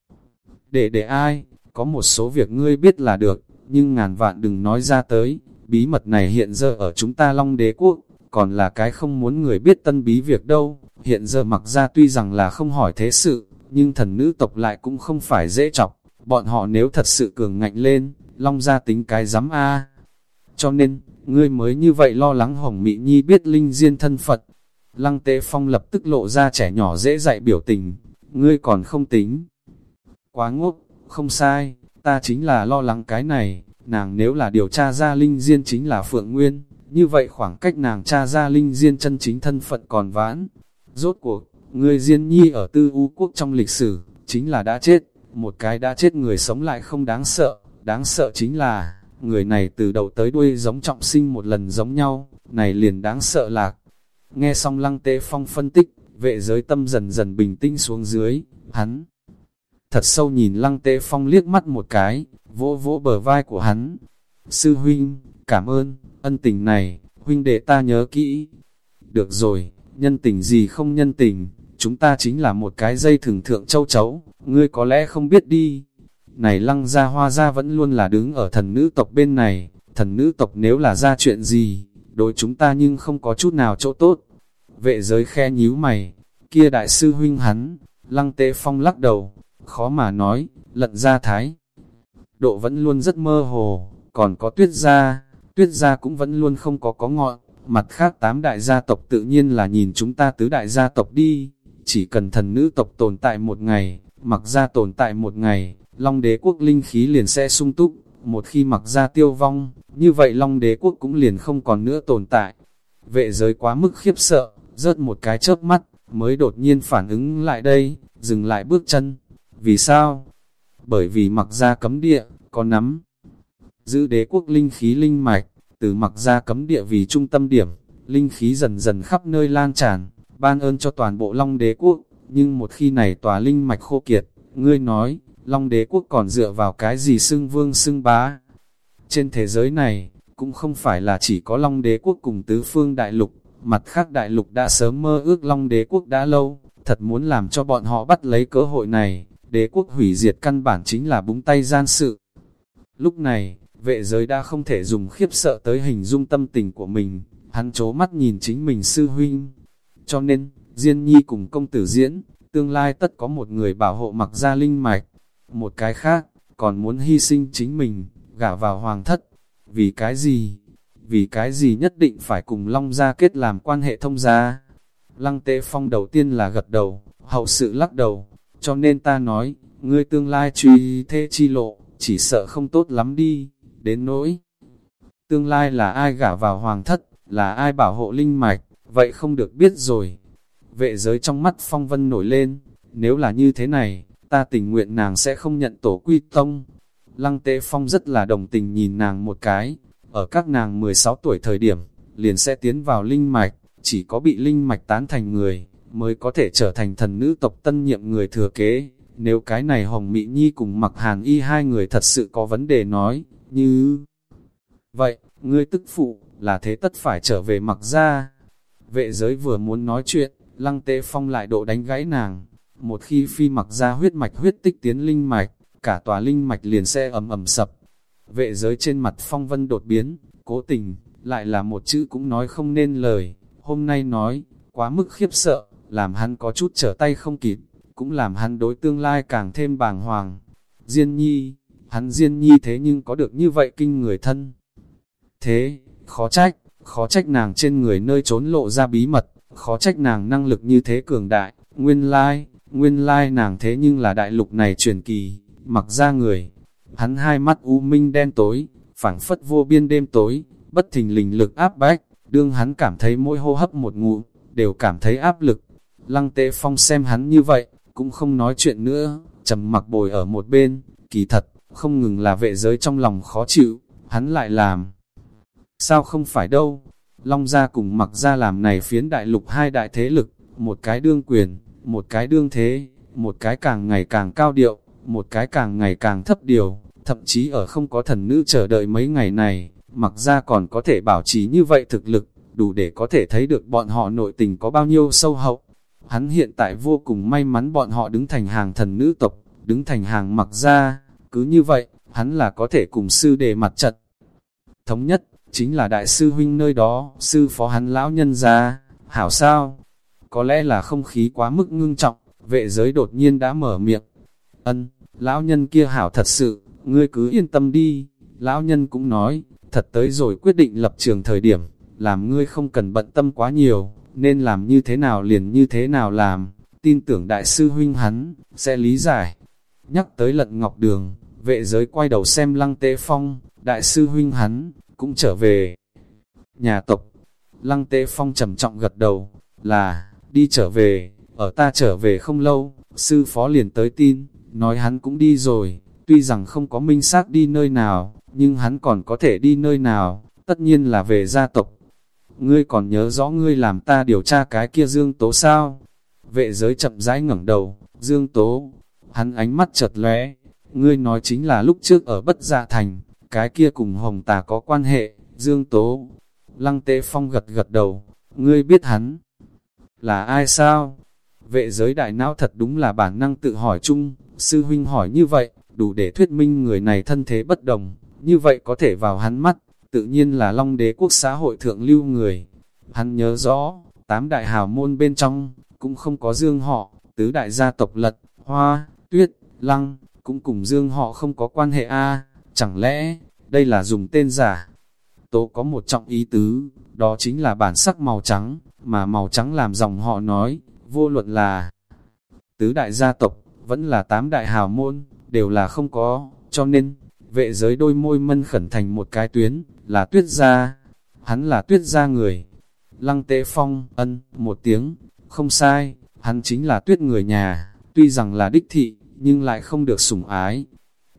Để để ai, có một số việc ngươi biết là được, nhưng ngàn vạn đừng nói ra tới, bí mật này hiện giờ ở chúng ta Long Đế Quốc, còn là cái không muốn người biết tân bí việc đâu, hiện giờ mặc ra tuy rằng là không hỏi thế sự, nhưng thần nữ tộc lại cũng không phải dễ chọc, bọn họ nếu thật sự cường ngạnh lên, Long ra tính cái dám a. Cho nên, ngươi mới như vậy lo lắng Hồng mị Nhi biết linh diên thân Phật. Lăng Tế Phong lập tức lộ ra trẻ nhỏ dễ dạy biểu tình, ngươi còn không tính. Quá ngốc, không sai, ta chính là lo lắng cái này, nàng nếu là điều tra ra linh diên chính là Phượng Nguyên, như vậy khoảng cách nàng cha ra linh diên chân chính thân phận còn vãn. Rốt cuộc, người diên nhi ở tư u quốc trong lịch sử, chính là đã chết, một cái đã chết người sống lại không đáng sợ, đáng sợ chính là, người này từ đầu tới đuôi giống trọng sinh một lần giống nhau, này liền đáng sợ lạc. Nghe xong lăng tế phong phân tích, vệ giới tâm dần dần bình tĩnh xuống dưới, hắn thật sâu nhìn lăng tế phong liếc mắt một cái, vỗ vỗ bờ vai của hắn. Sư huynh, cảm ơn, ân tình này, huynh đệ ta nhớ kỹ. Được rồi, nhân tình gì không nhân tình, chúng ta chính là một cái dây thường thượng châu chấu, ngươi có lẽ không biết đi. Này lăng gia hoa gia vẫn luôn là đứng ở thần nữ tộc bên này, thần nữ tộc nếu là ra chuyện gì, đối chúng ta nhưng không có chút nào chỗ tốt. Vệ giới khe nhíu mày, kia đại sư huynh hắn, lăng tế phong lắc đầu, khó mà nói, lận ra thái. Độ vẫn luôn rất mơ hồ, còn có tuyết gia, tuyết gia cũng vẫn luôn không có có ngọn, mặt khác tám đại gia tộc tự nhiên là nhìn chúng ta tứ đại gia tộc đi, chỉ cần thần nữ tộc tồn tại một ngày, mặc gia tồn tại một ngày, long đế quốc linh khí liền sẽ sung túc, một khi mặc gia tiêu vong, như vậy long đế quốc cũng liền không còn nữa tồn tại. Vệ giới quá mức khiếp sợ, rớt một cái chớp mắt, mới đột nhiên phản ứng lại đây, dừng lại bước chân, vì sao? Bởi vì mặc ra cấm địa, có nắm. Giữ đế quốc linh khí linh mạch, từ mặc ra cấm địa vì trung tâm điểm, linh khí dần dần khắp nơi lan tràn, ban ơn cho toàn bộ Long đế quốc. Nhưng một khi này tòa linh mạch khô kiệt, ngươi nói, Long đế quốc còn dựa vào cái gì xưng vương xưng bá? Trên thế giới này, cũng không phải là chỉ có Long đế quốc cùng tứ phương đại lục, mặt khác đại lục đã sớm mơ ước Long đế quốc đã lâu, thật muốn làm cho bọn họ bắt lấy cơ hội này, đế quốc hủy diệt căn bản chính là búng tay gian sự. Lúc này, vệ giới đã không thể dùng khiếp sợ tới hình dung tâm tình của mình, hắn chố mắt nhìn chính mình sư huynh. Cho nên, Diên Nhi cùng công tử diễn, tương lai tất có một người bảo hộ mặc gia linh mạch, một cái khác, còn muốn hy sinh chính mình, gả vào hoàng thất. Vì cái gì? Vì cái gì nhất định phải cùng Long gia kết làm quan hệ thông gia? Lăng tế phong đầu tiên là gật đầu, hậu sự lắc đầu, cho nên ta nói, ngươi tương lai truy thế chi lộ, chỉ sợ không tốt lắm đi, đến nỗi. Tương lai là ai gả vào hoàng thất, là ai bảo hộ linh mạch, vậy không được biết rồi. Vệ giới trong mắt phong vân nổi lên, nếu là như thế này, ta tình nguyện nàng sẽ không nhận tổ quy tông. Lăng tế phong rất là đồng tình nhìn nàng một cái, ở các nàng 16 tuổi thời điểm, liền sẽ tiến vào linh mạch, chỉ có bị linh mạch tán thành người, mới có thể trở thành thần nữ tộc tân nhiệm người thừa kế. Nếu cái này Hồng Mỹ Nhi cùng mặc hàn y hai người thật sự có vấn đề nói, như... Vậy, ngươi tức phụ, là thế tất phải trở về mặc ra. Vệ giới vừa muốn nói chuyện, lăng tế phong lại độ đánh gãy nàng. một khi phi mặc ra huyết mạch huyết tích tiến linh mạch, cả tòa linh mạch liền sẽ ầm ầm sập. Vệ giới trên mặt phong vân đột biến, cố tình, lại là một chữ cũng nói không nên lời, hôm nay nói, quá mức khiếp sợ, làm hắn có chút trở tay không kịp, cũng làm hắn đối tương lai càng thêm bàng hoàng. Diên nhi, hắn Diên nhi thế nhưng có được như vậy kinh người thân. Thế, khó trách, khó trách nàng trên người nơi trốn lộ ra bí mật, khó trách nàng năng lực như thế cường đại, nguyên lai, nguyên lai nàng thế nhưng là đại lục này truyền kỳ, mặc ra người. Hắn hai mắt u minh đen tối, phảng phất vô biên đêm tối, bất thình lình lực áp bách, đương hắn cảm thấy mỗi hô hấp một ngụ, đều cảm thấy áp lực. Lăng tệ phong xem hắn như vậy, cũng không nói chuyện nữa, trầm mặc bồi ở một bên, kỳ thật, không ngừng là vệ giới trong lòng khó chịu, hắn lại làm. Sao không phải đâu, Long gia cùng mặc gia làm này phiến đại lục hai đại thế lực, một cái đương quyền, một cái đương thế, một cái càng ngày càng cao điệu, một cái càng ngày càng thấp điều, thậm chí ở không có thần nữ chờ đợi mấy ngày này, mặc ra còn có thể bảo trì như vậy thực lực, đủ để có thể thấy được bọn họ nội tình có bao nhiêu sâu hậu. Hắn hiện tại vô cùng may mắn bọn họ đứng thành hàng thần nữ tộc, đứng thành hàng mặc ra, cứ như vậy, hắn là có thể cùng sư đề mặt trận. Thống nhất, chính là đại sư huynh nơi đó, sư phó hắn lão nhân ra, hảo sao? Có lẽ là không khí quá mức ngưng trọng, vệ giới đột nhiên đã mở miệng. Ân, lão nhân kia hảo thật sự, ngươi cứ yên tâm đi. Lão nhân cũng nói, thật tới rồi quyết định lập trường thời điểm, làm ngươi không cần bận tâm quá nhiều, nên làm như thế nào liền như thế nào làm, tin tưởng đại sư huynh hắn, sẽ lý giải. Nhắc tới lận ngọc đường, vệ giới quay đầu xem lăng tế phong, đại sư huynh hắn, cũng trở về. Nhà tộc, lăng tế phong trầm trọng gật đầu, là, đi trở về, ở ta trở về không lâu, sư phó liền tới tin, nói hắn cũng đi rồi, tuy rằng không có minh xác đi nơi nào, nhưng hắn còn có thể đi nơi nào, tất nhiên là về gia tộc. Ngươi còn nhớ rõ ngươi làm ta điều tra cái kia Dương Tố sao? Vệ giới chậm rãi ngẩng đầu, Dương Tố, hắn ánh mắt chợt lóe, ngươi nói chính là lúc trước ở Bất Dạ Thành, cái kia cùng Hồng Tà có quan hệ, Dương Tố. Lăng Tế Phong gật gật đầu, ngươi biết hắn là ai sao? Vệ giới đại não thật đúng là bản năng tự hỏi chung, sư huynh hỏi như vậy, đủ để thuyết minh người này thân thế bất đồng, như vậy có thể vào hắn mắt, tự nhiên là long đế quốc xã hội thượng lưu người. Hắn nhớ rõ, tám đại hào môn bên trong, cũng không có dương họ, tứ đại gia tộc lật, hoa, tuyết, lăng, cũng cùng dương họ không có quan hệ a chẳng lẽ, đây là dùng tên giả. Tố có một trọng ý tứ, đó chính là bản sắc màu trắng, mà màu trắng làm dòng họ nói, vô luận là tứ đại gia tộc, vẫn là tám đại hào môn, đều là không có, cho nên, vệ giới đôi môi mân khẩn thành một cái tuyến, là tuyết gia, hắn là tuyết gia người. Lăng tế phong, ân, một tiếng, không sai, hắn chính là tuyết người nhà, tuy rằng là đích thị, nhưng lại không được sủng ái.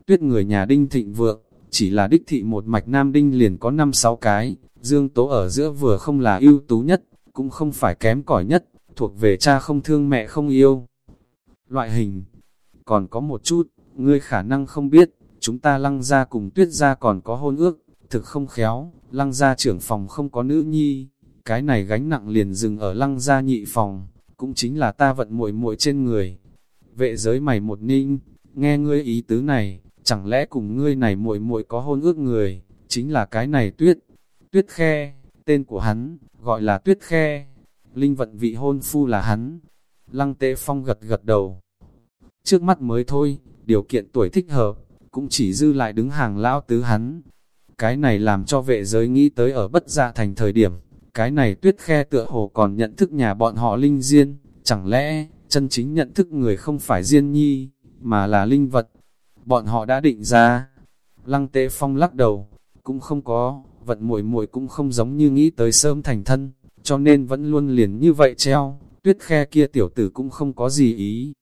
Tuyết người nhà đinh thịnh vượng, chỉ là đích thị một mạch nam đinh liền có năm sáu cái, dương tố ở giữa vừa không là ưu tú nhất, cũng không phải kém cỏi nhất, thuộc về cha không thương mẹ không yêu. Loại hình, còn có một chút, ngươi khả năng không biết, chúng ta lăng ra cùng tuyết ra còn có hôn ước, thực không khéo, lăng ra trưởng phòng không có nữ nhi, cái này gánh nặng liền dừng ở lăng ra nhị phòng, cũng chính là ta vận muội muội trên người. Vệ giới mày một ninh, nghe ngươi ý tứ này, chẳng lẽ cùng ngươi này muội muội có hôn ước người, chính là cái này tuyết, tuyết khe, tên của hắn, gọi là tuyết khe, linh vận vị hôn phu là hắn. Lăng tế phong gật gật đầu. Trước mắt mới thôi, điều kiện tuổi thích hợp, cũng chỉ dư lại đứng hàng lão tứ hắn. Cái này làm cho vệ giới nghĩ tới ở bất dạ thành thời điểm, cái này tuyết khe tựa hồ còn nhận thức nhà bọn họ linh diên, chẳng lẽ, chân chính nhận thức người không phải diên nhi, mà là linh vật. Bọn họ đã định ra, lăng tế phong lắc đầu, cũng không có, vận muội muội cũng không giống như nghĩ tới sớm thành thân, cho nên vẫn luôn liền như vậy treo, tuyết khe kia tiểu tử cũng không có gì ý.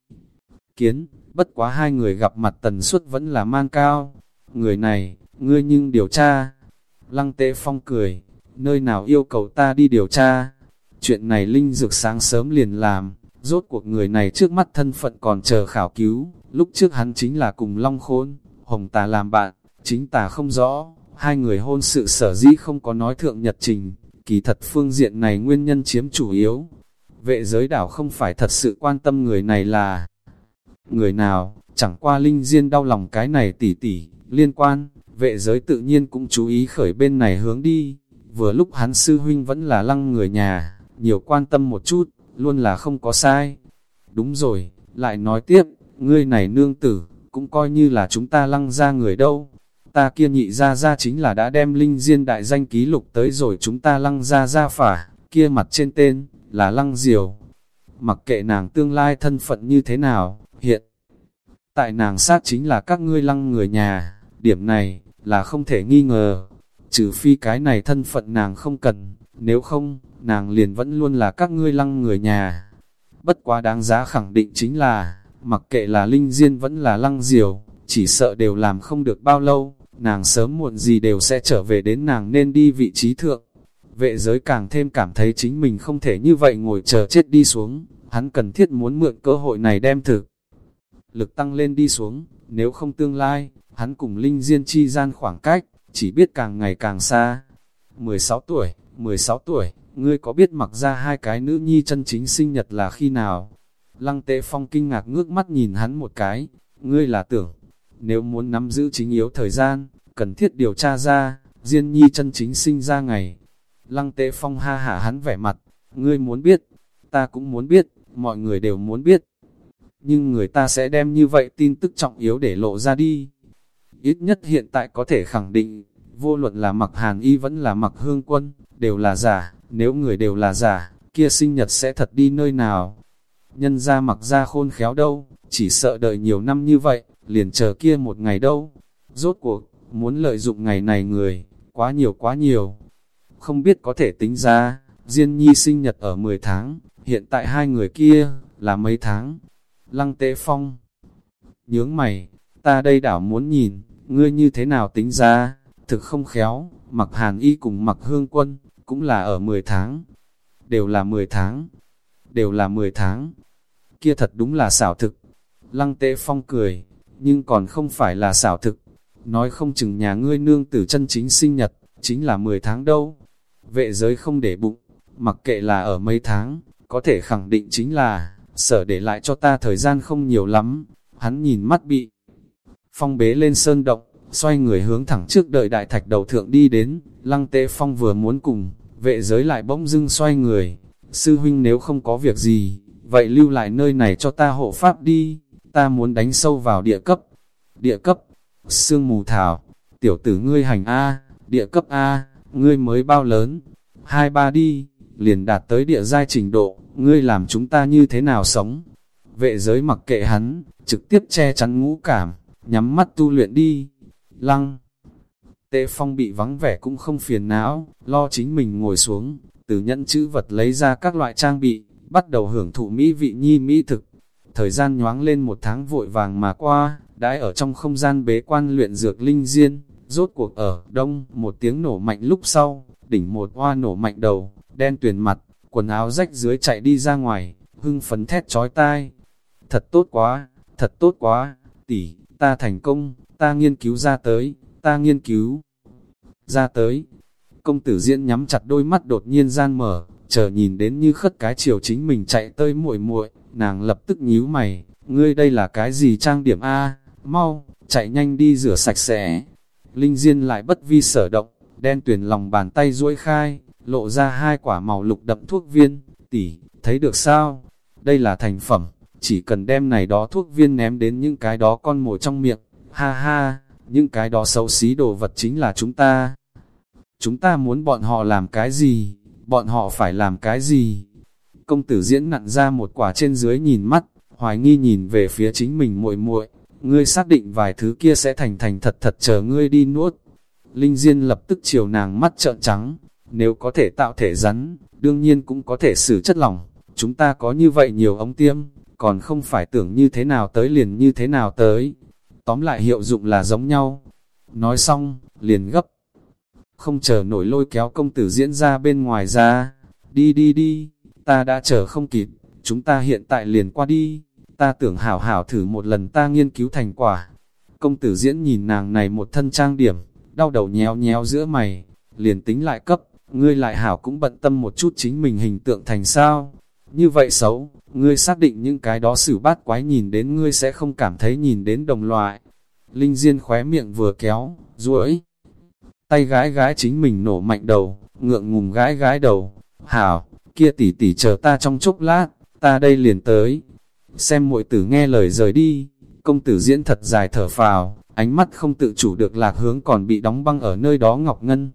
Kiến, bất quá hai người gặp mặt tần suất vẫn là mang cao. Người này, ngươi nhưng điều tra. Lăng tế phong cười, nơi nào yêu cầu ta đi điều tra. Chuyện này Linh Dược sáng sớm liền làm, rốt cuộc người này trước mắt thân phận còn chờ khảo cứu. Lúc trước hắn chính là cùng Long Khôn, Hồng Tà làm bạn, chính tà không rõ. Hai người hôn sự sở dĩ không có nói thượng nhật trình, kỳ thật phương diện này nguyên nhân chiếm chủ yếu. Vệ giới đảo không phải thật sự quan tâm người này là người nào, chẳng qua linh diên đau lòng cái này tỉ tỉ, liên quan, vệ giới tự nhiên cũng chú ý khởi bên này hướng đi, vừa lúc hắn sư huynh vẫn là lăng người nhà, nhiều quan tâm một chút, luôn là không có sai. Đúng rồi, lại nói tiếp, ngươi này nương tử, cũng coi như là chúng ta lăng ra người đâu. Ta kia nhị ra ra chính là đã đem linh diên đại danh ký lục tới rồi chúng ta lăng ra ra phả, kia mặt trên tên, là lăng diều. Mặc kệ nàng tương lai thân phận như thế nào, hiện tại nàng sát chính là các ngươi lăng người nhà, điểm này, là không thể nghi ngờ. Trừ phi cái này thân phận nàng không cần, nếu không, nàng liền vẫn luôn là các ngươi lăng người nhà. Bất quá đáng giá khẳng định chính là, mặc kệ là linh diên vẫn là lăng diều, chỉ sợ đều làm không được bao lâu, nàng sớm muộn gì đều sẽ trở về đến nàng nên đi vị trí thượng. Vệ giới càng thêm cảm thấy chính mình không thể như vậy ngồi chờ chết đi xuống, hắn cần thiết muốn mượn cơ hội này đem thực. Lực tăng lên đi xuống, nếu không tương lai, hắn cùng Linh Diên chi gian khoảng cách, chỉ biết càng ngày càng xa. 16 tuổi, 16 tuổi, ngươi có biết mặc ra hai cái nữ nhi chân chính sinh nhật là khi nào? Lăng tệ phong kinh ngạc ngước mắt nhìn hắn một cái, ngươi là tưởng, nếu muốn nắm giữ chính yếu thời gian, cần thiết điều tra ra, Diên nhi chân chính sinh ra ngày. Lăng tệ phong ha hả hắn vẻ mặt, ngươi muốn biết, ta cũng muốn biết, mọi người đều muốn biết. Nhưng người ta sẽ đem như vậy tin tức trọng yếu để lộ ra đi. Ít nhất hiện tại có thể khẳng định, vô luận là mặc hàn y vẫn là mặc hương quân, đều là giả, nếu người đều là giả, kia sinh nhật sẽ thật đi nơi nào. Nhân ra mặc ra khôn khéo đâu, chỉ sợ đợi nhiều năm như vậy, liền chờ kia một ngày đâu. Rốt cuộc, muốn lợi dụng ngày này người, quá nhiều quá nhiều. Không biết có thể tính ra, Diên Nhi sinh nhật ở 10 tháng, hiện tại hai người kia, là mấy tháng. Lăng Tế Phong Nhướng mày, ta đây đảo muốn nhìn, ngươi như thế nào tính ra, thực không khéo, mặc hàn y cùng mặc hương quân, cũng là ở 10 tháng. Đều là 10 tháng. Đều là 10 tháng. Kia thật đúng là xảo thực. Lăng tệ Phong cười, nhưng còn không phải là xảo thực. Nói không chừng nhà ngươi nương tử chân chính sinh nhật, chính là 10 tháng đâu. Vệ giới không để bụng, mặc kệ là ở mấy tháng, có thể khẳng định chính là, sở để lại cho ta thời gian không nhiều lắm. Hắn nhìn mắt bị phong bế lên sơn động, xoay người hướng thẳng trước đợi đại thạch đầu thượng đi đến, lăng tệ phong vừa muốn cùng, vệ giới lại bỗng dưng xoay người, sư huynh nếu không có việc gì, vậy lưu lại nơi này cho ta hộ pháp đi, ta muốn đánh sâu vào địa cấp, địa cấp, sương mù thảo, tiểu tử ngươi hành A, địa cấp A, ngươi mới bao lớn, hai ba đi, liền đạt tới địa giai trình độ, ngươi làm chúng ta như thế nào sống, vệ giới mặc kệ hắn, trực tiếp che chắn ngũ cảm, nhắm mắt tu luyện đi. Lăng Tệ phong bị vắng vẻ cũng không phiền não, lo chính mình ngồi xuống, từ nhẫn chữ vật lấy ra các loại trang bị, bắt đầu hưởng thụ mỹ vị nhi mỹ thực. Thời gian nhoáng lên một tháng vội vàng mà qua, đãi ở trong không gian bế quan luyện dược linh diên, rốt cuộc ở đông, một tiếng nổ mạnh lúc sau, đỉnh một hoa nổ mạnh đầu, đen tuyền mặt, quần áo rách dưới chạy đi ra ngoài, hưng phấn thét chói tai. Thật tốt quá, thật tốt quá, tỷ, ta thành công, ta nghiên cứu ra tới, ta nghiên cứu ra tới. Công tử diễn nhắm chặt đôi mắt đột nhiên gian mở, chờ nhìn đến như khất cái chiều chính mình chạy tới muội muội, nàng lập tức nhíu mày, ngươi đây là cái gì trang điểm A, mau, chạy nhanh đi rửa sạch sẽ. Linh Diên lại bất vi sở động, đen tuyển lòng bàn tay duỗi khai, lộ ra hai quả màu lục đậm thuốc viên, tỷ, thấy được sao? Đây là thành phẩm, chỉ cần đem này đó thuốc viên ném đến những cái đó con mồi trong miệng, ha ha, những cái đó xấu xí đồ vật chính là chúng ta. Chúng ta muốn bọn họ làm cái gì, bọn họ phải làm cái gì? Công tử diễn nặn ra một quả trên dưới nhìn mắt, hoài nghi nhìn về phía chính mình muội muội ngươi xác định vài thứ kia sẽ thành thành thật thật chờ ngươi đi nuốt. Linh Diên lập tức chiều nàng mắt trợn trắng, nếu có thể tạo thể rắn, đương nhiên cũng có thể xử chất lỏng, chúng ta có như vậy nhiều ống tiêm, còn không phải tưởng như thế nào tới liền như thế nào tới. Tóm lại hiệu dụng là giống nhau. Nói xong, liền gấp. Không chờ nổi lôi kéo công tử diễn ra bên ngoài ra. Đi đi đi, ta đã chờ không kịp, chúng ta hiện tại liền qua đi. Ta tưởng hảo hảo thử một lần ta nghiên cứu thành quả. Công tử diễn nhìn nàng này một thân trang điểm, đau đầu nhéo nhéo giữa mày, liền tính lại cấp, ngươi lại hảo cũng bận tâm một chút chính mình hình tượng thành sao như vậy xấu, ngươi xác định những cái đó xử bát quái nhìn đến ngươi sẽ không cảm thấy nhìn đến đồng loại. Linh Diên khóe miệng vừa kéo, duỗi tay gái gái chính mình nổ mạnh đầu, ngượng ngùng gái gái đầu, hảo, kia tỷ tỷ chờ ta trong chốc lát, ta đây liền tới. Xem muội tử nghe lời rời đi, công tử diễn thật dài thở phào, ánh mắt không tự chủ được lạc hướng còn bị đóng băng ở nơi đó Ngọc Ngân.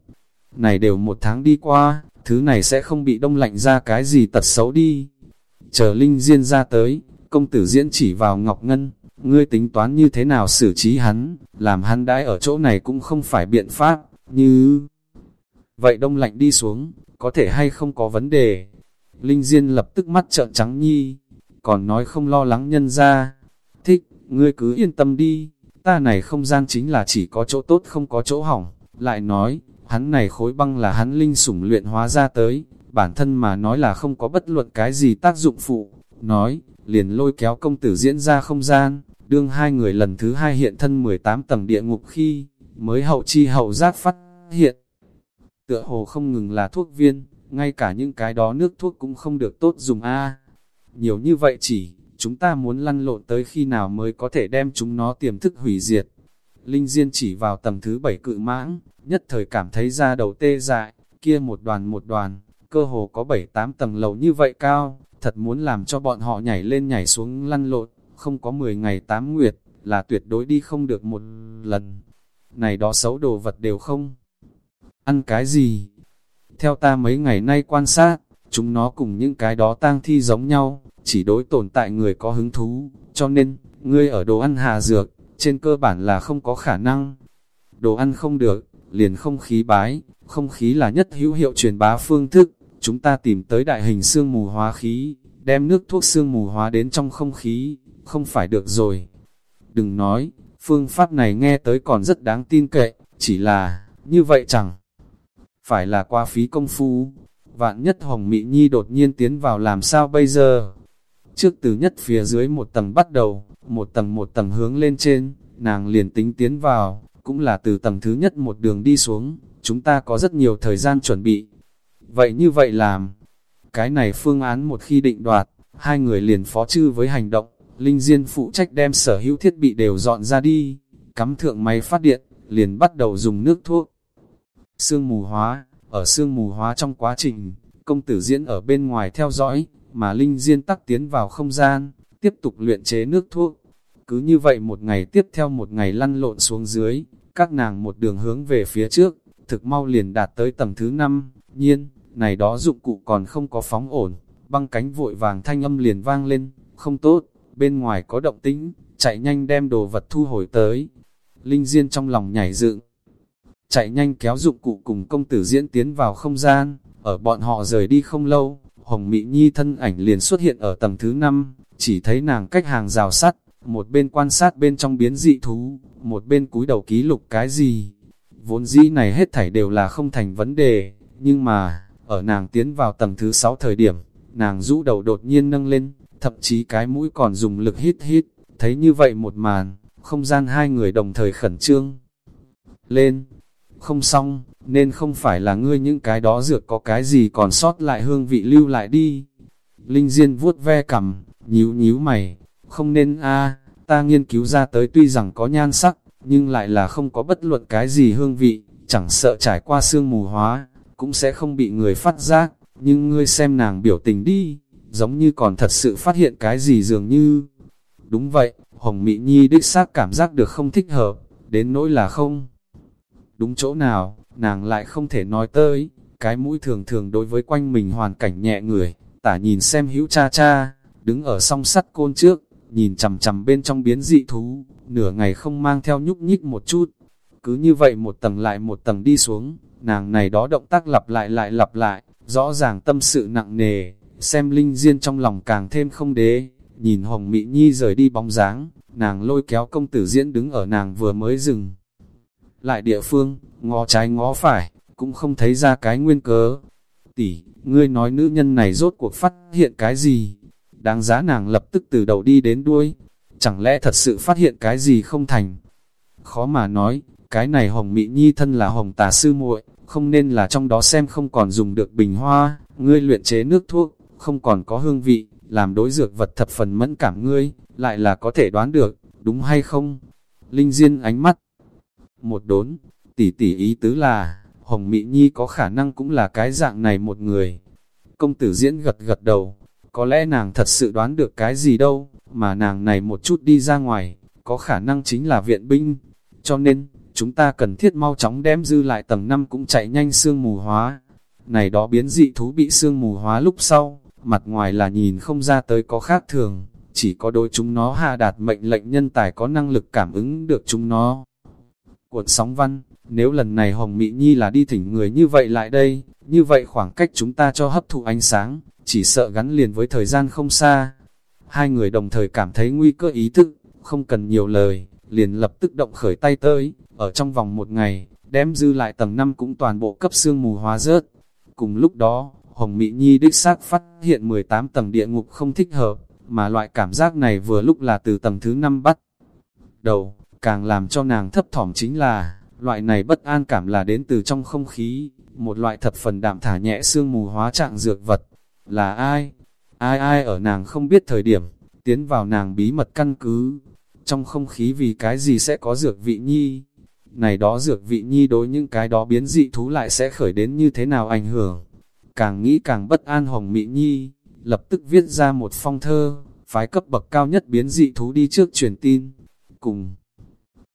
Này đều một tháng đi qua, thứ này sẽ không bị đông lạnh ra cái gì tật xấu đi. Chờ Linh Diên ra tới, công tử diễn chỉ vào Ngọc Ngân, ngươi tính toán như thế nào xử trí hắn, làm hắn đãi ở chỗ này cũng không phải biện pháp, như... Vậy đông lạnh đi xuống, có thể hay không có vấn đề. Linh Diên lập tức mắt trợn trắng nhi, còn nói không lo lắng nhân ra. Thích, ngươi cứ yên tâm đi, ta này không gian chính là chỉ có chỗ tốt không có chỗ hỏng. Lại nói, hắn này khối băng là hắn linh sủng luyện hóa ra tới, bản thân mà nói là không có bất luận cái gì tác dụng phụ. Nói, liền lôi kéo công tử diễn ra không gian, đương hai người lần thứ hai hiện thân 18 tầng địa ngục khi, mới hậu chi hậu giác phát hiện. Tựa hồ không ngừng là thuốc viên, ngay cả những cái đó nước thuốc cũng không được tốt dùng a Nhiều như vậy chỉ, chúng ta muốn lăn lộn tới khi nào mới có thể đem chúng nó tiềm thức hủy diệt. Linh Diên chỉ vào tầng thứ bảy cự mãng, nhất thời cảm thấy ra đầu tê dại, kia một đoàn một đoàn, cơ hồ có bảy tám tầng lầu như vậy cao, thật muốn làm cho bọn họ nhảy lên nhảy xuống lăn lộn, không có 10 ngày 8 nguyệt, là tuyệt đối đi không được một lần. Này đó xấu đồ vật đều không. Ăn cái gì? Theo ta mấy ngày nay quan sát, chúng nó cùng những cái đó tang thi giống nhau, chỉ đối tồn tại người có hứng thú, cho nên, ngươi ở đồ ăn hà dược, trên cơ bản là không có khả năng. Đồ ăn không được, liền không khí bái, không khí là nhất hữu hiệu truyền bá phương thức, chúng ta tìm tới đại hình xương mù hóa khí, đem nước thuốc xương mù hóa đến trong không khí, không phải được rồi. Đừng nói, phương pháp này nghe tới còn rất đáng tin cậy, chỉ là, như vậy chẳng phải là qua phí công phu. Vạn nhất Hồng mỹ Nhi đột nhiên tiến vào làm sao bây giờ? Trước từ nhất phía dưới một tầng bắt đầu, một tầng một tầng hướng lên trên, nàng liền tính tiến vào, cũng là từ tầng thứ nhất một đường đi xuống, chúng ta có rất nhiều thời gian chuẩn bị. Vậy như vậy làm, cái này phương án một khi định đoạt, hai người liền phó chư với hành động, Linh Diên phụ trách đem sở hữu thiết bị đều dọn ra đi, cắm thượng máy phát điện, liền bắt đầu dùng nước thuốc. Sương mù hóa, ở sương mù hóa trong quá trình, công tử diễn ở bên ngoài theo dõi, mà Linh Diên tắc tiến vào không gian, tiếp tục luyện chế nước thuốc. Cứ như vậy một ngày tiếp theo một ngày lăn lộn xuống dưới, các nàng một đường hướng về phía trước, thực mau liền đạt tới tầng thứ 5, nhiên, này đó dụng cụ còn không có phóng ổn, băng cánh vội vàng thanh âm liền vang lên, không tốt, bên ngoài có động tĩnh, chạy nhanh đem đồ vật thu hồi tới. Linh Diên trong lòng nhảy dựng, chạy nhanh kéo dụng cụ cùng công tử diễn tiến vào không gian, ở bọn họ rời đi không lâu, Hồng Mỹ Nhi thân ảnh liền xuất hiện ở tầng thứ 5, chỉ thấy nàng cách hàng rào sắt, một bên quan sát bên trong biến dị thú, một bên cúi đầu ký lục cái gì. Vốn dĩ này hết thảy đều là không thành vấn đề, nhưng mà, ở nàng tiến vào tầng thứ 6 thời điểm, nàng rũ đầu đột nhiên nâng lên, thậm chí cái mũi còn dùng lực hít hít, thấy như vậy một màn, không gian hai người đồng thời khẩn trương. Lên, không xong, nên không phải là ngươi những cái đó dược có cái gì còn sót lại hương vị lưu lại đi. Linh Diên vuốt ve cầm, nhíu nhíu mày, không nên a ta nghiên cứu ra tới tuy rằng có nhan sắc, nhưng lại là không có bất luận cái gì hương vị, chẳng sợ trải qua sương mù hóa, cũng sẽ không bị người phát giác, nhưng ngươi xem nàng biểu tình đi, giống như còn thật sự phát hiện cái gì dường như. Đúng vậy, Hồng Mỹ Nhi đích xác cảm giác được không thích hợp, đến nỗi là không. Đúng chỗ nào, nàng lại không thể nói tới, cái mũi thường thường đối với quanh mình hoàn cảnh nhẹ người, tả nhìn xem hữu cha cha, đứng ở song sắt côn trước, nhìn chằm chằm bên trong biến dị thú, nửa ngày không mang theo nhúc nhích một chút. Cứ như vậy một tầng lại một tầng đi xuống, nàng này đó động tác lặp lại lại lặp lại, rõ ràng tâm sự nặng nề, xem linh diên trong lòng càng thêm không đế, nhìn Hồng Mỹ Nhi rời đi bóng dáng, nàng lôi kéo công tử diễn đứng ở nàng vừa mới dừng. Lại địa phương, ngó trái ngó phải, cũng không thấy ra cái nguyên cớ. Tỷ, ngươi nói nữ nhân này rốt cuộc phát hiện cái gì? Đáng giá nàng lập tức từ đầu đi đến đuôi. Chẳng lẽ thật sự phát hiện cái gì không thành? Khó mà nói, cái này Hồng Mỹ Nhi thân là Hồng Tà Sư muội không nên là trong đó xem không còn dùng được bình hoa, ngươi luyện chế nước thuốc, không còn có hương vị, làm đối dược vật thập phần mẫn cảm ngươi, lại là có thể đoán được, đúng hay không? Linh Diên ánh mắt, một đốn, tỷ tỷ ý tứ là, Hồng Mỹ Nhi có khả năng cũng là cái dạng này một người. Công tử diễn gật gật đầu, có lẽ nàng thật sự đoán được cái gì đâu, mà nàng này một chút đi ra ngoài, có khả năng chính là viện binh. Cho nên, chúng ta cần thiết mau chóng đem dư lại tầng 5 cũng chạy nhanh sương mù hóa. Này đó biến dị thú bị sương mù hóa lúc sau, mặt ngoài là nhìn không ra tới có khác thường, chỉ có đôi chúng nó hạ đạt mệnh lệnh nhân tài có năng lực cảm ứng được chúng nó. Cuộn sóng văn, nếu lần này Hồng Mỹ Nhi là đi thỉnh người như vậy lại đây, như vậy khoảng cách chúng ta cho hấp thụ ánh sáng, chỉ sợ gắn liền với thời gian không xa. Hai người đồng thời cảm thấy nguy cơ ý thức, không cần nhiều lời, liền lập tức động khởi tay tới, ở trong vòng một ngày, đem dư lại tầng 5 cũng toàn bộ cấp xương mù hóa rớt. Cùng lúc đó, Hồng Mỹ Nhi đích xác phát hiện 18 tầng địa ngục không thích hợp, mà loại cảm giác này vừa lúc là từ tầng thứ 5 bắt. Đầu, càng làm cho nàng thấp thỏm chính là, loại này bất an cảm là đến từ trong không khí, một loại thập phần đạm thả nhẹ xương mù hóa trạng dược vật. Là ai? Ai ai ở nàng không biết thời điểm, tiến vào nàng bí mật căn cứ. Trong không khí vì cái gì sẽ có dược vị nhi? Này đó dược vị nhi đối những cái đó biến dị thú lại sẽ khởi đến như thế nào ảnh hưởng? Càng nghĩ càng bất an hồng mị nhi, lập tức viết ra một phong thơ, phái cấp bậc cao nhất biến dị thú đi trước truyền tin. Cùng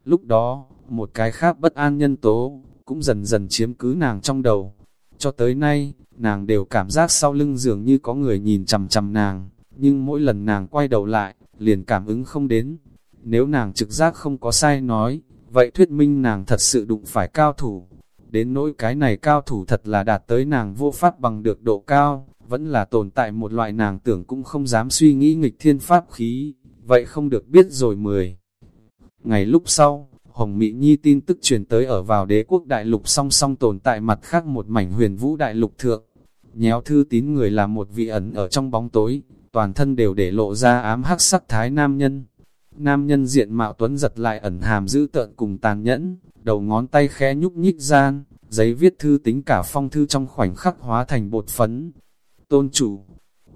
lúc đó, một cái khác bất an nhân tố, cũng dần dần chiếm cứ nàng trong đầu. Cho tới nay, nàng đều cảm giác sau lưng dường như có người nhìn chằm chằm nàng, nhưng mỗi lần nàng quay đầu lại, liền cảm ứng không đến. Nếu nàng trực giác không có sai nói, vậy thuyết minh nàng thật sự đụng phải cao thủ. Đến nỗi cái này cao thủ thật là đạt tới nàng vô pháp bằng được độ cao, vẫn là tồn tại một loại nàng tưởng cũng không dám suy nghĩ nghịch thiên pháp khí, vậy không được biết rồi mười. Ngày lúc sau, Hồng Mỹ Nhi tin tức truyền tới ở vào đế quốc đại lục song song tồn tại mặt khác một mảnh huyền vũ đại lục thượng. Nhéo thư tín người là một vị ẩn ở trong bóng tối, toàn thân đều để lộ ra ám hắc sắc thái nam nhân. Nam nhân diện mạo tuấn giật lại ẩn hàm dữ tợn cùng tàn nhẫn, đầu ngón tay khẽ nhúc nhích gian, giấy viết thư tính cả phong thư trong khoảnh khắc hóa thành bột phấn. Tôn chủ,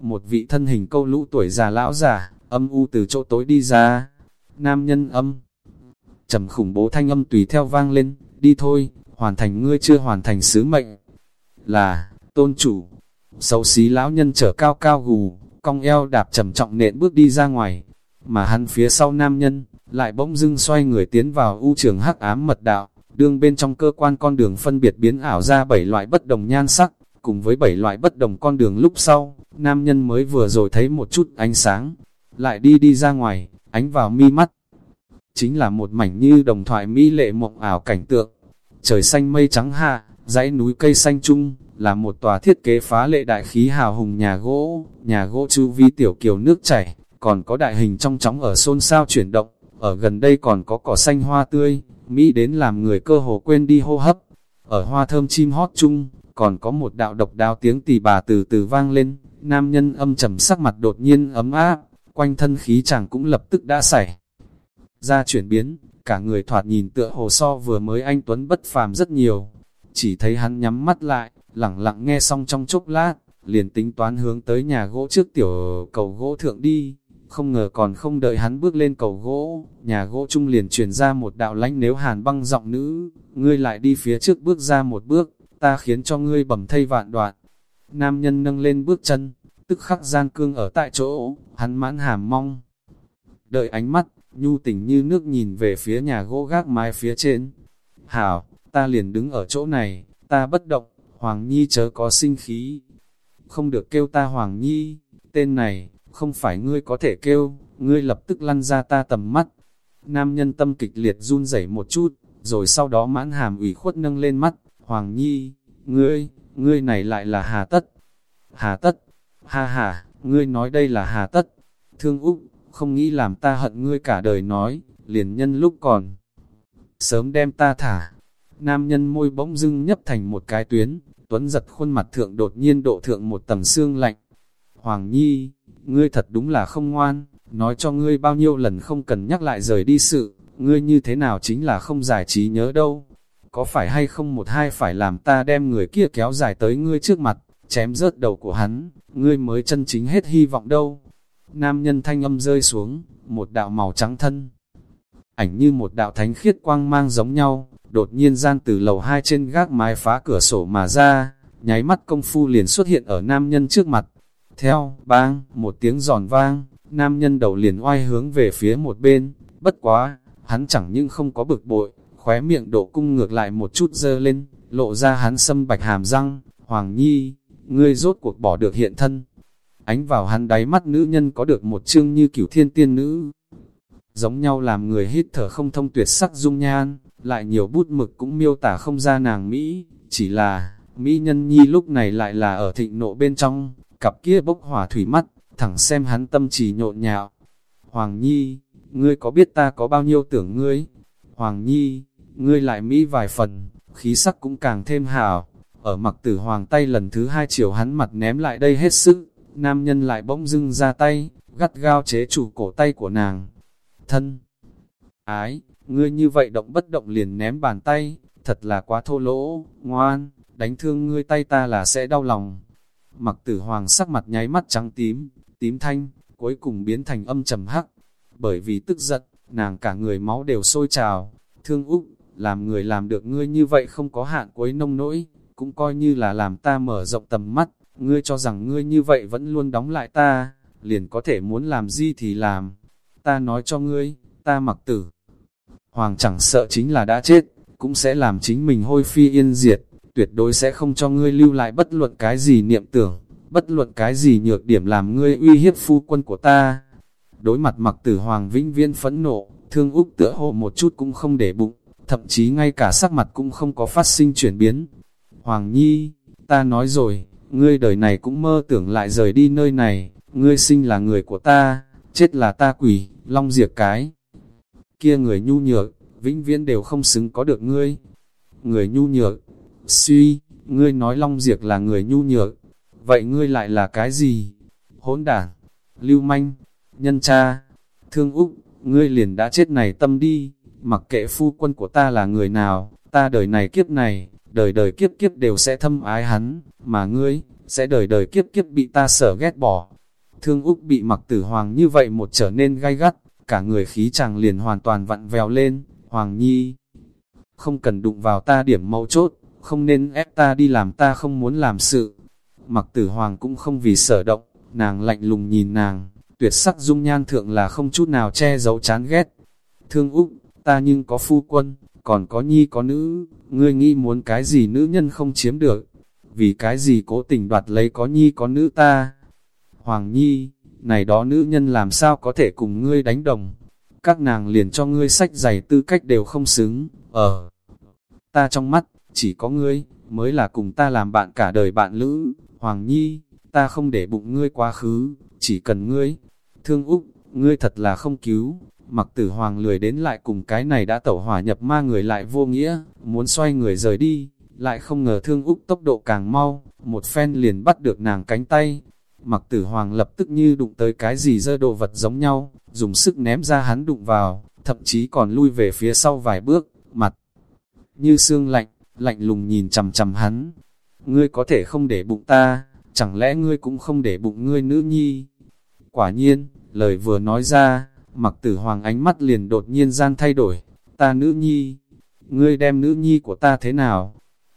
một vị thân hình câu lũ tuổi già lão già, âm u từ chỗ tối đi ra. Nam nhân âm, trầm khủng bố thanh âm tùy theo vang lên, đi thôi, hoàn thành ngươi chưa hoàn thành sứ mệnh. Là, tôn chủ, xấu xí lão nhân trở cao cao gù, cong eo đạp trầm trọng nện bước đi ra ngoài, mà hắn phía sau nam nhân, lại bỗng dưng xoay người tiến vào u trường hắc ám mật đạo, đương bên trong cơ quan con đường phân biệt biến ảo ra bảy loại bất đồng nhan sắc, cùng với bảy loại bất đồng con đường lúc sau, nam nhân mới vừa rồi thấy một chút ánh sáng, lại đi đi ra ngoài, ánh vào mi mắt. Chính là một mảnh như đồng thoại mỹ lệ mộng ảo cảnh tượng, trời xanh mây trắng hạ, dãy núi cây xanh chung, là một tòa thiết kế phá lệ đại khí hào hùng nhà gỗ, nhà gỗ chu vi tiểu kiều nước chảy, còn có đại hình trong chóng ở xôn xao chuyển động, ở gần đây còn có cỏ xanh hoa tươi, Mỹ đến làm người cơ hồ quên đi hô hấp. Ở hoa thơm chim hót chung, còn có một đạo độc đáo tiếng tỳ bà từ từ vang lên, nam nhân âm trầm sắc mặt đột nhiên ấm áp, quanh thân khí chàng cũng lập tức đã xảy ra chuyển biến, cả người thoạt nhìn tựa hồ so vừa mới anh Tuấn bất phàm rất nhiều. Chỉ thấy hắn nhắm mắt lại, lặng lặng nghe xong trong chốc lát, liền tính toán hướng tới nhà gỗ trước tiểu cầu gỗ thượng đi. Không ngờ còn không đợi hắn bước lên cầu gỗ, nhà gỗ trung liền truyền ra một đạo lánh nếu hàn băng giọng nữ, ngươi lại đi phía trước bước ra một bước, ta khiến cho ngươi bầm thây vạn đoạn. Nam nhân nâng lên bước chân, tức khắc gian cương ở tại chỗ, hắn mãn hàm mong. Đợi ánh mắt, nhu tình như nước nhìn về phía nhà gỗ gác mái phía trên. Hảo, ta liền đứng ở chỗ này, ta bất động, Hoàng Nhi chớ có sinh khí. Không được kêu ta Hoàng Nhi, tên này, không phải ngươi có thể kêu, ngươi lập tức lăn ra ta tầm mắt. Nam nhân tâm kịch liệt run rẩy một chút, rồi sau đó mãn hàm ủy khuất nâng lên mắt, Hoàng Nhi, ngươi, ngươi này lại là hà tất. Hà tất, ha ha, ngươi nói đây là hà tất. Thương Úc, không nghĩ làm ta hận ngươi cả đời nói, liền nhân lúc còn. Sớm đem ta thả, nam nhân môi bỗng dưng nhấp thành một cái tuyến, tuấn giật khuôn mặt thượng đột nhiên độ thượng một tầng xương lạnh. Hoàng Nhi, ngươi thật đúng là không ngoan, nói cho ngươi bao nhiêu lần không cần nhắc lại rời đi sự, ngươi như thế nào chính là không giải trí nhớ đâu. Có phải hay không một hai phải làm ta đem người kia kéo dài tới ngươi trước mặt, chém rớt đầu của hắn, ngươi mới chân chính hết hy vọng đâu. Nam nhân thanh âm rơi xuống, một đạo màu trắng thân. Ảnh như một đạo thánh khiết quang mang giống nhau, đột nhiên gian từ lầu hai trên gác mái phá cửa sổ mà ra, nháy mắt công phu liền xuất hiện ở nam nhân trước mặt. Theo, bang, một tiếng giòn vang, nam nhân đầu liền oai hướng về phía một bên, bất quá, hắn chẳng những không có bực bội, khóe miệng độ cung ngược lại một chút dơ lên, lộ ra hắn sâm bạch hàm răng, Hoàng Nhi, ngươi rốt cuộc bỏ được hiện thân. Ánh vào hắn đáy mắt nữ nhân có được một chương như cửu thiên tiên nữ. Giống nhau làm người hít thở không thông tuyệt sắc dung nhan, lại nhiều bút mực cũng miêu tả không ra nàng Mỹ, chỉ là, Mỹ nhân nhi lúc này lại là ở thịnh nộ bên trong, cặp kia bốc hỏa thủy mắt, thẳng xem hắn tâm trì nhộn nhạo. Hoàng Nhi, ngươi có biết ta có bao nhiêu tưởng ngươi? Hoàng Nhi, ngươi lại Mỹ vài phần, khí sắc cũng càng thêm hảo. Ở mặc tử hoàng tay lần thứ hai chiều hắn mặt ném lại đây hết sức, nam nhân lại bỗng dưng ra tay, gắt gao chế chủ cổ tay của nàng. Thân, ái, ngươi như vậy động bất động liền ném bàn tay, thật là quá thô lỗ, ngoan, đánh thương ngươi tay ta là sẽ đau lòng. Mặc tử hoàng sắc mặt nháy mắt trắng tím, tím thanh, cuối cùng biến thành âm trầm hắc. Bởi vì tức giận, nàng cả người máu đều sôi trào, thương úc, làm người làm được ngươi như vậy không có hạn cuối nông nỗi, cũng coi như là làm ta mở rộng tầm mắt, ngươi cho rằng ngươi như vậy vẫn luôn đóng lại ta, liền có thể muốn làm gì thì làm. Ta nói cho ngươi, ta mặc tử. Hoàng chẳng sợ chính là đã chết, cũng sẽ làm chính mình hôi phi yên diệt, tuyệt đối sẽ không cho ngươi lưu lại bất luận cái gì niệm tưởng, bất luận cái gì nhược điểm làm ngươi uy hiếp phu quân của ta. Đối mặt mặc tử Hoàng vĩnh viên phẫn nộ, thương úc tựa hồ một chút cũng không để bụng, thậm chí ngay cả sắc mặt cũng không có phát sinh chuyển biến. Hoàng Nhi, ta nói rồi, ngươi đời này cũng mơ tưởng lại rời đi nơi này, ngươi sinh là người của ta, chết là ta quỷ, long diệt cái. Kia người nhu nhược, vĩnh viễn đều không xứng có được ngươi. Người nhu nhược, suy, ngươi nói long diệt là người nhu nhược, vậy ngươi lại là cái gì? Hỗn đảng, lưu manh, nhân cha, thương úc, ngươi liền đã chết này tâm đi, mặc kệ phu quân của ta là người nào, ta đời này kiếp này, đời đời kiếp kiếp đều sẽ thâm ái hắn, mà ngươi, sẽ đời đời kiếp kiếp bị ta sở ghét bỏ. Thương Úc bị mặc tử hoàng như vậy một trở nên gai gắt, cả người khí chàng liền hoàn toàn vặn vèo lên, Hoàng Nhi. Không cần đụng vào ta điểm mấu chốt, không nên ép ta đi làm ta không muốn làm sự. Mặc tử hoàng cũng không vì sở động, nàng lạnh lùng nhìn nàng, tuyệt sắc dung nhan thượng là không chút nào che giấu chán ghét. Thương Úc, ta nhưng có phu quân, còn có nhi có nữ, ngươi nghĩ muốn cái gì nữ nhân không chiếm được, vì cái gì cố tình đoạt lấy có nhi có nữ ta. Hoàng nhi, này đó nữ nhân làm sao có thể cùng ngươi đánh đồng, các nàng liền cho ngươi sách giày tư cách đều không xứng, ở ta trong mắt, chỉ có ngươi, mới là cùng ta làm bạn cả đời bạn lữ, Hoàng Nhi, ta không để bụng ngươi quá khứ, chỉ cần ngươi, thương Úc, ngươi thật là không cứu, Mặc tử hoàng lười đến lại cùng cái này đã tẩu hỏa nhập ma người lại vô nghĩa, muốn xoay người rời đi, lại không ngờ thương úc tốc độ càng mau, một phen liền bắt được nàng cánh tay. Mặc tử hoàng lập tức như đụng tới cái gì dơ đồ vật giống nhau, dùng sức ném ra hắn đụng vào, thậm chí còn lui về phía sau vài bước, mặt như xương lạnh, lạnh lùng nhìn chầm chầm hắn. Ngươi có thể không để bụng ta, chẳng lẽ ngươi cũng không để bụng ngươi nữ nhi? Quả nhiên, lời vừa nói ra, Mặc tử hoàng ánh mắt liền đột nhiên gian thay đổi, ta nữ nhi, ngươi đem nữ nhi của ta thế nào?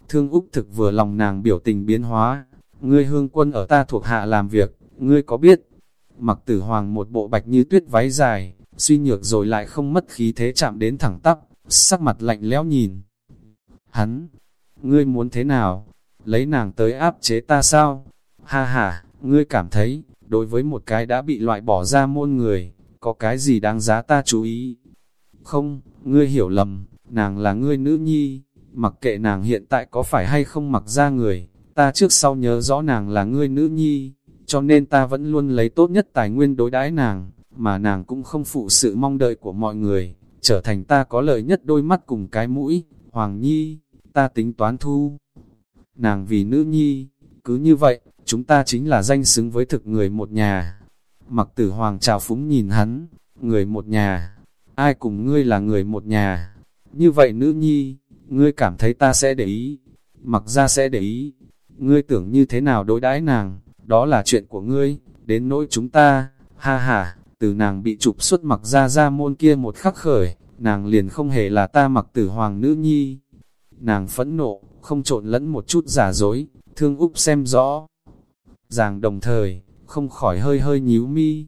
Thương Úc thực vừa lòng nàng biểu tình biến hóa, ngươi hương quân ở ta thuộc hạ làm việc, ngươi có biết? Mặc tử hoàng một bộ bạch như tuyết váy dài, suy nhược rồi lại không mất khí thế chạm đến thẳng tắp, sắc mặt lạnh lẽo nhìn. Hắn, ngươi muốn thế nào? Lấy nàng tới áp chế ta sao? Ha ha, ngươi cảm thấy, đối với một cái đã bị loại bỏ ra môn người, có cái gì đáng giá ta chú ý? Không, ngươi hiểu lầm, nàng là ngươi nữ nhi, mặc kệ nàng hiện tại có phải hay không mặc ra người, ta trước sau nhớ rõ nàng là ngươi nữ nhi, cho nên ta vẫn luôn lấy tốt nhất tài nguyên đối đãi nàng, mà nàng cũng không phụ sự mong đợi của mọi người, trở thành ta có lợi nhất đôi mắt cùng cái mũi, Hoàng Nhi, ta tính toán thu. Nàng vì nữ nhi, cứ như vậy, chúng ta chính là danh xứng với thực người một nhà. Mặc tử hoàng trào phúng nhìn hắn, người một nhà, ai cùng ngươi là người một nhà. Như vậy nữ nhi, ngươi cảm thấy ta sẽ để ý, mặc ra sẽ để ý. ngươi tưởng như thế nào đối đãi nàng, đó là chuyện của ngươi, đến nỗi chúng ta, ha ha, từ nàng bị chụp xuất mặc ra ra môn kia một khắc khởi, nàng liền không hề là ta mặc tử hoàng nữ nhi. Nàng phẫn nộ, không trộn lẫn một chút giả dối, thương Úc xem rõ. Ràng đồng thời, không khỏi hơi hơi nhíu mi.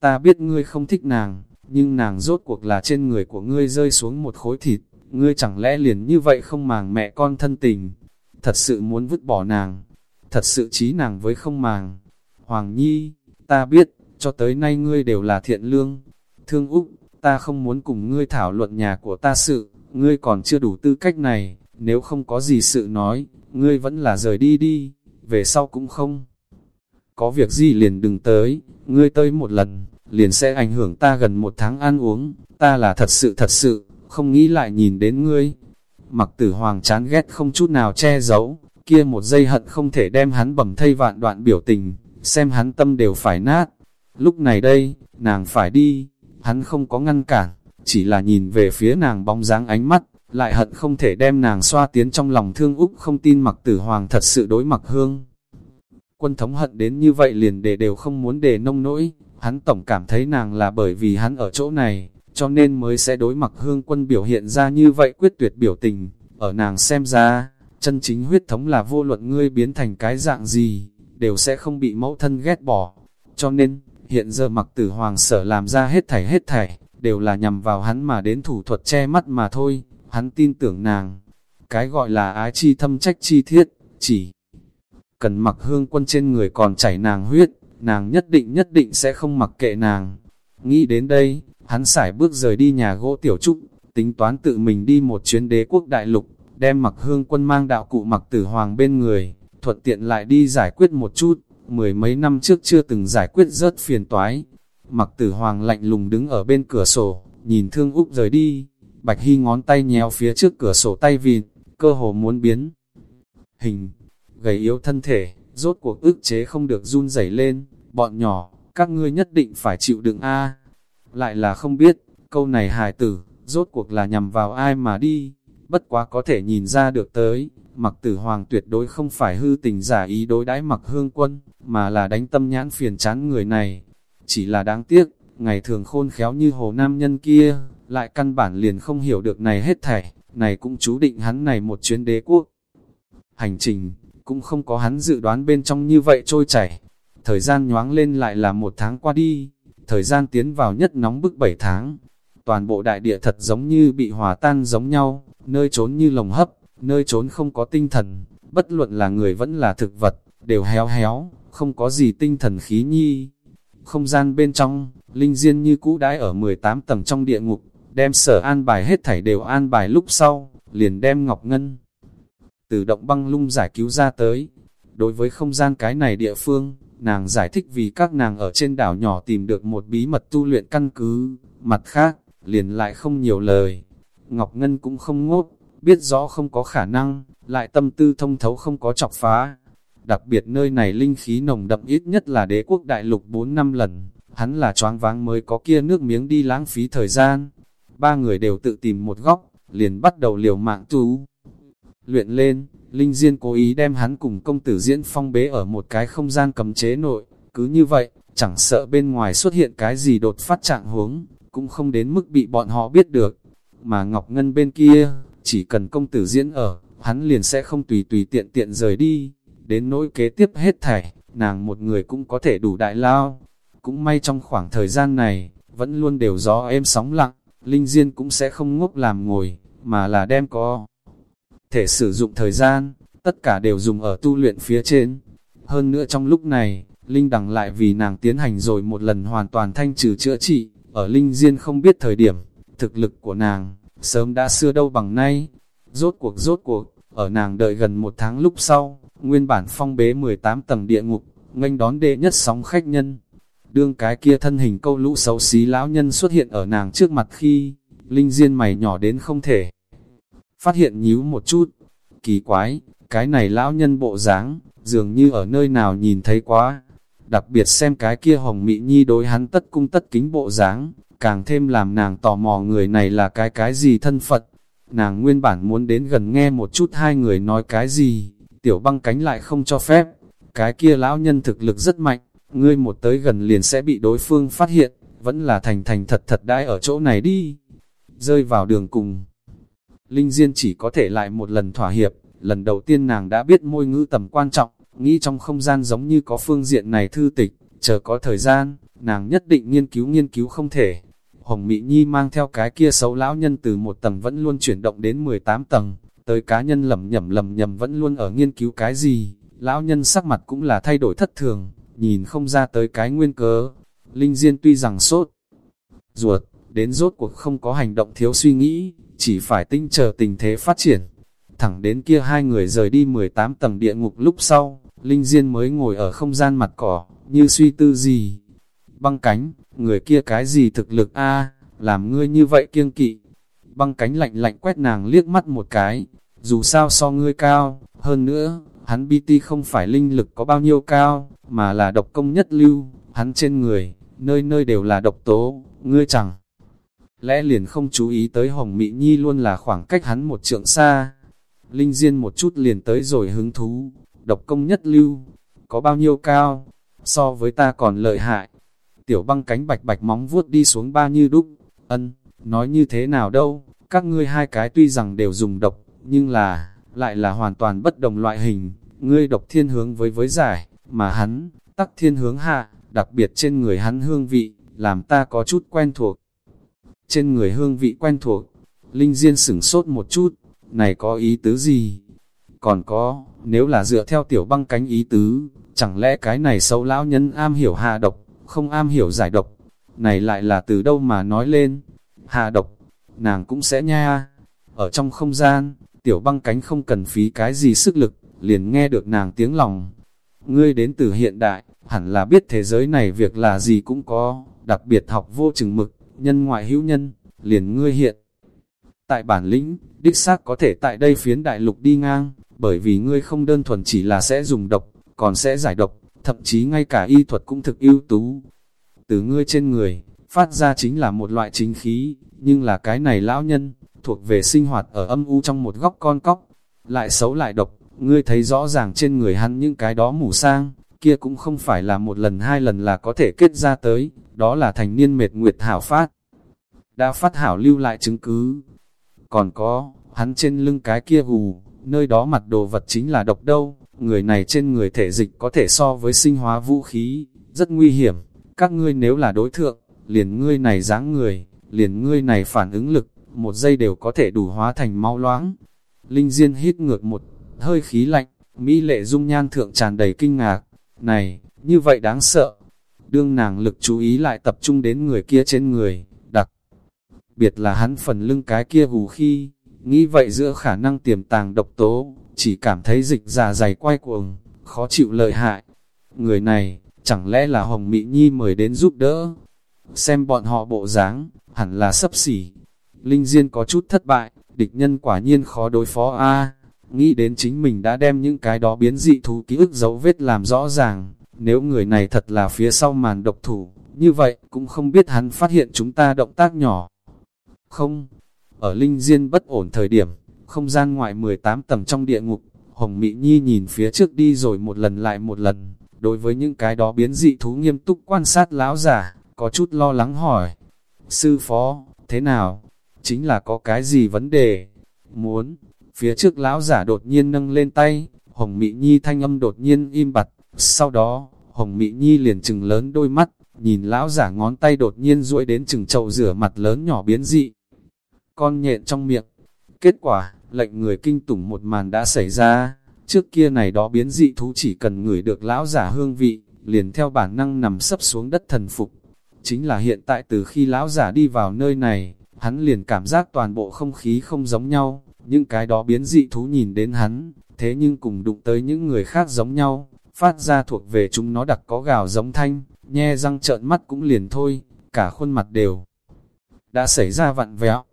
Ta biết ngươi không thích nàng, nhưng nàng rốt cuộc là trên người của ngươi rơi xuống một khối thịt, ngươi chẳng lẽ liền như vậy không màng mẹ con thân tình, thật sự muốn vứt bỏ nàng, thật sự trí nàng với không màng. Hoàng Nhi, ta biết, cho tới nay ngươi đều là thiện lương, thương Úc, ta không muốn cùng ngươi thảo luận nhà của ta sự, ngươi còn chưa đủ tư cách này, nếu không có gì sự nói, ngươi vẫn là rời đi đi, về sau cũng không. Có việc gì liền đừng tới, ngươi tới một lần, liền sẽ ảnh hưởng ta gần một tháng ăn uống, ta là thật sự thật sự, không nghĩ lại nhìn đến ngươi. Mặc tử hoàng chán ghét không chút nào che giấu, kia một giây hận không thể đem hắn bầm thây vạn đoạn biểu tình, xem hắn tâm đều phải nát. Lúc này đây, nàng phải đi, hắn không có ngăn cản, chỉ là nhìn về phía nàng bóng dáng ánh mắt, lại hận không thể đem nàng xoa tiến trong lòng thương Úc không tin mặc tử hoàng thật sự đối mặc hương. Quân thống hận đến như vậy liền để đều không muốn để nông nỗi, hắn tổng cảm thấy nàng là bởi vì hắn ở chỗ này, cho nên mới sẽ đối mặc hương quân biểu hiện ra như vậy quyết tuyệt biểu tình, ở nàng xem ra, chân chính huyết thống là vô luận ngươi biến thành cái dạng gì, đều sẽ không bị mẫu thân ghét bỏ, cho nên, hiện giờ mặc tử hoàng sở làm ra hết thảy hết thảy, đều là nhằm vào hắn mà đến thủ thuật che mắt mà thôi, hắn tin tưởng nàng. Cái gọi là ái chi thâm trách chi thiết, chỉ cần mặc hương quân trên người còn chảy nàng huyết, nàng nhất định nhất định sẽ không mặc kệ nàng. Nghĩ đến đây, hắn sải bước rời đi nhà gỗ tiểu trúc, tính toán tự mình đi một chuyến đế quốc đại lục, đem mặc hương quân mang đạo cụ mặc tử hoàng bên người, thuận tiện lại đi giải quyết một chút, mười mấy năm trước chưa từng giải quyết rất phiền toái. Mặc tử hoàng lạnh lùng đứng ở bên cửa sổ, nhìn thương Úc rời đi, Bạch Hy ngón tay nhéo phía trước cửa sổ tay vịt, cơ hồ muốn biến. Hình, gầy yếu thân thể, rốt cuộc ức chế không được run rẩy lên, bọn nhỏ, các ngươi nhất định phải chịu đựng a Lại là không biết, câu này hài tử, rốt cuộc là nhằm vào ai mà đi, bất quá có thể nhìn ra được tới, mặc tử hoàng tuyệt đối không phải hư tình giả ý đối đãi mặc hương quân, mà là đánh tâm nhãn phiền chán người này. Chỉ là đáng tiếc, ngày thường khôn khéo như hồ nam nhân kia, lại căn bản liền không hiểu được này hết thảy, này cũng chú định hắn này một chuyến đế quốc. Hành trình, cũng không có hắn dự đoán bên trong như vậy trôi chảy. Thời gian nhoáng lên lại là một tháng qua đi, thời gian tiến vào nhất nóng bức bảy tháng. Toàn bộ đại địa thật giống như bị hòa tan giống nhau, nơi trốn như lồng hấp, nơi trốn không có tinh thần, bất luận là người vẫn là thực vật, đều héo héo, không có gì tinh thần khí nhi. Không gian bên trong, Linh Diên như cũ đãi ở 18 tầng trong địa ngục, đem sở an bài hết thảy đều an bài lúc sau, liền đem Ngọc Ngân từ động băng lung giải cứu ra tới. Đối với không gian cái này địa phương, nàng giải thích vì các nàng ở trên đảo nhỏ tìm được một bí mật tu luyện căn cứ, mặt khác, liền lại không nhiều lời. Ngọc Ngân cũng không ngốc, biết rõ không có khả năng, lại tâm tư thông thấu không có chọc phá. Đặc biệt nơi này linh khí nồng đậm ít nhất là đế quốc đại lục 4 năm lần, hắn là choáng váng mới có kia nước miếng đi lãng phí thời gian. Ba người đều tự tìm một góc, liền bắt đầu liều mạng tu. Luyện lên, Linh Diên cố ý đem hắn cùng công tử diễn phong bế ở một cái không gian cấm chế nội, cứ như vậy, chẳng sợ bên ngoài xuất hiện cái gì đột phát trạng huống, cũng không đến mức bị bọn họ biết được. Mà Ngọc Ngân bên kia, chỉ cần công tử diễn ở, hắn liền sẽ không tùy tùy tiện tiện rời đi, đến nỗi kế tiếp hết thảy, nàng một người cũng có thể đủ đại lao. Cũng may trong khoảng thời gian này, vẫn luôn đều gió êm sóng lặng, Linh Diên cũng sẽ không ngốc làm ngồi, mà là đem có thể sử dụng thời gian, tất cả đều dùng ở tu luyện phía trên. Hơn nữa trong lúc này, Linh Đằng lại vì nàng tiến hành rồi một lần hoàn toàn thanh trừ chữa trị, ở Linh Diên không biết thời điểm, thực lực của nàng, sớm đã xưa đâu bằng nay. Rốt cuộc rốt cuộc, ở nàng đợi gần một tháng lúc sau, nguyên bản phong bế 18 tầng địa ngục, nghênh đón đệ nhất sóng khách nhân. Đương cái kia thân hình câu lũ xấu xí lão nhân xuất hiện ở nàng trước mặt khi, Linh Diên mày nhỏ đến không thể. Phát hiện nhíu một chút, kỳ quái, cái này lão nhân bộ dáng dường như ở nơi nào nhìn thấy quá. Đặc biệt xem cái kia hồng mị nhi đối hắn tất cung tất kính bộ dáng càng thêm làm nàng tò mò người này là cái cái gì thân Phật. Nàng nguyên bản muốn đến gần nghe một chút hai người nói cái gì, tiểu băng cánh lại không cho phép. Cái kia lão nhân thực lực rất mạnh, ngươi một tới gần liền sẽ bị đối phương phát hiện, vẫn là thành thành thật thật đãi ở chỗ này đi. Rơi vào đường cùng. Linh Diên chỉ có thể lại một lần thỏa hiệp, lần đầu tiên nàng đã biết môi ngữ tầm quan trọng, nghĩ trong không gian giống như có phương diện này thư tịch, chờ có thời gian, nàng nhất định nghiên cứu nghiên cứu không thể. Hồng Mỹ Nhi mang theo cái kia xấu lão nhân từ một tầng vẫn luôn chuyển động đến 18 tầng, tới cá nhân lầm nhầm lầm nhầm vẫn luôn ở nghiên cứu cái gì, lão nhân sắc mặt cũng là thay đổi thất thường, nhìn không ra tới cái nguyên cớ. Linh Diên tuy rằng sốt, ruột, đến rốt cuộc không có hành động thiếu suy nghĩ, chỉ phải tinh chờ tình thế phát triển. Thẳng đến kia hai người rời đi 18 tầng địa ngục lúc sau, Linh Diên mới ngồi ở không gian mặt cỏ, như suy tư gì. Băng cánh, người kia cái gì thực lực a làm ngươi như vậy kiêng kỵ. Băng cánh lạnh lạnh quét nàng liếc mắt một cái, dù sao so ngươi cao, hơn nữa, hắn BT không phải linh lực có bao nhiêu cao, mà là độc công nhất lưu, hắn trên người, nơi nơi đều là độc tố, ngươi chẳng. Lẽ liền không chú ý tới Hồng mị Nhi luôn là khoảng cách hắn một trượng xa. Linh Diên một chút liền tới rồi hứng thú, độc công nhất lưu, có bao nhiêu cao, so với ta còn lợi hại. Tiểu băng cánh bạch bạch móng vuốt đi xuống ba như đúc, ân, nói như thế nào đâu, các ngươi hai cái tuy rằng đều dùng độc, nhưng là, lại là hoàn toàn bất đồng loại hình, ngươi độc thiên hướng với với giải, mà hắn, tắc thiên hướng hạ, đặc biệt trên người hắn hương vị, làm ta có chút quen thuộc. Trên người hương vị quen thuộc, Linh Diên sửng sốt một chút, này có ý tứ gì? Còn có, nếu là dựa theo tiểu băng cánh ý tứ, chẳng lẽ cái này sâu lão nhân am hiểu hạ độc, không am hiểu giải độc? Này lại là từ đâu mà nói lên? Hạ độc, nàng cũng sẽ nha. Ở trong không gian, tiểu băng cánh không cần phí cái gì sức lực, liền nghe được nàng tiếng lòng. Ngươi đến từ hiện đại, hẳn là biết thế giới này việc là gì cũng có, đặc biệt học vô chừng mực, nhân ngoại hữu nhân, liền ngươi hiện. Tại bản lĩnh, đích xác có thể tại đây phiến đại lục đi ngang, bởi vì ngươi không đơn thuần chỉ là sẽ dùng độc, còn sẽ giải độc, thậm chí ngay cả y thuật cũng thực ưu tú. Từ ngươi trên người, phát ra chính là một loại chính khí, nhưng là cái này lão nhân, thuộc về sinh hoạt ở âm u trong một góc con cóc, lại xấu lại độc, ngươi thấy rõ ràng trên người hắn những cái đó mù sang, kia cũng không phải là một lần hai lần là có thể kết ra tới, đó là thành niên mệt nguyệt hảo phát. Đã phát hảo lưu lại chứng cứ. Còn có, hắn trên lưng cái kia hù, nơi đó mặt đồ vật chính là độc đâu, người này trên người thể dịch có thể so với sinh hóa vũ khí, rất nguy hiểm. Các ngươi nếu là đối thượng, liền ngươi này dáng người, liền ngươi này phản ứng lực, một giây đều có thể đủ hóa thành mau loãng. Linh Diên hít ngược một hơi khí lạnh, Mỹ lệ dung nhan thượng tràn đầy kinh ngạc. Này, như vậy đáng sợ. Đương nàng lực chú ý lại tập trung đến người kia trên người, đặc biệt là hắn phần lưng cái kia gù khi, nghĩ vậy giữa khả năng tiềm tàng độc tố, chỉ cảm thấy dịch già dày quay cuồng, khó chịu lợi hại. Người này, chẳng lẽ là Hồng Mỹ Nhi mời đến giúp đỡ? Xem bọn họ bộ dáng, hẳn là sấp xỉ. Linh Diên có chút thất bại, địch nhân quả nhiên khó đối phó a Nghĩ đến chính mình đã đem những cái đó biến dị thú ký ức dấu vết làm rõ ràng, nếu người này thật là phía sau màn độc thủ, như vậy cũng không biết hắn phát hiện chúng ta động tác nhỏ. Không, ở Linh Diên bất ổn thời điểm, không gian ngoại 18 tầng trong địa ngục, Hồng Mỹ Nhi nhìn phía trước đi rồi một lần lại một lần, đối với những cái đó biến dị thú nghiêm túc quan sát lão giả, có chút lo lắng hỏi. Sư phó, thế nào? Chính là có cái gì vấn đề? Muốn, phía trước lão giả đột nhiên nâng lên tay, Hồng Mỹ Nhi thanh âm đột nhiên im bặt, sau đó, Hồng Mỹ Nhi liền chừng lớn đôi mắt, nhìn lão giả ngón tay đột nhiên duỗi đến chừng chậu rửa mặt lớn nhỏ biến dị. Con nhện trong miệng. Kết quả, lệnh người kinh tủng một màn đã xảy ra. Trước kia này đó biến dị thú chỉ cần ngửi được lão giả hương vị, liền theo bản năng nằm sấp xuống đất thần phục. Chính là hiện tại từ khi lão giả đi vào nơi này, hắn liền cảm giác toàn bộ không khí không giống nhau. Những cái đó biến dị thú nhìn đến hắn, thế nhưng cùng đụng tới những người khác giống nhau, phát ra thuộc về chúng nó đặc có gào giống thanh, nhe răng trợn mắt cũng liền thôi, cả khuôn mặt đều đã xảy ra vặn vẹo.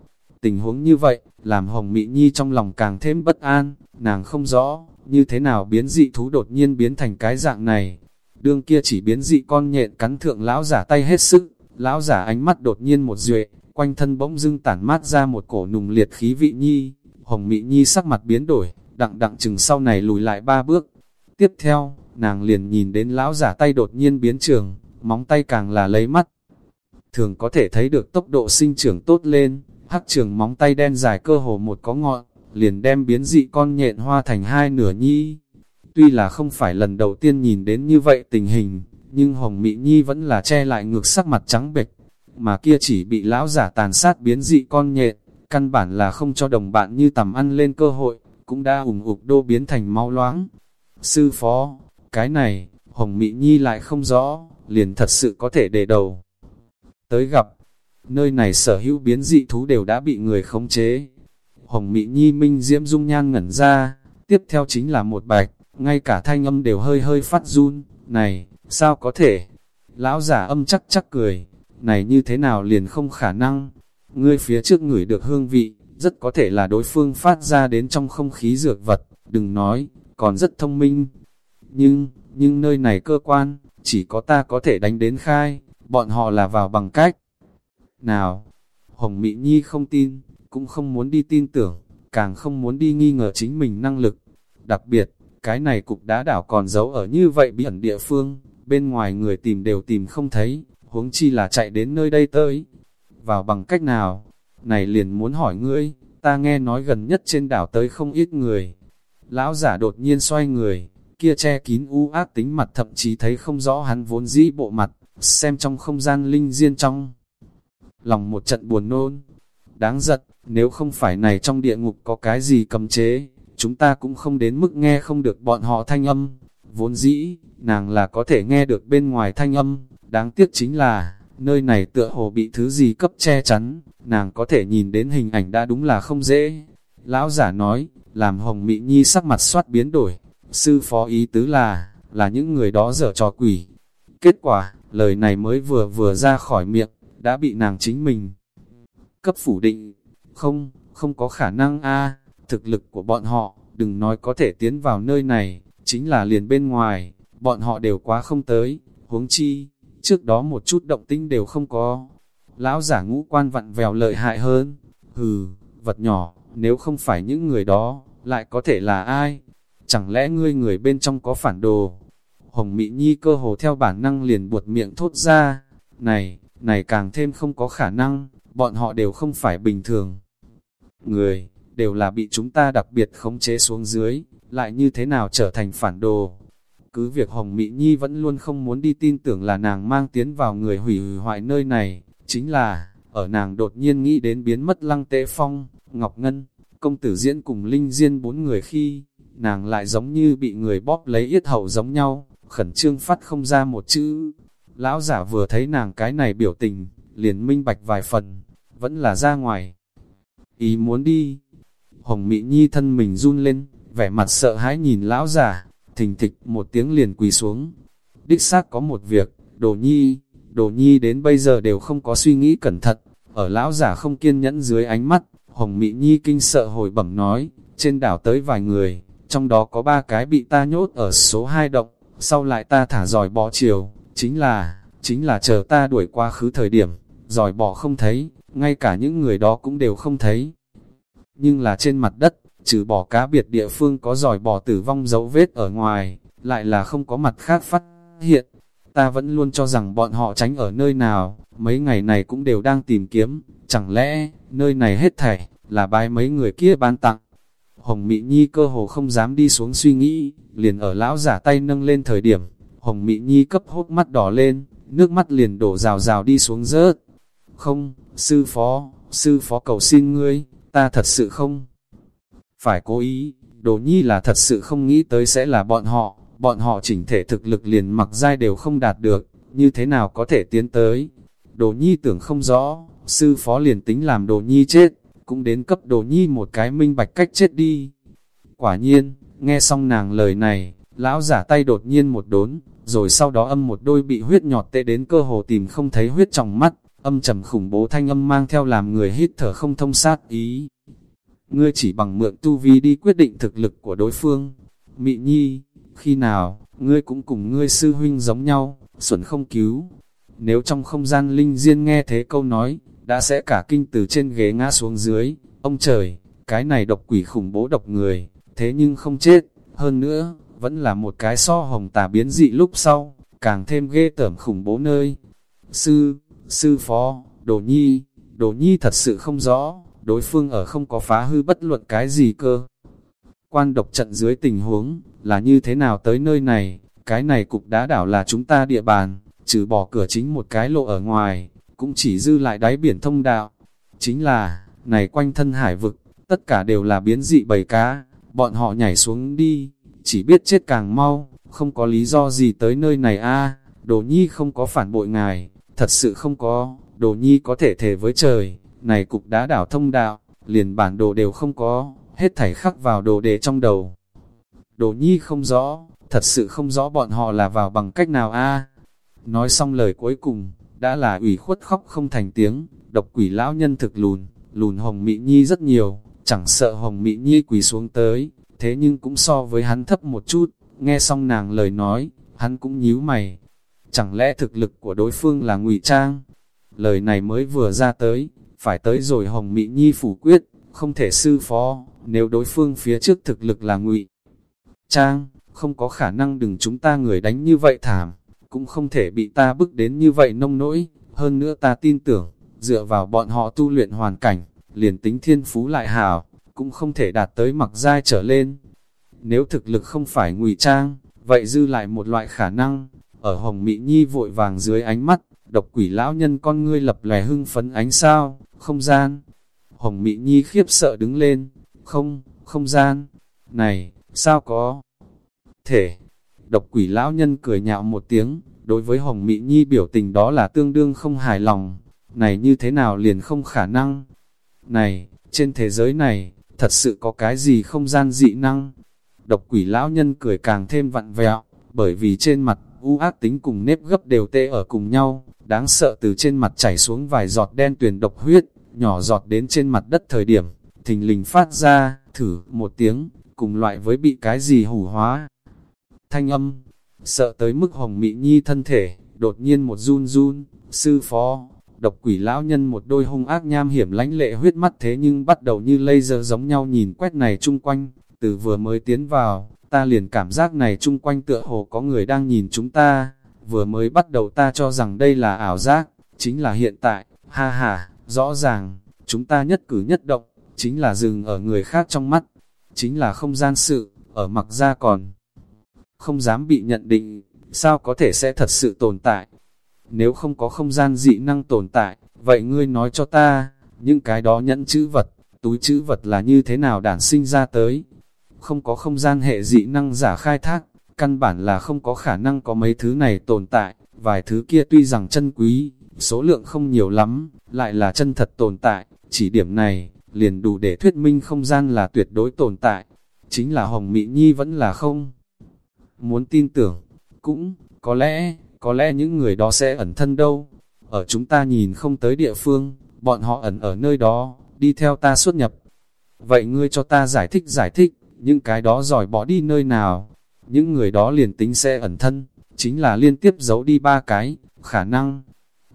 Tình huống như vậy, làm Hồng Mỹ Nhi trong lòng càng thêm bất an, nàng không rõ, như thế nào biến dị thú đột nhiên biến thành cái dạng này. Đương kia chỉ biến dị con nhện cắn thượng lão giả tay hết sức, lão giả ánh mắt đột nhiên một duệ, quanh thân bỗng dưng tản mát ra một cổ nùng liệt khí vị nhi. Hồng Mỹ Nhi sắc mặt biến đổi, đặng đặng chừng sau này lùi lại ba bước. Tiếp theo, nàng liền nhìn đến lão giả tay đột nhiên biến trường, móng tay càng là lấy mắt. Thường có thể thấy được tốc độ sinh trưởng tốt lên, hắc trường móng tay đen dài cơ hồ một có ngọn, liền đem biến dị con nhện hoa thành hai nửa nhi. Tuy là không phải lần đầu tiên nhìn đến như vậy tình hình, nhưng Hồng Mỹ Nhi vẫn là che lại ngược sắc mặt trắng bệch, mà kia chỉ bị lão giả tàn sát biến dị con nhện, căn bản là không cho đồng bạn như tầm ăn lên cơ hội, cũng đã ủng ục đô biến thành mau loáng. Sư phó, cái này, Hồng Mỹ Nhi lại không rõ, liền thật sự có thể để đầu. Tới gặp, nơi này sở hữu biến dị thú đều đã bị người khống chế. Hồng Mỹ Nhi minh diễm dung nhan ngẩn ra, tiếp theo chính là một bạch, ngay cả thanh âm đều hơi hơi phát run, này, sao có thể? Lão giả âm chắc chắc cười, này như thế nào liền không khả năng? Ngươi phía trước ngửi được hương vị, rất có thể là đối phương phát ra đến trong không khí dược vật, đừng nói, còn rất thông minh. Nhưng, nhưng nơi này cơ quan, chỉ có ta có thể đánh đến khai, bọn họ là vào bằng cách. Nào, Hồng Mỹ Nhi không tin, cũng không muốn đi tin tưởng, càng không muốn đi nghi ngờ chính mình năng lực. Đặc biệt, cái này cục đá đảo còn giấu ở như vậy bí ẩn địa phương, bên ngoài người tìm đều tìm không thấy, huống chi là chạy đến nơi đây tới. Vào bằng cách nào? Này liền muốn hỏi ngươi, ta nghe nói gần nhất trên đảo tới không ít người. Lão giả đột nhiên xoay người, kia che kín u ác tính mặt thậm chí thấy không rõ hắn vốn dĩ bộ mặt, xem trong không gian linh diên trong. Lòng một trận buồn nôn, đáng giật, nếu không phải này trong địa ngục có cái gì cầm chế, chúng ta cũng không đến mức nghe không được bọn họ thanh âm. Vốn dĩ, nàng là có thể nghe được bên ngoài thanh âm, đáng tiếc chính là, nơi này tựa hồ bị thứ gì cấp che chắn, nàng có thể nhìn đến hình ảnh đã đúng là không dễ. Lão giả nói, làm hồng mị nhi sắc mặt soát biến đổi, sư phó ý tứ là, là những người đó dở trò quỷ. Kết quả, lời này mới vừa vừa ra khỏi miệng, đã bị nàng chính mình cấp phủ định. Không, không có khả năng a thực lực của bọn họ, đừng nói có thể tiến vào nơi này, chính là liền bên ngoài, bọn họ đều quá không tới, huống chi, trước đó một chút động tinh đều không có. Lão giả ngũ quan vặn vèo lợi hại hơn, hừ, vật nhỏ, nếu không phải những người đó, lại có thể là ai? Chẳng lẽ ngươi người bên trong có phản đồ? Hồng Mỹ Nhi cơ hồ theo bản năng liền buột miệng thốt ra, này, này càng thêm không có khả năng, bọn họ đều không phải bình thường. Người, đều là bị chúng ta đặc biệt khống chế xuống dưới, lại như thế nào trở thành phản đồ. Cứ việc Hồng Mỹ Nhi vẫn luôn không muốn đi tin tưởng là nàng mang tiến vào người hủy hoại nơi này, chính là, ở nàng đột nhiên nghĩ đến biến mất lăng tế phong, Ngọc Ngân, công tử diễn cùng Linh Diên bốn người khi, nàng lại giống như bị người bóp lấy yết hầu giống nhau, khẩn trương phát không ra một chữ. Lão giả vừa thấy nàng cái này biểu tình, liền minh bạch vài phần, vẫn là ra ngoài. Ý muốn đi, Hồng Mỹ Nhi thân mình run lên, vẻ mặt sợ hãi nhìn lão giả, thình thịch một tiếng liền quỳ xuống. Đích xác có một việc, đồ nhi, đồ nhi đến bây giờ đều không có suy nghĩ cẩn thận, ở lão giả không kiên nhẫn dưới ánh mắt, Hồng Mỹ Nhi kinh sợ hồi bẩm nói, trên đảo tới vài người, trong đó có ba cái bị ta nhốt ở số 2 động, sau lại ta thả giỏi bò chiều, chính là, chính là chờ ta đuổi qua khứ thời điểm, giỏi bò không thấy, ngay cả những người đó cũng đều không thấy nhưng là trên mặt đất, trừ bỏ cá biệt địa phương có giỏi bỏ tử vong dấu vết ở ngoài, lại là không có mặt khác phát hiện. Ta vẫn luôn cho rằng bọn họ tránh ở nơi nào, mấy ngày này cũng đều đang tìm kiếm, chẳng lẽ, nơi này hết thảy, là bài mấy người kia ban tặng. Hồng Mị Nhi cơ hồ không dám đi xuống suy nghĩ, liền ở lão giả tay nâng lên thời điểm, Hồng Mị Nhi cấp hốt mắt đỏ lên, nước mắt liền đổ rào rào đi xuống rớt. Không, sư phó, sư phó cầu xin ngươi, ta thật sự không phải cố ý, đồ nhi là thật sự không nghĩ tới sẽ là bọn họ, bọn họ chỉnh thể thực lực liền mặc dai đều không đạt được, như thế nào có thể tiến tới. Đồ nhi tưởng không rõ, sư phó liền tính làm đồ nhi chết, cũng đến cấp đồ nhi một cái minh bạch cách chết đi. Quả nhiên, nghe xong nàng lời này, lão giả tay đột nhiên một đốn, rồi sau đó âm một đôi bị huyết nhọt tệ đến cơ hồ tìm không thấy huyết trong mắt, âm trầm khủng bố thanh âm mang theo làm người hít thở không thông sát ý. Ngươi chỉ bằng mượn tu vi đi quyết định thực lực của đối phương. Mị nhi, khi nào, ngươi cũng cùng ngươi sư huynh giống nhau, xuẩn không cứu. Nếu trong không gian linh diên nghe thế câu nói, đã sẽ cả kinh từ trên ghế ngã xuống dưới. Ông trời, cái này độc quỷ khủng bố độc người, thế nhưng không chết, hơn nữa, vẫn là một cái so hồng tà biến dị lúc sau, càng thêm ghê tởm khủng bố nơi. Sư, sư phó, đồ nhi, đồ nhi thật sự không rõ, đối phương ở không có phá hư bất luận cái gì cơ. Quan độc trận dưới tình huống, là như thế nào tới nơi này, cái này cục đá đảo là chúng ta địa bàn, trừ bỏ cửa chính một cái lộ ở ngoài, cũng chỉ dư lại đáy biển thông đạo. Chính là, này quanh thân hải vực, tất cả đều là biến dị bầy cá, bọn họ nhảy xuống đi, chỉ biết chết càng mau, không có lý do gì tới nơi này a đồ nhi không có phản bội ngài, thật sự không có, đồ nhi có thể thể với trời, này cục đá đảo thông đạo, liền bản đồ đều không có, hết thảy khắc vào đồ đề trong đầu. Đồ nhi không rõ, thật sự không rõ bọn họ là vào bằng cách nào a Nói xong lời cuối cùng, đã là ủy khuất khóc không thành tiếng, độc quỷ lão nhân thực lùn, lùn hồng mị nhi rất nhiều, chẳng sợ hồng mị nhi quỳ xuống tới, thế nhưng cũng so với hắn thấp một chút, nghe xong nàng lời nói, hắn cũng nhíu mày. Chẳng lẽ thực lực của đối phương là ngụy trang? Lời này mới vừa ra tới, phải tới rồi hồng mị nhi phủ quyết, không thể sư phó, nếu đối phương phía trước thực lực là ngụy trang, không có khả năng đừng chúng ta người đánh như vậy thảm, cũng không thể bị ta bức đến như vậy nông nỗi, hơn nữa ta tin tưởng, dựa vào bọn họ tu luyện hoàn cảnh, liền tính thiên phú lại hảo, cũng không thể đạt tới mặc giai trở lên. Nếu thực lực không phải ngụy trang, vậy dư lại một loại khả năng, ở Hồng Mỹ Nhi vội vàng dưới ánh mắt, độc quỷ lão nhân con ngươi lập lè hưng phấn ánh sao, không gian. Hồng Mỹ Nhi khiếp sợ đứng lên, không, không gian, này, sao có thể. Độc quỷ lão nhân cười nhạo một tiếng, đối với Hồng Mỹ Nhi biểu tình đó là tương đương không hài lòng, này như thế nào liền không khả năng. Này, trên thế giới này, thật sự có cái gì không gian dị năng? Độc quỷ lão nhân cười càng thêm vặn vẹo, bởi vì trên mặt, u ác tính cùng nếp gấp đều tê ở cùng nhau, đáng sợ từ trên mặt chảy xuống vài giọt đen tuyền độc huyết, nhỏ giọt đến trên mặt đất thời điểm, thình lình phát ra, thử một tiếng, cùng loại với bị cái gì hủ hóa. Thanh âm, sợ tới mức hồng mị nhi thân thể, đột nhiên một run run, sư phó, độc quỷ lão nhân một đôi hung ác nham hiểm lãnh lệ huyết mắt thế nhưng bắt đầu như laser giống nhau nhìn quét này chung quanh, từ vừa mới tiến vào, ta liền cảm giác này chung quanh tựa hồ có người đang nhìn chúng ta, vừa mới bắt đầu ta cho rằng đây là ảo giác, chính là hiện tại, ha ha, rõ ràng, chúng ta nhất cử nhất động, chính là dừng ở người khác trong mắt, chính là không gian sự, ở mặc ra còn không dám bị nhận định, sao có thể sẽ thật sự tồn tại. Nếu không có không gian dị năng tồn tại, vậy ngươi nói cho ta, những cái đó nhẫn chữ vật, túi chữ vật là như thế nào đản sinh ra tới. Không có không gian hệ dị năng giả khai thác, căn bản là không có khả năng có mấy thứ này tồn tại, vài thứ kia tuy rằng chân quý, số lượng không nhiều lắm, lại là chân thật tồn tại, chỉ điểm này, liền đủ để thuyết minh không gian là tuyệt đối tồn tại, chính là Hồng Mỹ Nhi vẫn là không. Muốn tin tưởng, cũng, có lẽ, có lẽ những người đó sẽ ẩn thân đâu, ở chúng ta nhìn không tới địa phương, bọn họ ẩn ở nơi đó, đi theo ta xuất nhập. Vậy ngươi cho ta giải thích giải thích, những cái đó giỏi bỏ đi nơi nào, những người đó liền tính sẽ ẩn thân, chính là liên tiếp giấu đi ba cái, khả năng.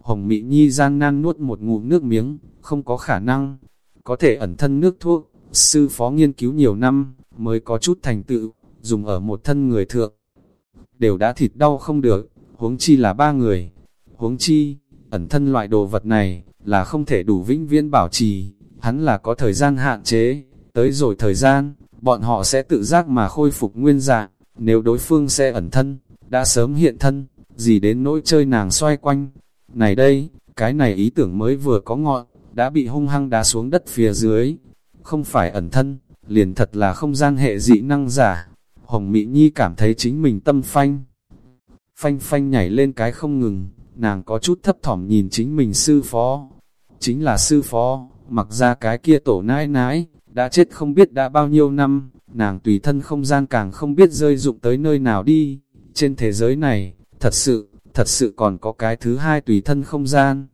Hồng Mỹ Nhi gian nan nuốt một ngụm nước miếng, không có khả năng, có thể ẩn thân nước thuốc, sư phó nghiên cứu nhiều năm, mới có chút thành tựu, dùng ở một thân người thượng. Đều đã thịt đau không được, huống chi là ba người. Huống chi, ẩn thân loại đồ vật này, là không thể đủ vĩnh viễn bảo trì, hắn là có thời gian hạn chế, tới rồi thời gian, bọn họ sẽ tự giác mà khôi phục nguyên dạng, nếu đối phương sẽ ẩn thân, đã sớm hiện thân, gì đến nỗi chơi nàng xoay quanh. Này đây, cái này ý tưởng mới vừa có ngọn, đã bị hung hăng đá xuống đất phía dưới. Không phải ẩn thân, liền thật là không gian hệ dị năng giả. Hồng Mỹ Nhi cảm thấy chính mình tâm phanh. Phanh phanh nhảy lên cái không ngừng, nàng có chút thấp thỏm nhìn chính mình sư phó. Chính là sư phó, mặc ra cái kia tổ nãi nãi, đã chết không biết đã bao nhiêu năm, nàng tùy thân không gian càng không biết rơi dụng tới nơi nào đi. Trên thế giới này, thật sự, thật sự còn có cái thứ hai tùy thân không gian.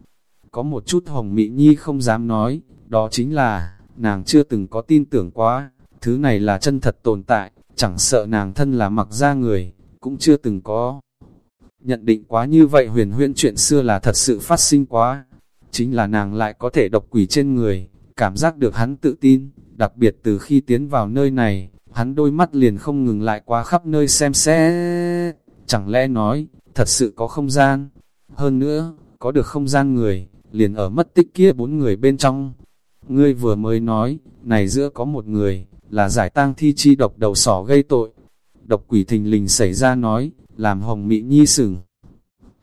Có một chút hồng mị nhi không dám nói, đó chính là, nàng chưa từng có tin tưởng quá, thứ này là chân thật tồn tại, chẳng sợ nàng thân là mặc ra người, cũng chưa từng có. Nhận định quá như vậy huyền huyễn chuyện xưa là thật sự phát sinh quá, chính là nàng lại có thể độc quỷ trên người, cảm giác được hắn tự tin, đặc biệt từ khi tiến vào nơi này, hắn đôi mắt liền không ngừng lại qua khắp nơi xem xét, chẳng lẽ nói, thật sự có không gian, hơn nữa, có được không gian người, liền ở mất tích kia bốn người bên trong. Ngươi vừa mới nói, này giữa có một người, là giải tang thi chi độc đầu sỏ gây tội. Độc quỷ thình lình xảy ra nói, làm hồng mị nhi sừng.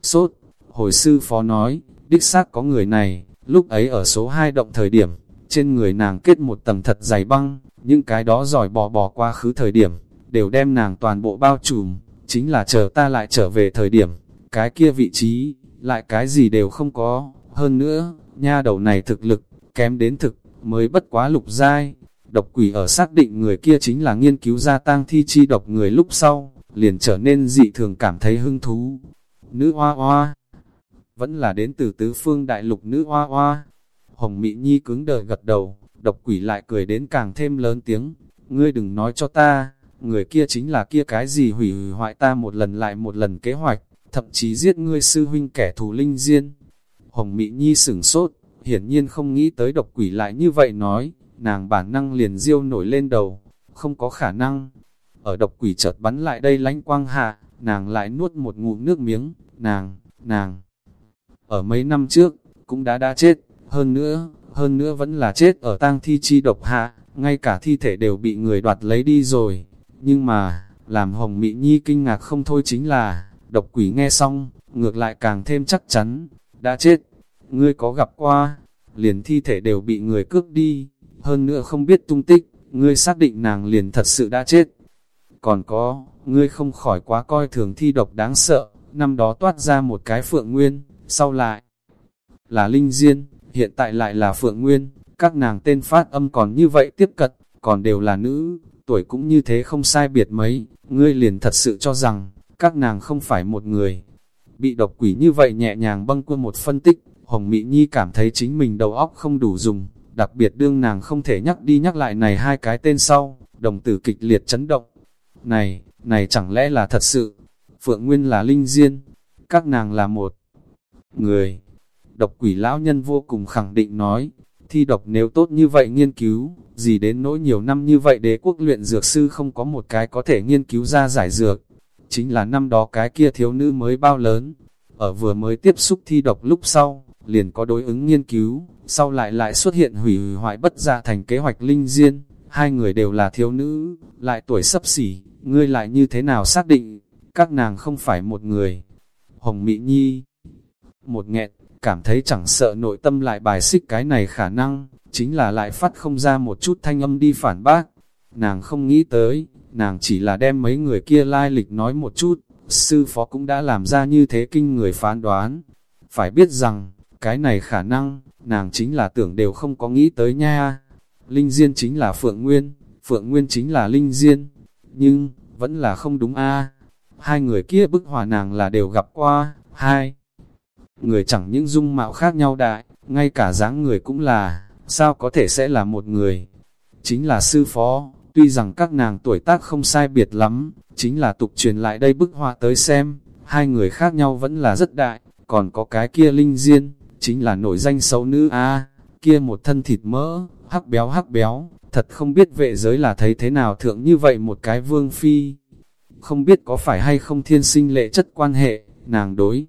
Sốt, hồi sư phó nói, đích xác có người này, lúc ấy ở số 2 động thời điểm, trên người nàng kết một tầng thật dày băng, những cái đó giỏi bò bò qua khứ thời điểm, đều đem nàng toàn bộ bao trùm, chính là chờ ta lại trở về thời điểm, cái kia vị trí, lại cái gì đều không có, hơn nữa, nha đầu này thực lực, kém đến thực, mới bất quá lục giai. Độc quỷ ở xác định người kia chính là nghiên cứu gia tăng thi chi độc người lúc sau, liền trở nên dị thường cảm thấy hứng thú. Nữ hoa hoa, vẫn là đến từ tứ phương đại lục nữ hoa hoa. Hồng Mỹ Nhi cứng đờ gật đầu, độc quỷ lại cười đến càng thêm lớn tiếng. Ngươi đừng nói cho ta, người kia chính là kia cái gì hủy hủy hoại ta một lần lại một lần kế hoạch, thậm chí giết ngươi sư huynh kẻ thù linh diên. Hồng Mỹ Nhi sửng sốt, hiển nhiên không nghĩ tới độc quỷ lại như vậy nói, nàng bản năng liền diêu nổi lên đầu, không có khả năng. Ở độc quỷ chợt bắn lại đây lánh quang hạ, nàng lại nuốt một ngụm nước miếng, nàng, nàng. Ở mấy năm trước, cũng đã đã chết, hơn nữa, hơn nữa vẫn là chết ở tang thi chi độc hạ, ngay cả thi thể đều bị người đoạt lấy đi rồi. Nhưng mà, làm Hồng Mỹ Nhi kinh ngạc không thôi chính là, độc quỷ nghe xong, ngược lại càng thêm chắc chắn, đã chết, ngươi có gặp qua, liền thi thể đều bị người cướp đi, hơn nữa không biết tung tích, ngươi xác định nàng liền thật sự đã chết. Còn có, ngươi không khỏi quá coi thường thi độc đáng sợ, năm đó toát ra một cái phượng nguyên, sau lại là linh diên, hiện tại lại là phượng nguyên, các nàng tên phát âm còn như vậy tiếp cận, còn đều là nữ, tuổi cũng như thế không sai biệt mấy, ngươi liền thật sự cho rằng, các nàng không phải một người. Bị độc quỷ như vậy nhẹ nhàng băng qua một phân tích, Hồng Mỹ Nhi cảm thấy chính mình đầu óc không đủ dùng, đặc biệt đương nàng không thể nhắc đi nhắc lại này hai cái tên sau, đồng tử kịch liệt chấn động. Này, này chẳng lẽ là thật sự, Phượng Nguyên là linh diên, các nàng là một người. Độc quỷ lão nhân vô cùng khẳng định nói, thi độc nếu tốt như vậy nghiên cứu, gì đến nỗi nhiều năm như vậy đế quốc luyện dược sư không có một cái có thể nghiên cứu ra giải dược. Chính là năm đó cái kia thiếu nữ mới bao lớn, ở vừa mới tiếp xúc thi độc lúc sau, liền có đối ứng nghiên cứu, sau lại lại xuất hiện hủy hủy hoại bất ra thành kế hoạch linh diên, hai người đều là thiếu nữ, lại tuổi sấp xỉ, ngươi lại như thế nào xác định, các nàng không phải một người. Hồng Mỹ Nhi Một nghẹn, cảm thấy chẳng sợ nội tâm lại bài xích cái này khả năng, chính là lại phát không ra một chút thanh âm đi phản bác. Nàng không nghĩ tới, nàng chỉ là đem mấy người kia lai lịch nói một chút, sư phó cũng đã làm ra như thế kinh người phán đoán. Phải biết rằng, cái này khả năng, nàng chính là tưởng đều không có nghĩ tới nha. Linh Diên chính là Phượng Nguyên, Phượng Nguyên chính là Linh Diên, nhưng, vẫn là không đúng a Hai người kia bức hòa nàng là đều gặp qua, hai. Người chẳng những dung mạo khác nhau đại, ngay cả dáng người cũng là, sao có thể sẽ là một người. Chính là sư phó, tuy rằng các nàng tuổi tác không sai biệt lắm, chính là tục truyền lại đây bức họa tới xem, hai người khác nhau vẫn là rất đại, còn có cái kia linh diên, chính là nổi danh xấu nữ a kia một thân thịt mỡ, hắc béo hắc béo, thật không biết vệ giới là thấy thế nào thượng như vậy một cái vương phi. Không biết có phải hay không thiên sinh lệ chất quan hệ, nàng đối.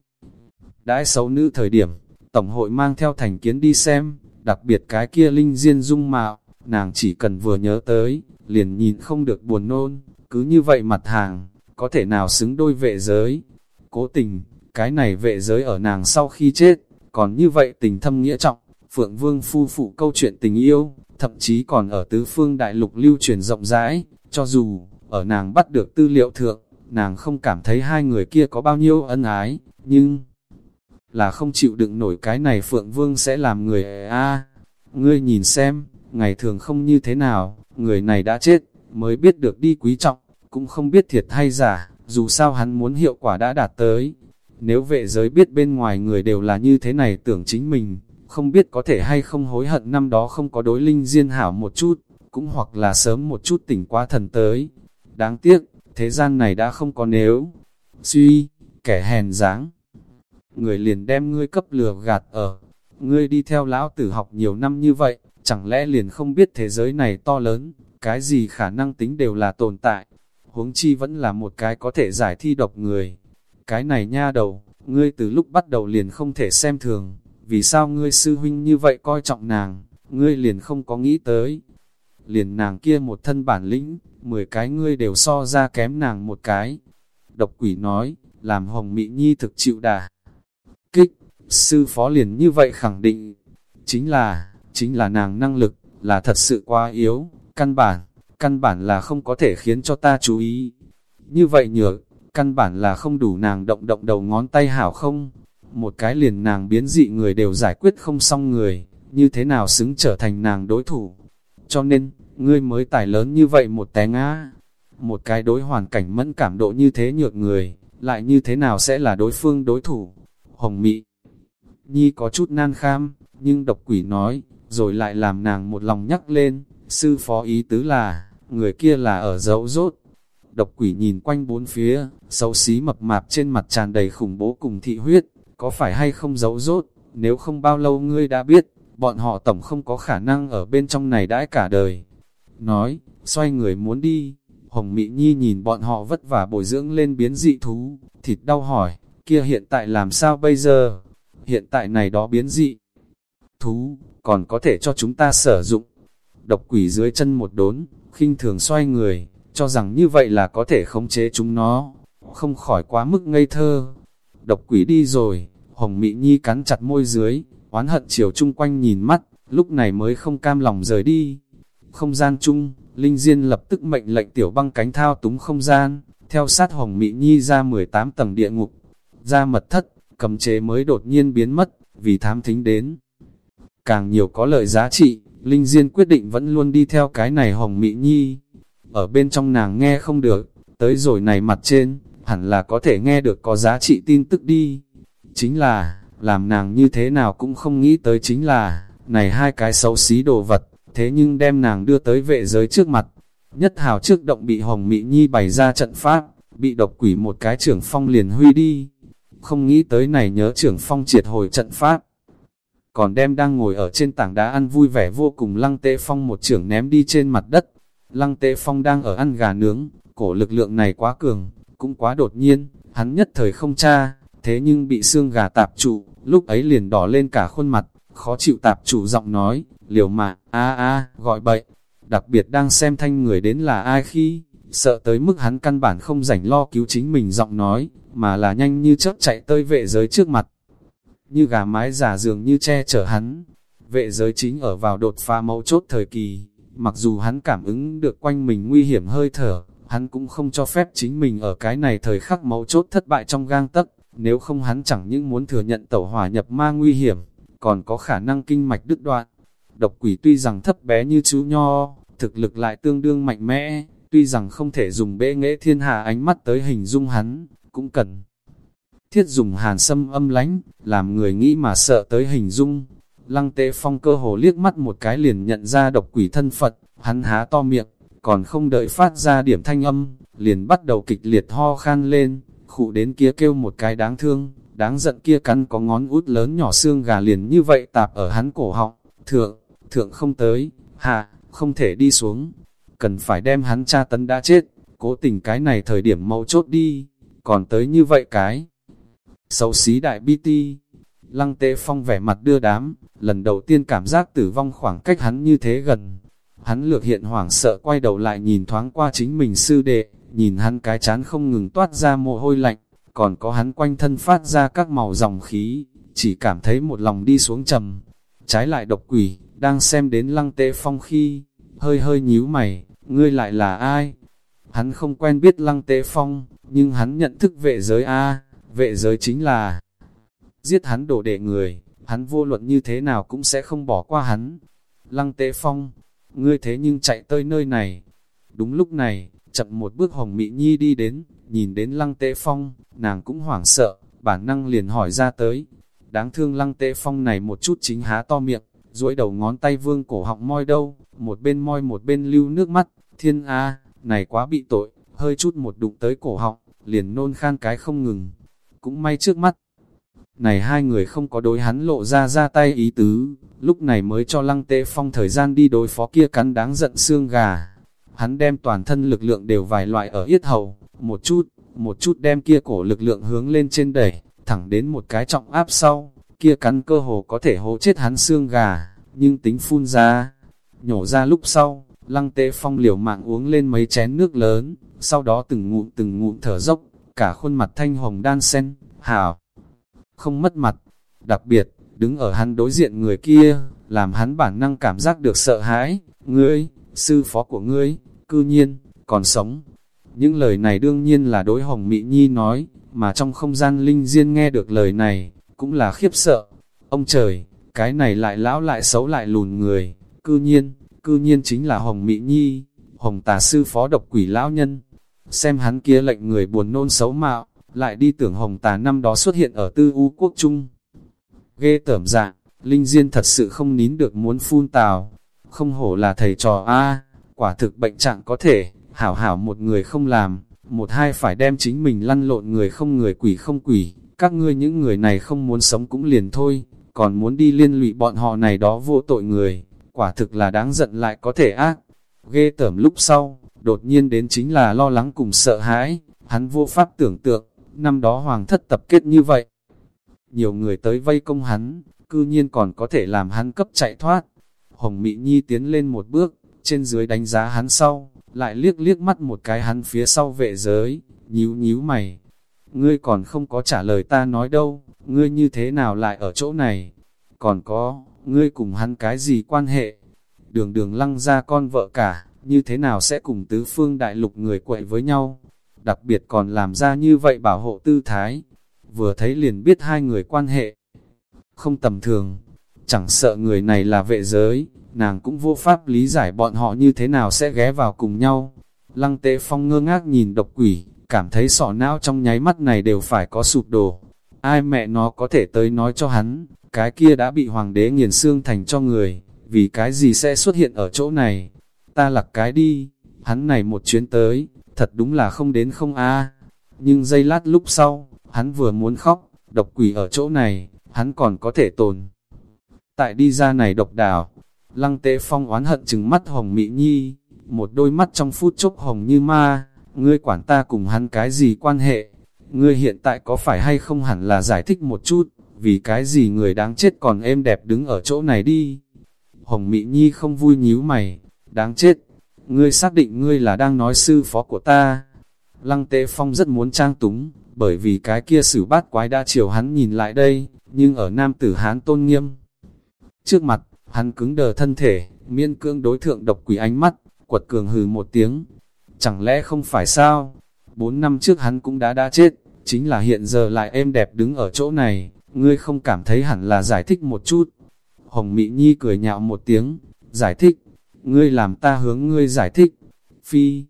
Đãi xấu nữ thời điểm, Tổng hội mang theo thành kiến đi xem, đặc biệt cái kia linh diên dung mạo, nàng chỉ cần vừa nhớ tới, liền nhìn không được buồn nôn, cứ như vậy mặt hàng, có thể nào xứng đôi vệ giới. Cố tình, cái này vệ giới ở nàng sau khi chết, còn như vậy tình thâm nghĩa trọng, Phượng Vương phu phụ câu chuyện tình yêu, thậm chí còn ở tứ phương đại lục lưu truyền rộng rãi, cho dù, ở nàng bắt được tư liệu thượng, nàng không cảm thấy hai người kia có bao nhiêu ân ái, nhưng là không chịu đựng nổi cái này Phượng Vương sẽ làm người a Ngươi nhìn xem, ngày thường không như thế nào, người này đã chết, mới biết được đi quý trọng, cũng không biết thiệt hay giả, dù sao hắn muốn hiệu quả đã đạt tới, nếu vệ giới biết bên ngoài người đều là như thế này tưởng chính mình, không biết có thể hay không hối hận năm đó không có đối linh diên hảo một chút, cũng hoặc là sớm một chút tỉnh qua thần tới. Đáng tiếc, thế gian này đã không có nếu. Suy, kẻ hèn dáng. Người liền đem ngươi cấp lừa gạt ở. Ngươi đi theo lão tử học nhiều năm như vậy, chẳng lẽ liền không biết thế giới này to lớn, cái gì khả năng tính đều là tồn tại, huống chi vẫn là một cái có thể giải thi độc người. Cái này nha đầu, ngươi từ lúc bắt đầu liền không thể xem thường, vì sao ngươi sư huynh như vậy coi trọng nàng, ngươi liền không có nghĩ tới. Liền nàng kia một thân bản lĩnh, 10 cái ngươi đều so ra kém nàng một cái. Độc quỷ nói, làm hồng mị nhi thực chịu đà. Sư phó liền như vậy khẳng định, chính là, chính là nàng năng lực, là thật sự quá yếu, căn bản, căn bản là không có thể khiến cho ta chú ý. Như vậy nhược, căn bản là không đủ nàng động động đầu ngón tay hảo không? Một cái liền nàng biến dị người đều giải quyết không xong người, như thế nào xứng trở thành nàng đối thủ? Cho nên, ngươi mới tài lớn như vậy một té ngã. Một cái đối hoàn cảnh mẫn cảm độ như thế nhược người, lại như thế nào sẽ là đối phương đối thủ? Hồng Mị Nhi có chút nan kham, nhưng độc quỷ nói, rồi lại làm nàng một lòng nhắc lên, sư phó ý tứ là, người kia là ở dấu rốt. Độc quỷ nhìn quanh bốn phía, xấu xí mập mạp trên mặt tràn đầy khủng bố cùng thị huyết, có phải hay không giấu rốt, nếu không bao lâu ngươi đã biết, bọn họ tổng không có khả năng ở bên trong này đãi cả đời. Nói, xoay người muốn đi, Hồng Mị Nhi nhìn bọn họ vất vả bồi dưỡng lên biến dị thú, thịt đau hỏi, kia hiện tại làm sao bây giờ? Hiện tại này đó biến dị thú, còn có thể cho chúng ta sử dụng. Độc quỷ dưới chân một đốn, khinh thường xoay người, cho rằng như vậy là có thể khống chế chúng nó, không khỏi quá mức ngây thơ. Độc quỷ đi rồi, Hồng Mị Nhi cắn chặt môi dưới, oán hận chiều chung quanh nhìn mắt, lúc này mới không cam lòng rời đi. Không gian chung, Linh Diên lập tức mệnh lệnh tiểu băng cánh thao túng không gian, theo sát Hồng Mị Nhi ra 18 tầng địa ngục, ra mật thất, cấm chế mới đột nhiên biến mất, vì thám thính đến. Càng nhiều có lợi giá trị, Linh Diên quyết định vẫn luôn đi theo cái này Hồng mỹ Nhi. Ở bên trong nàng nghe không được, tới rồi này mặt trên, hẳn là có thể nghe được có giá trị tin tức đi. Chính là, làm nàng như thế nào cũng không nghĩ tới chính là, này hai cái xấu xí đồ vật, thế nhưng đem nàng đưa tới vệ giới trước mặt. Nhất hào trước động bị Hồng mỹ Nhi bày ra trận pháp, bị độc quỷ một cái trưởng phong liền huy đi. Không nghĩ tới này nhớ trưởng phong triệt hồi trận pháp, còn đem đang ngồi ở trên tảng đá ăn vui vẻ vô cùng lăng tệ phong một trưởng ném đi trên mặt đất. Lăng tệ phong đang ở ăn gà nướng, cổ lực lượng này quá cường, cũng quá đột nhiên, hắn nhất thời không tra, thế nhưng bị xương gà tạp trụ, lúc ấy liền đỏ lên cả khuôn mặt, khó chịu tạp trụ giọng nói, liều mạng, a a, gọi bậy, đặc biệt đang xem thanh người đến là ai khi, sợ tới mức hắn căn bản không rảnh lo cứu chính mình giọng nói, mà là nhanh như chớp chạy tới vệ giới trước mặt, như gà mái giả dường như che chở hắn. Vệ giới chính ở vào đột phá mấu chốt thời kỳ, mặc dù hắn cảm ứng được quanh mình nguy hiểm hơi thở, hắn cũng không cho phép chính mình ở cái này thời khắc mấu chốt thất bại trong gang tấc, nếu không hắn chẳng những muốn thừa nhận tẩu hỏa nhập ma nguy hiểm, còn có khả năng kinh mạch đứt đoạn. Độc quỷ tuy rằng thấp bé như chú nho, thực lực lại tương đương mạnh mẽ, tuy rằng không thể dùng bệ nghệ thiên hạ ánh mắt tới hình dung hắn, cũng cần. Thiết dùng hàn sâm âm lánh, làm người nghĩ mà sợ tới hình dung. Lăng tế phong cơ hồ liếc mắt một cái liền nhận ra độc quỷ thân Phật, hắn há to miệng, còn không đợi phát ra điểm thanh âm, liền bắt đầu kịch liệt ho khan lên, khụ đến kia kêu một cái đáng thương, đáng giận kia cắn có ngón út lớn nhỏ xương gà liền như vậy tạp ở hắn cổ họng, thượng, thượng không tới, hạ, không thể đi xuống, cần phải đem hắn cha tấn đã chết, cố tình cái này thời điểm mâu chốt đi, còn tới như vậy cái xấu xí đại bi ti. Lăng tế phong vẻ mặt đưa đám, lần đầu tiên cảm giác tử vong khoảng cách hắn như thế gần. Hắn lược hiện hoảng sợ quay đầu lại nhìn thoáng qua chính mình sư đệ, nhìn hắn cái chán không ngừng toát ra mồ hôi lạnh, còn có hắn quanh thân phát ra các màu dòng khí, chỉ cảm thấy một lòng đi xuống trầm. Trái lại độc quỷ, đang xem đến lăng tế phong khi, hơi hơi nhíu mày, ngươi lại là ai? Hắn không quen biết lăng tế phong, nhưng hắn nhận thức vệ giới A, vệ giới chính là giết hắn đổ đệ người, hắn vô luận như thế nào cũng sẽ không bỏ qua hắn. Lăng tế phong, ngươi thế nhưng chạy tới nơi này. Đúng lúc này, chậm một bước hồng mị nhi đi đến, nhìn đến lăng tế phong, nàng cũng hoảng sợ, bản năng liền hỏi ra tới. Đáng thương lăng tế phong này một chút chính há to miệng, duỗi đầu ngón tay vương cổ họng môi đâu, một bên môi một bên lưu nước mắt, thiên a này quá bị tội, hơi chút một đụng tới cổ họng, liền nôn khan cái không ngừng cũng may trước mắt. Này hai người không có đối hắn lộ ra ra tay ý tứ, lúc này mới cho lăng tệ phong thời gian đi đối phó kia cắn đáng giận xương gà. hắn đem toàn thân lực lượng đều vài loại ở yết hầu, một chút, một chút đem kia cổ lực lượng hướng lên trên đẩy, thẳng đến một cái trọng áp sau, kia cắn cơ hồ có thể hố chết hắn xương gà, nhưng tính phun ra, nhổ ra lúc sau, lăng tế phong liều mạng uống lên mấy chén nước lớn, sau đó từng ngụm từng ngụm thở dốc, cả khuôn mặt thanh hồng đan sen, hảo, không mất mặt, đặc biệt, đứng ở hắn đối diện người kia, làm hắn bản năng cảm giác được sợ hãi, ngươi, sư phó của ngươi, cư nhiên, còn sống. Những lời này đương nhiên là đối Hồng Mỹ Nhi nói, mà trong không gian linh diên nghe được lời này, cũng là khiếp sợ. Ông trời, cái này lại lão lại xấu lại lùn người, cư nhiên, cư nhiên chính là Hồng Mỹ Nhi, Hồng tà sư phó độc quỷ lão nhân. Xem hắn kia lệnh người buồn nôn xấu mạo, lại đi tưởng Hồng tà năm đó xuất hiện ở tư u quốc trung. Ghê tởm dạng, Linh Diên thật sự không nín được muốn phun tào, không hổ là thầy trò A, quả thực bệnh trạng có thể, hảo hảo một người không làm, một hai phải đem chính mình lăn lộn người không người quỷ không quỷ, các ngươi những người này không muốn sống cũng liền thôi, còn muốn đi liên lụy bọn họ này đó vô tội người, quả thực là đáng giận lại có thể ác. Ghê tởm lúc sau, đột nhiên đến chính là lo lắng cùng sợ hãi, hắn vô pháp tưởng tượng, năm đó hoàng thất tập kết như vậy. Nhiều người tới vây công hắn, cư nhiên còn có thể làm hắn cấp chạy thoát. Hồng Mỹ Nhi tiến lên một bước, trên dưới đánh giá hắn sau, lại liếc liếc mắt một cái hắn phía sau vệ giới, nhíu nhíu mày. Ngươi còn không có trả lời ta nói đâu, ngươi như thế nào lại ở chỗ này? Còn có, ngươi cùng hắn cái gì quan hệ? Đường đường lăng ra con vợ cả, như thế nào sẽ cùng tứ phương đại lục người quậy với nhau? Đặc biệt còn làm ra như vậy bảo hộ tư thái. Vừa thấy liền biết hai người quan hệ. Không tầm thường, chẳng sợ người này là vệ giới, nàng cũng vô pháp lý giải bọn họ như thế nào sẽ ghé vào cùng nhau. Lăng tế phong ngơ ngác nhìn độc quỷ, cảm thấy sọ não trong nháy mắt này đều phải có sụp đổ. Ai mẹ nó có thể tới nói cho hắn, cái kia đã bị hoàng đế nghiền xương thành cho người, vì cái gì sẽ xuất hiện ở chỗ này. Ta lặc cái đi, hắn này một chuyến tới, thật đúng là không đến không a Nhưng giây lát lúc sau, hắn vừa muốn khóc, độc quỷ ở chỗ này, hắn còn có thể tồn. Tại đi ra này độc đảo, lăng tế phong oán hận chừng mắt hồng mỹ nhi, một đôi mắt trong phút chốc hồng như ma, ngươi quản ta cùng hắn cái gì quan hệ, ngươi hiện tại có phải hay không hẳn là giải thích một chút, vì cái gì người đáng chết còn êm đẹp đứng ở chỗ này đi. Hồng Mỹ Nhi không vui nhíu mày, đáng chết, ngươi xác định ngươi là đang nói sư phó của ta. Lăng Tế Phong rất muốn trang túng, bởi vì cái kia sử bát quái đã chiều hắn nhìn lại đây, nhưng ở nam tử hán tôn nghiêm. Trước mặt, hắn cứng đờ thân thể, miên cương đối thượng độc quỷ ánh mắt, quật cường hừ một tiếng. Chẳng lẽ không phải sao? Bốn năm trước hắn cũng đã đã chết, chính là hiện giờ lại êm đẹp đứng ở chỗ này, ngươi không cảm thấy hẳn là giải thích một chút. Hồng Mị Nhi cười nhạo một tiếng, giải thích, ngươi làm ta hướng ngươi giải thích. Phi,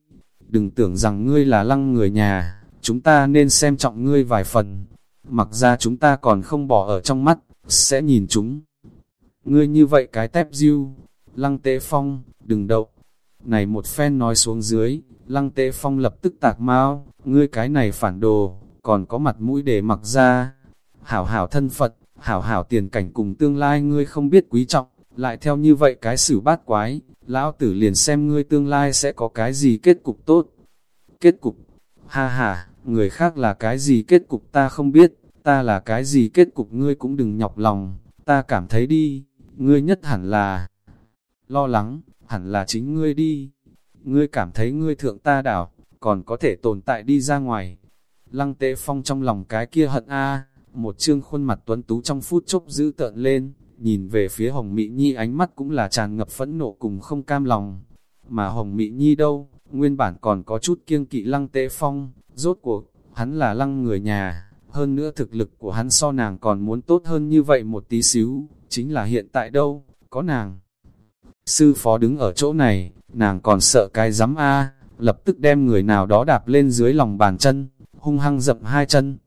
đừng tưởng rằng ngươi là lăng người nhà, chúng ta nên xem trọng ngươi vài phần. Mặc ra chúng ta còn không bỏ ở trong mắt, sẽ nhìn chúng. Ngươi như vậy cái tép diêu, lăng tế phong, đừng đậu. Này một phen nói xuống dưới, lăng tế phong lập tức tạc mau, ngươi cái này phản đồ, còn có mặt mũi để mặc ra. Hảo hảo thân Phật, hảo hảo tiền cảnh cùng tương lai ngươi không biết quý trọng, lại theo như vậy cái xử bát quái, lão tử liền xem ngươi tương lai sẽ có cái gì kết cục tốt. Kết cục, ha ha, người khác là cái gì kết cục ta không biết, ta là cái gì kết cục ngươi cũng đừng nhọc lòng, ta cảm thấy đi, ngươi nhất hẳn là lo lắng, hẳn là chính ngươi đi. Ngươi cảm thấy ngươi thượng ta đảo, còn có thể tồn tại đi ra ngoài. Lăng tế phong trong lòng cái kia hận a một chương khuôn mặt tuấn tú trong phút chốc giữ tợn lên, nhìn về phía Hồng Mỹ Nhi ánh mắt cũng là tràn ngập phẫn nộ cùng không cam lòng. Mà Hồng Mỹ Nhi đâu, nguyên bản còn có chút kiêng kỵ lăng tế phong, rốt cuộc, hắn là lăng người nhà, hơn nữa thực lực của hắn so nàng còn muốn tốt hơn như vậy một tí xíu, chính là hiện tại đâu, có nàng. Sư phó đứng ở chỗ này, nàng còn sợ cái rắm A, lập tức đem người nào đó đạp lên dưới lòng bàn chân, hung hăng dậm hai chân.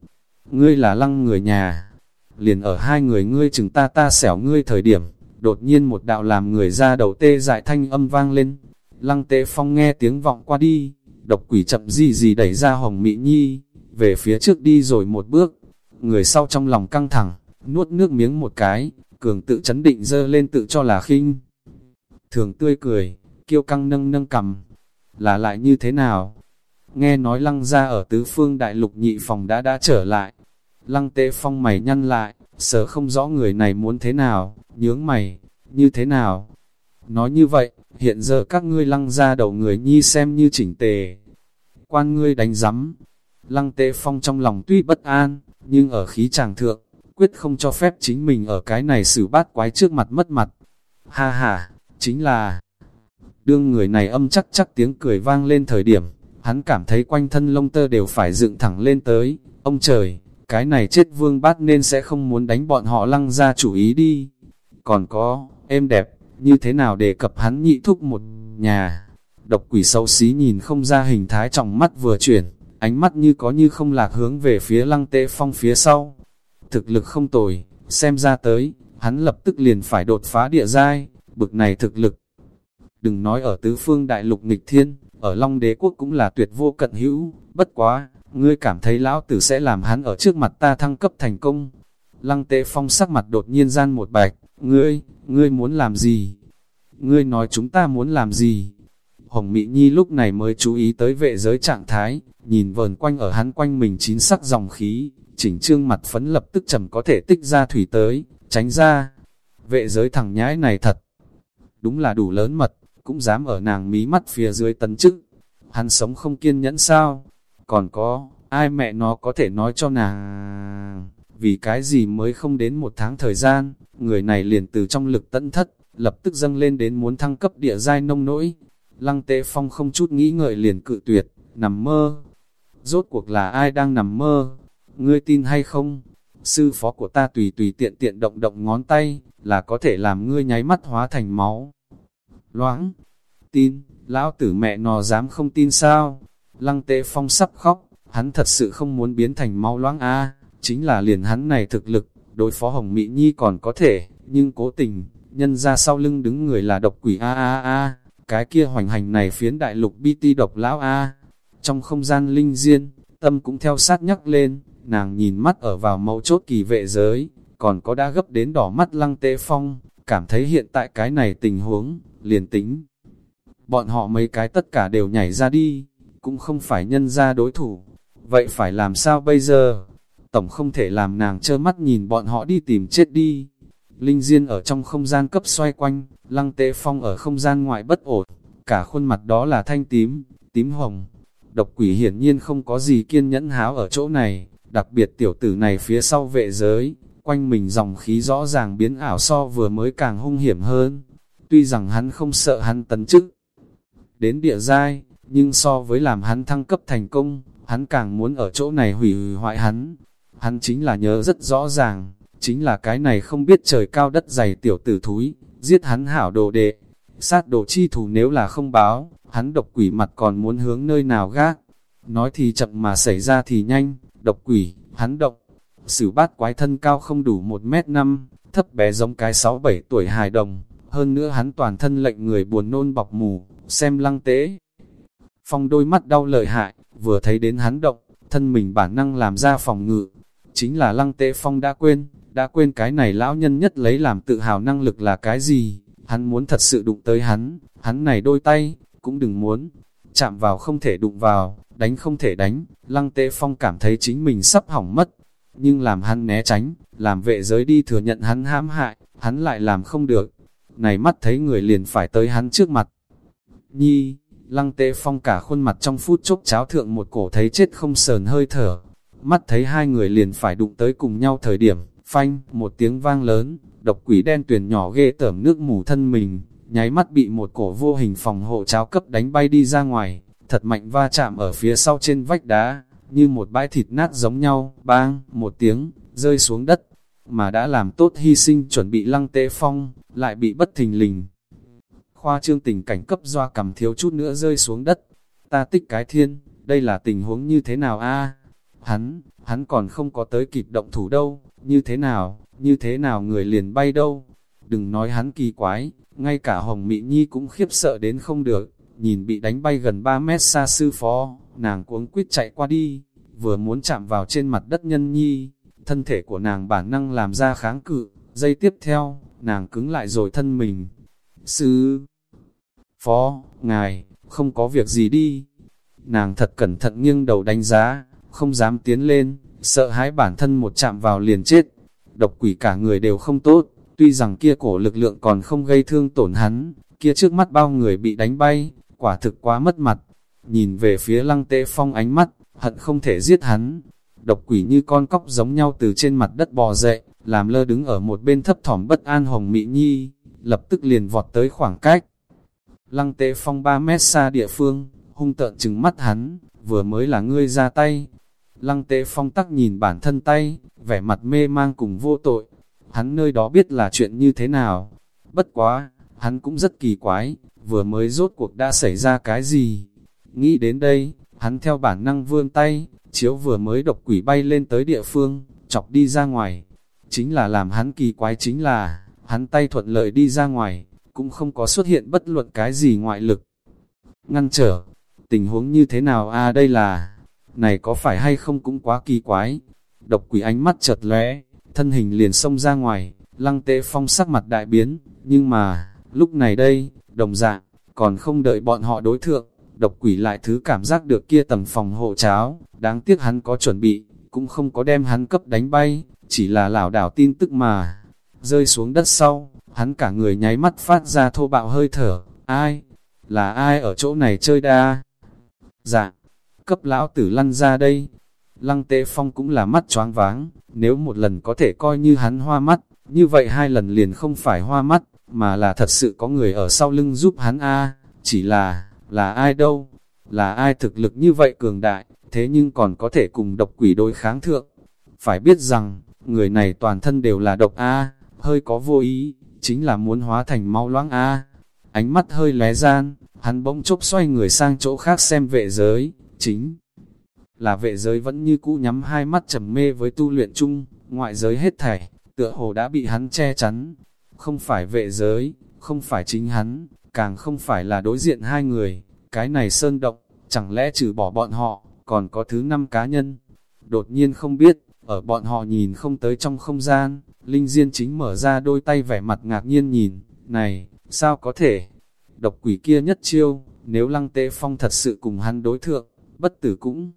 Ngươi là lăng người nhà, liền ở hai người ngươi chừng ta ta xẻo ngươi thời điểm, đột nhiên một đạo làm người ra đầu tê dại thanh âm vang lên. Lăng tệ phong nghe tiếng vọng qua đi, độc quỷ chậm gì gì đẩy ra hồng mỹ nhi, về phía trước đi rồi một bước, người sau trong lòng căng thẳng, nuốt nước miếng một cái, cường tự chấn định dơ lên tự cho là khinh. Thường tươi cười, kiêu căng nâng nâng cầm. là lại như thế nào? Nghe nói lăng ra ở tứ phương đại lục nhị phòng đã đã trở lại. Lăng tế phong mày nhăn lại, sợ không rõ người này muốn thế nào, nhướng mày, như thế nào? Nói như vậy, hiện giờ các ngươi lăng ra đầu người nhi xem như chỉnh tề. Quan ngươi đánh giấm. Lăng tế phong trong lòng tuy bất an, nhưng ở khí tràng thượng, quyết không cho phép chính mình ở cái này xử bát quái trước mặt mất mặt. Ha ha, chính là... Đương người này âm chắc chắc tiếng cười vang lên thời điểm, hắn cảm thấy quanh thân lông tơ đều phải dựng thẳng lên tới. Ông trời, cái này chết vương bát nên sẽ không muốn đánh bọn họ lăng ra chủ ý đi. Còn có, êm đẹp, như thế nào để cập hắn nhị thúc một nhà. Độc quỷ xấu xí nhìn không ra hình thái trong mắt vừa chuyển, ánh mắt như có như không lạc hướng về phía lăng tệ phong phía sau. Thực lực không tồi, xem ra tới, hắn lập tức liền phải đột phá địa giai, bực này thực lực. Đừng nói ở tứ phương đại lục nghịch thiên, ở Long đế quốc cũng là tuyệt vô cận hữu, bất quá, ngươi cảm thấy lão tử sẽ làm hắn ở trước mặt ta thăng cấp thành công. Lăng tệ phong sắc mặt đột nhiên gian một bạch, ngươi, ngươi muốn làm gì? Ngươi nói chúng ta muốn làm gì? Hồng Mỹ Nhi lúc này mới chú ý tới vệ giới trạng thái, nhìn vờn quanh ở hắn quanh mình chín sắc dòng khí, chỉnh trương mặt phấn lập tức trầm có thể tích ra thủy tới, tránh ra. Vệ giới thằng nhãi này thật, đúng là đủ lớn mật, cũng dám ở nàng mí mắt phía dưới tấn chức. Hắn sống không kiên nhẫn sao? Còn có, ai mẹ nó có thể nói cho nàng? Vì cái gì mới không đến một tháng thời gian, người này liền từ trong lực tận thất, lập tức dâng lên đến muốn thăng cấp địa giai nông nỗi. Lăng tế phong không chút nghĩ ngợi liền cự tuyệt, nằm mơ. Rốt cuộc là ai đang nằm mơ? Ngươi tin hay không? Sư phó của ta tùy tùy tiện tiện động động ngón tay, là có thể làm ngươi nháy mắt hóa thành máu. Loãng, tin, lão tử mẹ nò dám không tin sao? Lăng tế phong sắp khóc, hắn thật sự không muốn biến thành máu loãng a chính là liền hắn này thực lực, đối phó Hồng Mỹ Nhi còn có thể, nhưng cố tình, nhân ra sau lưng đứng người là độc quỷ a a a, cái kia hoành hành này phiến đại lục bi ti độc lão a. Trong không gian linh diên, tâm cũng theo sát nhắc lên, nàng nhìn mắt ở vào mẫu chốt kỳ vệ giới, còn có đã gấp đến đỏ mắt lăng tế phong, cảm thấy hiện tại cái này tình huống, liền tính. Bọn họ mấy cái tất cả đều nhảy ra đi, cũng không phải nhân ra đối thủ. Vậy phải làm sao bây giờ? Tổng không thể làm nàng trơ mắt nhìn bọn họ đi tìm chết đi. Linh Diên ở trong không gian cấp xoay quanh, lăng tế phong ở không gian ngoại bất ổn, cả khuôn mặt đó là thanh tím, tím hồng. Độc quỷ hiển nhiên không có gì kiên nhẫn háo ở chỗ này, đặc biệt tiểu tử này phía sau vệ giới, quanh mình dòng khí rõ ràng biến ảo so vừa mới càng hung hiểm hơn. Tuy rằng hắn không sợ hắn tấn chức đến địa giai, nhưng so với làm hắn thăng cấp thành công, hắn càng muốn ở chỗ này hủy hoại hắn. Hắn chính là nhớ rất rõ ràng, chính là cái này không biết trời cao đất dày tiểu tử thúi, giết hắn hảo đồ đệ. Sát đồ chi thủ nếu là không báo, hắn độc quỷ mặt còn muốn hướng nơi nào gác. Nói thì chậm mà xảy ra thì nhanh, độc quỷ, hắn động. Sử bát quái thân cao không đủ 1 mét 5, thấp bé giống cái 6-7 tuổi hài đồng. Hơn nữa hắn toàn thân lệnh người buồn nôn bọc mù, xem lăng tế. Phong đôi mắt đau lợi hại, vừa thấy đến hắn động, thân mình bản năng làm ra phòng ngự. Chính là lăng tệ phong đã quên, đã quên cái này lão nhân nhất lấy làm tự hào năng lực là cái gì. Hắn muốn thật sự đụng tới hắn, hắn này đôi tay, cũng đừng muốn. Chạm vào không thể đụng vào, đánh không thể đánh, lăng tệ phong cảm thấy chính mình sắp hỏng mất. Nhưng làm hắn né tránh, làm vệ giới đi thừa nhận hắn hãm hại, hắn lại làm không được. Này mắt thấy người liền phải tới hắn trước mặt. Nhi, lăng tế phong cả khuôn mặt trong phút chốc cháo thượng một cổ thấy chết không sờn hơi thở. Mắt thấy hai người liền phải đụng tới cùng nhau thời điểm, phanh, một tiếng vang lớn, độc quỷ đen tuyển nhỏ ghê tởm nước mù thân mình, nháy mắt bị một cổ vô hình phòng hộ cháo cấp đánh bay đi ra ngoài, thật mạnh va chạm ở phía sau trên vách đá, như một bãi thịt nát giống nhau, bang, một tiếng, rơi xuống đất, mà đã làm tốt hy sinh chuẩn bị lăng tế phong, lại bị bất thình lình. Khoa trương tình cảnh cấp doa cầm thiếu chút nữa rơi xuống đất, ta tích cái thiên, đây là tình huống như thế nào a? Hắn, hắn còn không có tới kịp động thủ đâu, như thế nào, như thế nào người liền bay đâu. Đừng nói hắn kỳ quái, ngay cả Hồng Mỹ Nhi cũng khiếp sợ đến không được, nhìn bị đánh bay gần 3 mét xa sư phó, nàng cuống quýt chạy qua đi, vừa muốn chạm vào trên mặt đất nhân nhi, thân thể của nàng bản năng làm ra kháng cự, dây tiếp theo, nàng cứng lại rồi thân mình. Sư phó, ngài, không có việc gì đi. Nàng thật cẩn thận nghiêng đầu đánh giá, không dám tiến lên, sợ hãi bản thân một chạm vào liền chết. Độc quỷ cả người đều không tốt, tuy rằng kia cổ lực lượng còn không gây thương tổn hắn, kia trước mắt bao người bị đánh bay, quả thực quá mất mặt. Nhìn về phía lăng tệ phong ánh mắt, hận không thể giết hắn. Độc quỷ như con cóc giống nhau từ trên mặt đất bò dậy, làm lơ đứng ở một bên thấp thỏm bất an hồng mị nhi, lập tức liền vọt tới khoảng cách. Lăng Tế phong 3 mét xa địa phương, hung tợn trừng mắt hắn, vừa mới là ngươi ra tay. Lăng Tế phong tắc nhìn bản thân tay, vẻ mặt mê mang cùng vô tội. Hắn nơi đó biết là chuyện như thế nào. Bất quá, hắn cũng rất kỳ quái, vừa mới rốt cuộc đã xảy ra cái gì. Nghĩ đến đây, hắn theo bản năng vươn tay, chiếu vừa mới độc quỷ bay lên tới địa phương, chọc đi ra ngoài. Chính là làm hắn kỳ quái chính là, hắn tay thuận lợi đi ra ngoài, cũng không có xuất hiện bất luận cái gì ngoại lực. Ngăn trở, tình huống như thế nào a à đây là, này có phải hay không cũng quá kỳ quái. Độc quỷ ánh mắt chợt lóe, thân hình liền xông ra ngoài, lăng tệ phong sắc mặt đại biến, nhưng mà, lúc này đây, đồng dạng, còn không đợi bọn họ đối thượng, độc quỷ lại thứ cảm giác được kia tầng phòng hộ cháo, đáng tiếc hắn có chuẩn bị, cũng không có đem hắn cấp đánh bay, chỉ là lảo đảo tin tức mà, rơi xuống đất sau, hắn cả người nháy mắt phát ra thô bạo hơi thở, ai, là ai ở chỗ này chơi đa? Dạ, cấp lão tử lăn ra đây. Lăng tệ phong cũng là mắt choáng váng, nếu một lần có thể coi như hắn hoa mắt, như vậy hai lần liền không phải hoa mắt, mà là thật sự có người ở sau lưng giúp hắn a. Chỉ là, là ai đâu, là ai thực lực như vậy cường đại, thế nhưng còn có thể cùng độc quỷ đối kháng thượng. Phải biết rằng, người này toàn thân đều là độc a. Hơi có vô ý, chính là muốn hóa thành mau loãng a Ánh mắt hơi lé gian, hắn bỗng chốc xoay người sang chỗ khác xem vệ giới, chính là vệ giới vẫn như cũ nhắm hai mắt trầm mê với tu luyện chung, ngoại giới hết thảy, tựa hồ đã bị hắn che chắn. Không phải vệ giới, không phải chính hắn, càng không phải là đối diện hai người, cái này sơn động, chẳng lẽ trừ bỏ bọn họ, còn có thứ năm cá nhân. Đột nhiên không biết, ở bọn họ nhìn không tới trong không gian, Linh Diên chính mở ra đôi tay vẻ mặt ngạc nhiên nhìn, này, sao có thể? Độc quỷ kia nhất chiêu, nếu lăng tế phong thật sự cùng hắn đối thượng, bất tử cũng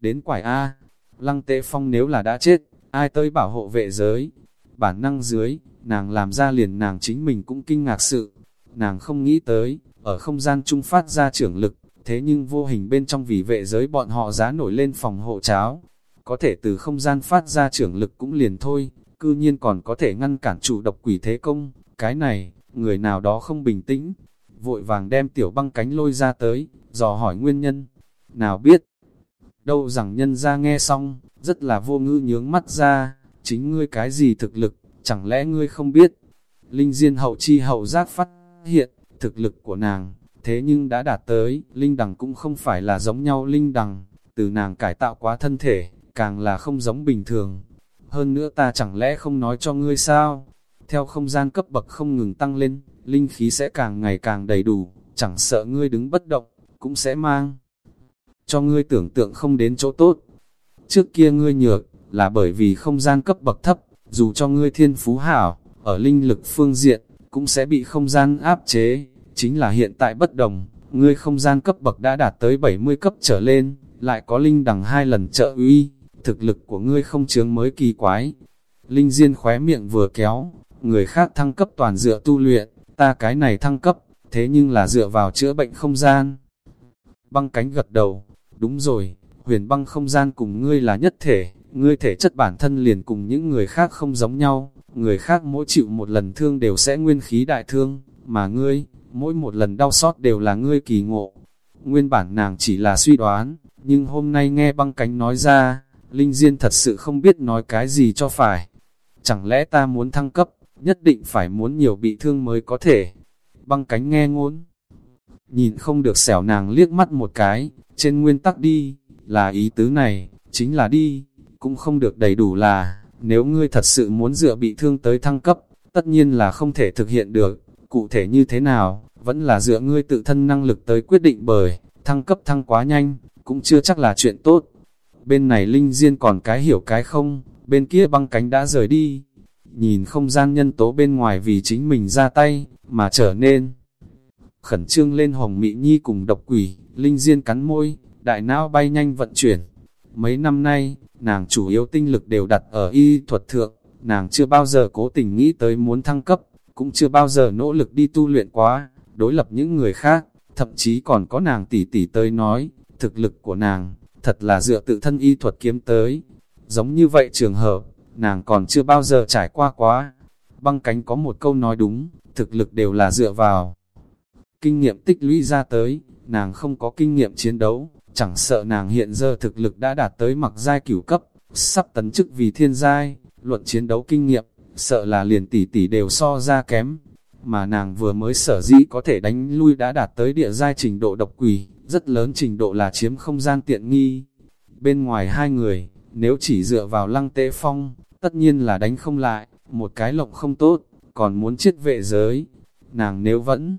đến quải A. Lăng tế phong nếu là đã chết, ai tới bảo hộ vệ giới? Bản năng dưới, nàng làm ra liền nàng chính mình cũng kinh ngạc sự. Nàng không nghĩ tới, ở không gian trung phát ra trưởng lực, thế nhưng vô hình bên trong vì vệ giới bọn họ giá nổi lên phòng hộ cháo. Có thể từ không gian phát ra trưởng lực cũng liền thôi, cư nhiên còn có thể ngăn cản chủ độc quỷ thế công. Cái này, người nào đó không bình tĩnh, vội vàng đem tiểu băng cánh lôi ra tới, dò hỏi nguyên nhân. Nào biết, đâu rằng nhân ra nghe xong, rất là vô ngữ nhướng mắt ra, chính ngươi cái gì thực lực, chẳng lẽ ngươi không biết. Linh Diên hậu chi hậu giác phát hiện, thực lực của nàng, thế nhưng đã đạt tới, Linh Đằng cũng không phải là giống nhau Linh Đằng, từ nàng cải tạo quá thân thể, càng là không giống bình thường. Hơn nữa ta chẳng lẽ không nói cho ngươi sao? Theo không gian cấp bậc không ngừng tăng lên, linh khí sẽ càng ngày càng đầy đủ, chẳng sợ ngươi đứng bất động, cũng sẽ mang cho ngươi tưởng tượng không đến chỗ tốt. Trước kia ngươi nhược, là bởi vì không gian cấp bậc thấp, dù cho ngươi thiên phú hảo, ở linh lực phương diện, cũng sẽ bị không gian áp chế, chính là hiện tại bất đồng, ngươi không gian cấp bậc đã đạt tới 70 cấp trở lên, lại có linh đằng hai lần trợ uy, thực lực của ngươi không chướng mới kỳ quái. Linh Diên khóe miệng vừa kéo, người khác thăng cấp toàn dựa tu luyện, ta cái này thăng cấp, thế nhưng là dựa vào chữa bệnh không gian. Băng cánh gật đầu, đúng rồi, huyền băng không gian cùng ngươi là nhất thể, ngươi thể chất bản thân liền cùng những người khác không giống nhau, người khác mỗi chịu một lần thương đều sẽ nguyên khí đại thương, mà ngươi, mỗi một lần đau xót đều là ngươi kỳ ngộ. Nguyên bản nàng chỉ là suy đoán, nhưng hôm nay nghe băng cánh nói ra, Linh Diên thật sự không biết nói cái gì cho phải. Chẳng lẽ ta muốn thăng cấp, nhất định phải muốn nhiều bị thương mới có thể. Băng cánh nghe ngôn. Nhìn không được xẻo nàng liếc mắt một cái, trên nguyên tắc đi, là ý tứ này, chính là đi, cũng không được đầy đủ là, nếu ngươi thật sự muốn dựa bị thương tới thăng cấp, tất nhiên là không thể thực hiện được, cụ thể như thế nào, vẫn là dựa ngươi tự thân năng lực tới quyết định bởi, thăng cấp thăng quá nhanh, cũng chưa chắc là chuyện tốt. Bên này Linh Diên còn cái hiểu cái không, bên kia băng cánh đã rời đi, nhìn không gian nhân tố bên ngoài vì chính mình ra tay, mà trở nên khẩn trương lên Hồng Mỹ Nhi cùng độc quỷ, Linh Diên cắn môi, đại não bay nhanh vận chuyển. Mấy năm nay, nàng chủ yếu tinh lực đều đặt ở y thuật thượng, nàng chưa bao giờ cố tình nghĩ tới muốn thăng cấp, cũng chưa bao giờ nỗ lực đi tu luyện quá, đối lập những người khác, thậm chí còn có nàng tỷ tỷ tới nói, thực lực của nàng, thật là dựa tự thân y thuật kiếm tới. Giống như vậy trường hợp, nàng còn chưa bao giờ trải qua quá. Băng cánh có một câu nói đúng, thực lực đều là dựa vào. Kinh nghiệm tích lũy ra tới, nàng không có kinh nghiệm chiến đấu, chẳng sợ nàng hiện giờ thực lực đã đạt tới mặc giai cửu cấp, sắp tấn chức vì thiên giai, luận chiến đấu kinh nghiệm, sợ là liền tỷ tỷ đều so ra kém. Mà nàng vừa mới sở dĩ có thể đánh lui đã đạt tới địa giai trình độ độc quỷ, rất lớn trình độ là chiếm không gian tiện nghi. Bên ngoài hai người, nếu chỉ dựa vào lăng tế phong, tất nhiên là đánh không lại, một cái lộng không tốt, còn muốn chết vệ giới. Nàng nếu vẫn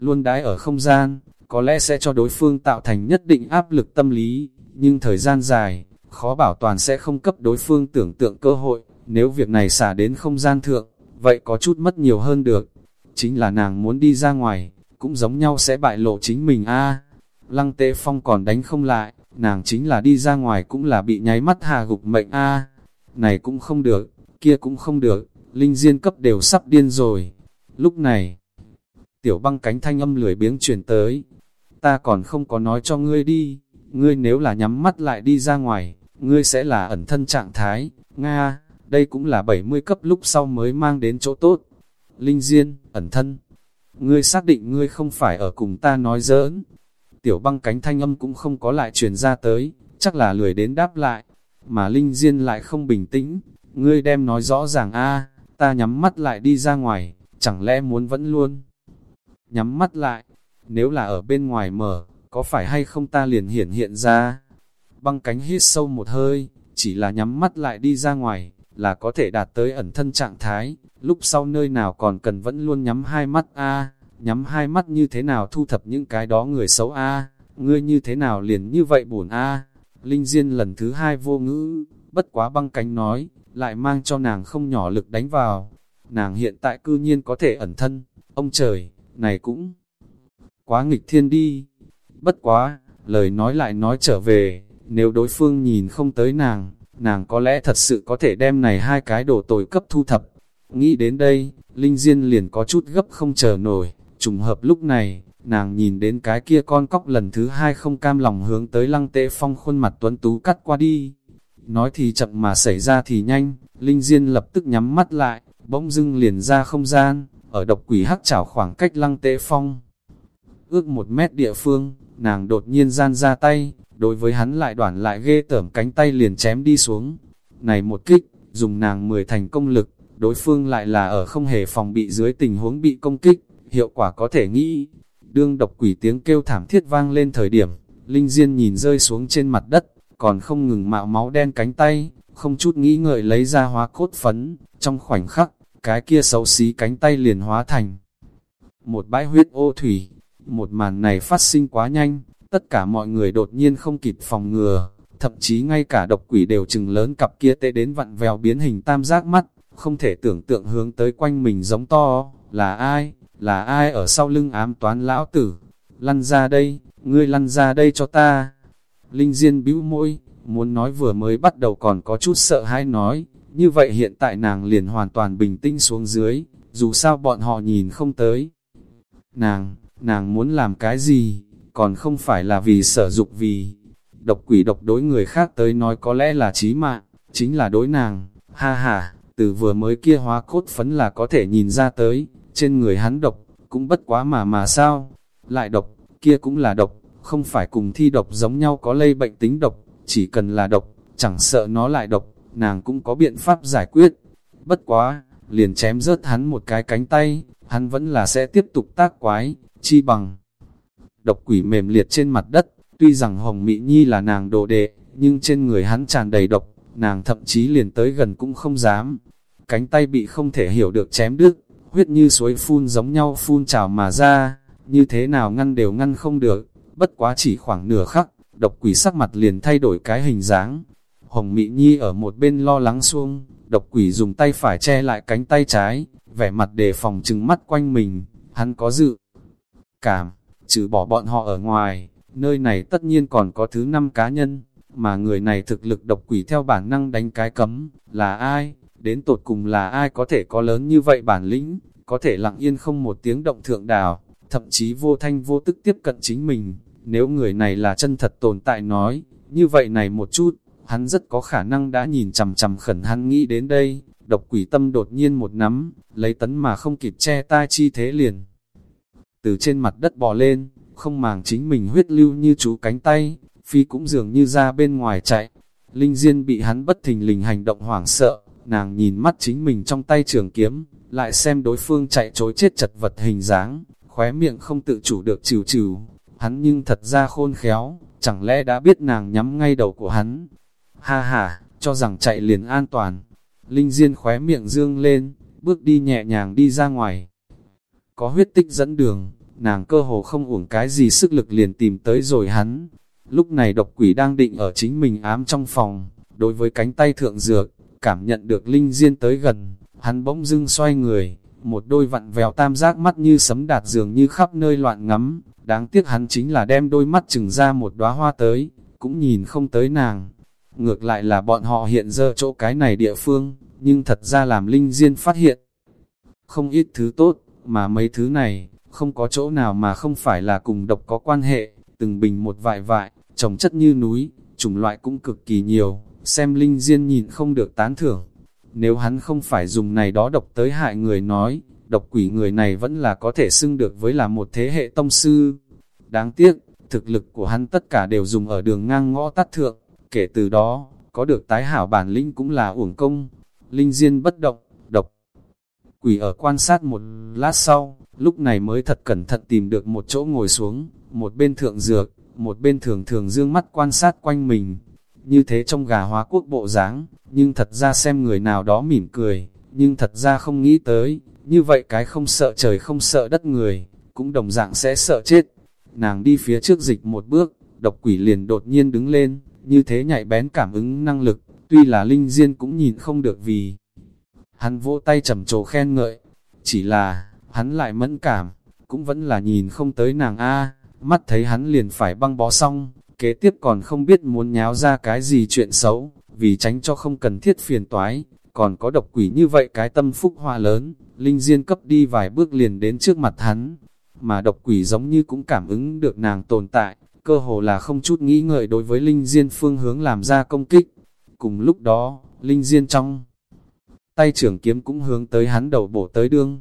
luôn đái ở không gian, có lẽ sẽ cho đối phương tạo thành nhất định áp lực tâm lý, nhưng thời gian dài, khó bảo toàn sẽ không cấp đối phương tưởng tượng cơ hội, nếu việc này xả đến không gian thượng, vậy có chút mất nhiều hơn được. Chính là nàng muốn đi ra ngoài, cũng giống nhau sẽ bại lộ chính mình a Lăng tế phong còn đánh không lại, nàng chính là đi ra ngoài cũng là bị nháy mắt hà gục mệnh a Này cũng không được, kia cũng không được, linh diên cấp đều sắp điên rồi. Lúc này, tiểu băng cánh thanh âm lười biếng truyền tới, ta còn không có nói cho ngươi đi, ngươi nếu là nhắm mắt lại đi ra ngoài, ngươi sẽ là ẩn thân trạng thái, Nga, đây cũng là 70 cấp lúc sau mới mang đến chỗ tốt. Linh Diên, ẩn thân, ngươi xác định ngươi không phải ở cùng ta nói giỡn. Tiểu băng cánh thanh âm cũng không có lại truyền ra tới, chắc là lười đến đáp lại, mà Linh Diên lại không bình tĩnh, ngươi đem nói rõ ràng a ta nhắm mắt lại đi ra ngoài, chẳng lẽ muốn vẫn luôn nhắm mắt lại, nếu là ở bên ngoài mở, có phải hay không ta liền hiển hiện ra. Băng cánh hít sâu một hơi, chỉ là nhắm mắt lại đi ra ngoài, là có thể đạt tới ẩn thân trạng thái, lúc sau nơi nào còn cần vẫn luôn nhắm hai mắt a? Nhắm hai mắt như thế nào thu thập những cái đó người xấu a ngươi như thế nào liền như vậy buồn a Linh Diên lần thứ hai vô ngữ, bất quá băng cánh nói, lại mang cho nàng không nhỏ lực đánh vào. Nàng hiện tại cư nhiên có thể ẩn thân, ông trời, này cũng quá nghịch thiên đi. Bất quá, lời nói lại nói trở về, nếu đối phương nhìn không tới nàng, nàng có lẽ thật sự có thể đem này hai cái đồ tồi cấp thu thập. Nghĩ đến đây, Linh Diên liền có chút gấp không chờ nổi, trùng hợp lúc này, nàng nhìn đến cái kia con cóc lần thứ hai không cam lòng hướng tới lăng tệ phong khuôn mặt tuấn tú cắt qua đi. Nói thì chậm mà xảy ra thì nhanh, Linh Diên lập tức nhắm mắt lại, bỗng dưng liền ra không gian, ở độc quỷ hắc chảo khoảng cách lăng tệ phong. Ước một mét địa phương, nàng đột nhiên gian ra tay, đối với hắn lại đoản lại ghê tởm cánh tay liền chém đi xuống. Này một kích, dùng nàng mười thành công lực, đối phương lại là ở không hề phòng bị dưới tình huống bị công kích, hiệu quả có thể nghĩ. Đương độc quỷ tiếng kêu thảm thiết vang lên thời điểm, Linh Diên nhìn rơi xuống trên mặt đất, còn không ngừng mạo máu đen cánh tay, không chút nghĩ ngợi lấy ra hóa cốt phấn, trong khoảnh khắc, cái kia xấu xí cánh tay liền hóa thành một bãi huyết ô thủy. Một màn này phát sinh quá nhanh, tất cả mọi người đột nhiên không kịp phòng ngừa, thậm chí ngay cả độc quỷ đều chừng lớn cặp kia tê đến vặn vèo biến hình tam giác mắt, không thể tưởng tượng hướng tới quanh mình giống to, là ai, là ai ở sau lưng ám toán lão tử, lăn ra đây, ngươi lăn ra đây cho ta. Linh Diên bĩu môi, muốn nói vừa mới bắt đầu còn có chút sợ hãi nói, như vậy hiện tại nàng liền hoàn toàn bình tĩnh xuống dưới, dù sao bọn họ nhìn không tới. Nàng, nàng muốn làm cái gì, còn không phải là vì sở dục vì. Độc quỷ độc đối người khác tới nói có lẽ là chí mạng, chính là đối nàng, ha ha, từ vừa mới kia hóa cốt phấn là có thể nhìn ra tới, trên người hắn độc, cũng bất quá mà mà sao, lại độc, kia cũng là độc, không phải cùng thi độc giống nhau có lây bệnh tính độc, chỉ cần là độc, chẳng sợ nó lại độc, nàng cũng có biện pháp giải quyết. Bất quá, liền chém rớt hắn một cái cánh tay, hắn vẫn là sẽ tiếp tục tác quái, chi bằng. Độc quỷ mềm liệt trên mặt đất, tuy rằng Hồng Mỹ Nhi là nàng đồ đệ, nhưng trên người hắn tràn đầy độc, nàng thậm chí liền tới gần cũng không dám. Cánh tay bị không thể hiểu được chém đứt, huyết như suối phun giống nhau phun trào mà ra, như thế nào ngăn đều ngăn không được, bất quá chỉ khoảng nửa khắc, độc quỷ sắc mặt liền thay đổi cái hình dáng. Hồng Mỹ Nhi ở một bên lo lắng xuông, độc quỷ dùng tay phải che lại cánh tay trái, vẻ mặt đề phòng trừng mắt quanh mình, hắn có dự. cảm, trừ bỏ bọn họ ở ngoài, nơi này tất nhiên còn có thứ năm cá nhân, mà người này thực lực độc quỷ theo bản năng đánh cái cấm, là ai, đến tột cùng là ai có thể có lớn như vậy bản lĩnh, có thể lặng yên không một tiếng động thượng đảo, thậm chí vô thanh vô tức tiếp cận chính mình, nếu người này là chân thật tồn tại nói, như vậy này một chút, hắn rất có khả năng đã nhìn chằm chằm khẩn hắn nghĩ đến đây, độc quỷ tâm đột nhiên một nắm, lấy tấn mà không kịp che tai chi thế liền. Từ trên mặt đất bò lên, không màng chính mình huyết lưu như chú cánh tay, phi cũng dường như ra bên ngoài chạy. Linh Diên bị hắn bất thình lình hành động hoảng sợ, nàng nhìn mắt chính mình trong tay trường kiếm, lại xem đối phương chạy chối chết chật vật hình dáng, khóe miệng không tự chủ được chịu chịu. Hắn nhưng thật ra khôn khéo, chẳng lẽ đã biết nàng nhắm ngay đầu của hắn. Ha ha, cho rằng chạy liền an toàn. Linh Diên khóe miệng dương lên, bước đi nhẹ nhàng đi ra ngoài. Có huyết tích dẫn đường, nàng cơ hồ không uổng cái gì sức lực liền tìm tới rồi hắn. Lúc này độc quỷ đang định ở chính mình ám trong phòng, đối với cánh tay thượng dược, cảm nhận được Linh Diên tới gần, hắn bỗng dưng xoay người, một đôi vặn vèo tam giác mắt như sấm đạt dường như khắp nơi loạn ngắm, đáng tiếc hắn chính là đem đôi mắt chừng ra một đóa hoa tới, cũng nhìn không tới nàng. Ngược lại là bọn họ hiện giờ chỗ cái này địa phương, nhưng thật ra làm Linh Diên phát hiện. Không ít thứ tốt, mà mấy thứ này, không có chỗ nào mà không phải là cùng độc có quan hệ, từng bình một vại vại, trồng chất như núi, chủng loại cũng cực kỳ nhiều, xem Linh Diên nhìn không được tán thưởng. Nếu hắn không phải dùng này đó độc tới hại người nói, độc quỷ người này vẫn là có thể xưng được với là một thế hệ tông sư. Đáng tiếc, thực lực của hắn tất cả đều dùng ở đường ngang ngõ tắt thượng, kể từ đó, có được tái hảo bản linh cũng là uổng công. Linh Diên bất động, độc. Quỷ ở quan sát một lát sau, lúc này mới thật cẩn thận tìm được một chỗ ngồi xuống, một bên thượng dược, một bên thường thường dương mắt quan sát quanh mình. Như thế trong gà hóa quốc bộ dáng nhưng thật ra xem người nào đó mỉm cười, nhưng thật ra không nghĩ tới, như vậy cái không sợ trời không sợ đất người, cũng đồng dạng sẽ sợ chết. Nàng đi phía trước dịch một bước, độc quỷ liền đột nhiên đứng lên, như thế nhạy bén cảm ứng năng lực, tuy là linh diên cũng nhìn không được vì. Hắn vỗ tay trầm trồ khen ngợi, chỉ là, hắn lại mẫn cảm, cũng vẫn là nhìn không tới nàng A, mắt thấy hắn liền phải băng bó xong, kế tiếp còn không biết muốn nháo ra cái gì chuyện xấu, vì tránh cho không cần thiết phiền toái, còn có độc quỷ như vậy cái tâm phúc hoa lớn, Linh Diên cấp đi vài bước liền đến trước mặt hắn, mà độc quỷ giống như cũng cảm ứng được nàng tồn tại, cơ hồ là không chút nghĩ ngợi đối với Linh Diên phương hướng làm ra công kích. Cùng lúc đó, Linh Diên trong tay trưởng kiếm cũng hướng tới hắn đầu bổ tới đương.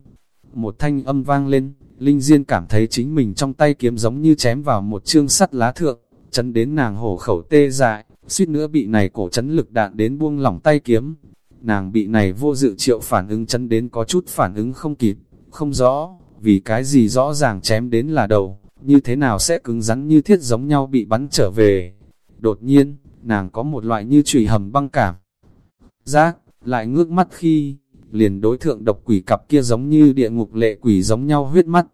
Một thanh âm vang lên, Linh Diên cảm thấy chính mình trong tay kiếm giống như chém vào một chương sắt lá thượng, chấn đến nàng hổ khẩu tê dại, suýt nữa bị này cổ chấn lực đạn đến buông lỏng tay kiếm. Nàng bị này vô dự triệu phản ứng chấn đến có chút phản ứng không kịp, không rõ, vì cái gì rõ ràng chém đến là đầu, như thế nào sẽ cứng rắn như thiết giống nhau bị bắn trở về. Đột nhiên, nàng có một loại như trùy hầm băng cảm. Giác, lại ngước mắt khi, liền đối thượng độc quỷ cặp kia giống như địa ngục lệ quỷ giống nhau huyết mắt.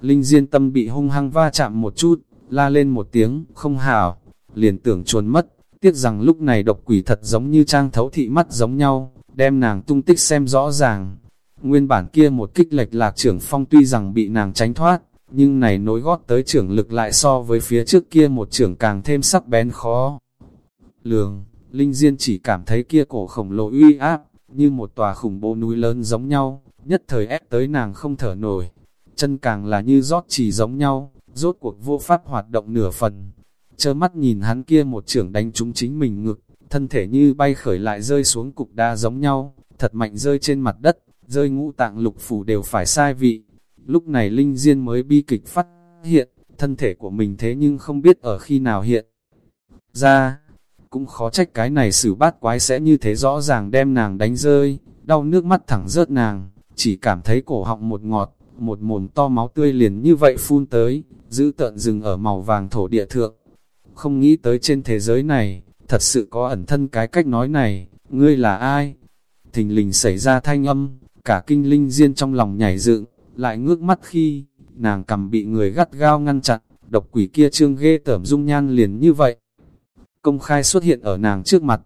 Linh Diên tâm bị hung hăng va chạm một chút, la lên một tiếng, không hảo, liền tưởng chuồn mất, tiếc rằng lúc này độc quỷ thật giống như trang thấu thị mắt giống nhau, đem nàng tung tích xem rõ ràng. Nguyên bản kia một kích lệch lạc trưởng phong tuy rằng bị nàng tránh thoát, nhưng này nối gót tới trưởng lực lại so với phía trước kia một trưởng càng thêm sắc bén khó. Lường, Linh Diên chỉ cảm thấy kia cổ khổng lồ uy áp, như một tòa khủng bố núi lớn giống nhau, nhất thời ép tới nàng không thở nổi. Chân càng là như rót chỉ giống nhau, rốt cuộc vô pháp hoạt động nửa phần. Chơ mắt nhìn hắn kia một trưởng đánh trúng chính mình ngực, thân thể như bay khởi lại rơi xuống cục đa giống nhau, thật mạnh rơi trên mặt đất, rơi ngũ tạng lục phủ đều phải sai vị. Lúc này Linh Diên mới bi kịch phát hiện, thân thể của mình thế nhưng không biết ở khi nào hiện. Ra, cũng khó trách cái này xử bát quái sẽ như thế rõ ràng đem nàng đánh rơi, đau nước mắt thẳng rớt nàng, chỉ cảm thấy cổ họng một ngọt, một mồm to máu tươi liền như vậy phun tới, giữ tợn rừng ở màu vàng thổ địa thượng. Không nghĩ tới trên thế giới này, thật sự có ẩn thân cái cách nói này, ngươi là ai? Thình lình xảy ra thanh âm, cả kinh linh diên trong lòng nhảy dựng, lại ngước mắt khi, nàng cầm bị người gắt gao ngăn chặn, độc quỷ kia trương ghê tởm dung nhan liền như vậy. Công khai xuất hiện ở nàng trước mặt,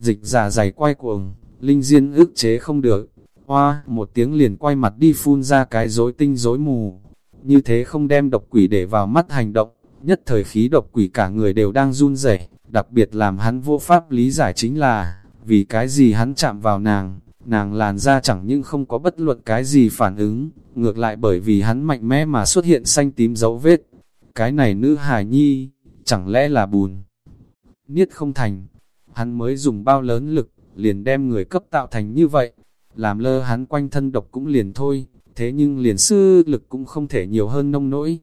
dịch giả dày quay cuồng, linh diên ức chế không được, hoa một tiếng liền quay mặt đi phun ra cái rối tinh rối mù. như thế không đem độc quỷ để vào mắt hành động, nhất thời khí độc quỷ cả người đều đang run rẩy, đặc biệt làm hắn vô pháp lý giải chính là, vì cái gì hắn chạm vào nàng, nàng làn da chẳng những không có bất luận cái gì phản ứng, ngược lại bởi vì hắn mạnh mẽ mà xuất hiện xanh tím dấu vết. Cái này nữ hài nhi, chẳng lẽ là bùn? Niết không thành, hắn mới dùng bao lớn lực, liền đem người cấp tạo thành như vậy, làm lơ hắn quanh thân độc cũng liền thôi, thế nhưng liền sư lực cũng không thể nhiều hơn nông nỗi.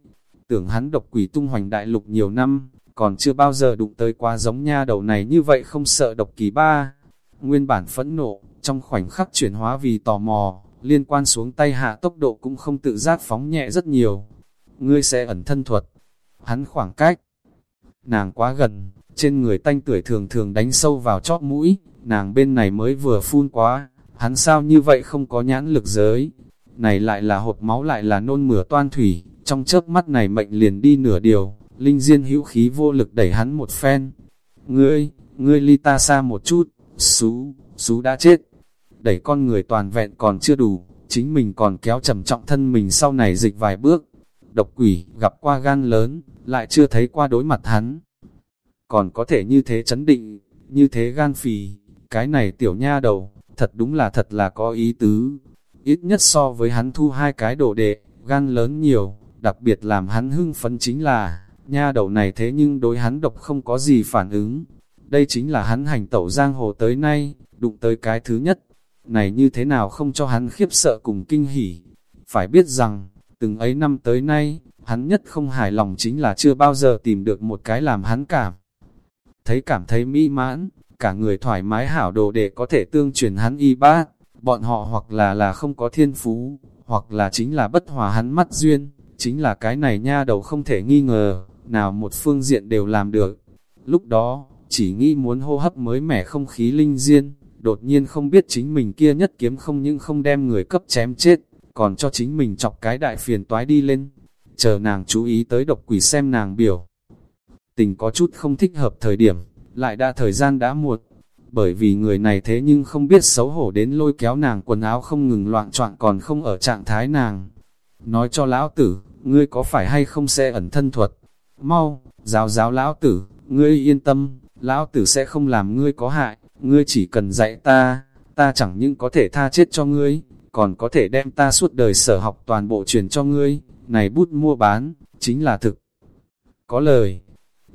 Tưởng hắn độc quỷ tung hoành đại lục nhiều năm, còn chưa bao giờ đụng tới qua giống nha đầu này như vậy không sợ độc kỳ ba. Nguyên bản phẫn nộ, trong khoảnh khắc chuyển hóa vì tò mò, liên quan xuống tay hạ tốc độ cũng không tự giác phóng nhẹ rất nhiều. Ngươi sẽ ẩn thân thuật. Hắn khoảng cách. Nàng quá gần, trên người tanh tuổi thường thường đánh sâu vào chóp mũi, nàng bên này mới vừa phun quá, hắn sao như vậy không có nhãn lực giới. Này lại là hộp máu lại là nôn mửa toan thủy, trong chớp mắt này mệnh liền đi nửa điều, linh diên hữu khí vô lực đẩy hắn một phen. Ngươi, ngươi ly ta xa một chút, xú, xú đã chết. Đẩy con người toàn vẹn còn chưa đủ, chính mình còn kéo trầm trọng thân mình sau này dịch vài bước. Độc quỷ, gặp qua gan lớn, lại chưa thấy qua đối mặt hắn. Còn có thể như thế chấn định, như thế gan phì, cái này tiểu nha đầu, thật đúng là thật là có ý tứ. Ít nhất so với hắn thu hai cái đồ đệ, gan lớn nhiều, đặc biệt làm hắn hưng phấn chính là, nha đầu này thế nhưng đối hắn độc không có gì phản ứng. Đây chính là hắn hành tẩu giang hồ tới nay, đụng tới cái thứ nhất. Này như thế nào không cho hắn khiếp sợ cùng kinh hỉ. Phải biết rằng, từng ấy năm tới nay, hắn nhất không hài lòng chính là chưa bao giờ tìm được một cái làm hắn cảm. Thấy cảm thấy mỹ mãn, cả người thoải mái hảo đồ để có thể tương truyền hắn y bát, bọn họ hoặc là là không có thiên phú, hoặc là chính là bất hòa hắn mắt duyên, chính là cái này nha đầu không thể nghi ngờ, nào một phương diện đều làm được. Lúc đó, chỉ nghĩ muốn hô hấp mới mẻ không khí linh diên, đột nhiên không biết chính mình kia nhất kiếm không những không đem người cấp chém chết, còn cho chính mình chọc cái đại phiền toái đi lên. Chờ nàng chú ý tới độc quỷ xem nàng biểu. Tình có chút không thích hợp thời điểm, lại đã thời gian đã muộn. Bởi vì người này thế nhưng không biết xấu hổ đến lôi kéo nàng quần áo không ngừng loạn trọng còn không ở trạng thái nàng. Nói cho lão tử, ngươi có phải hay không sẽ ẩn thân thuật? Mau, giáo giáo lão tử, ngươi yên tâm, lão tử sẽ không làm ngươi có hại, ngươi chỉ cần dạy ta, ta chẳng những có thể tha chết cho ngươi, còn có thể đem ta suốt đời sở học toàn bộ truyền cho ngươi, này bút mua bán, chính là thực. Có lời,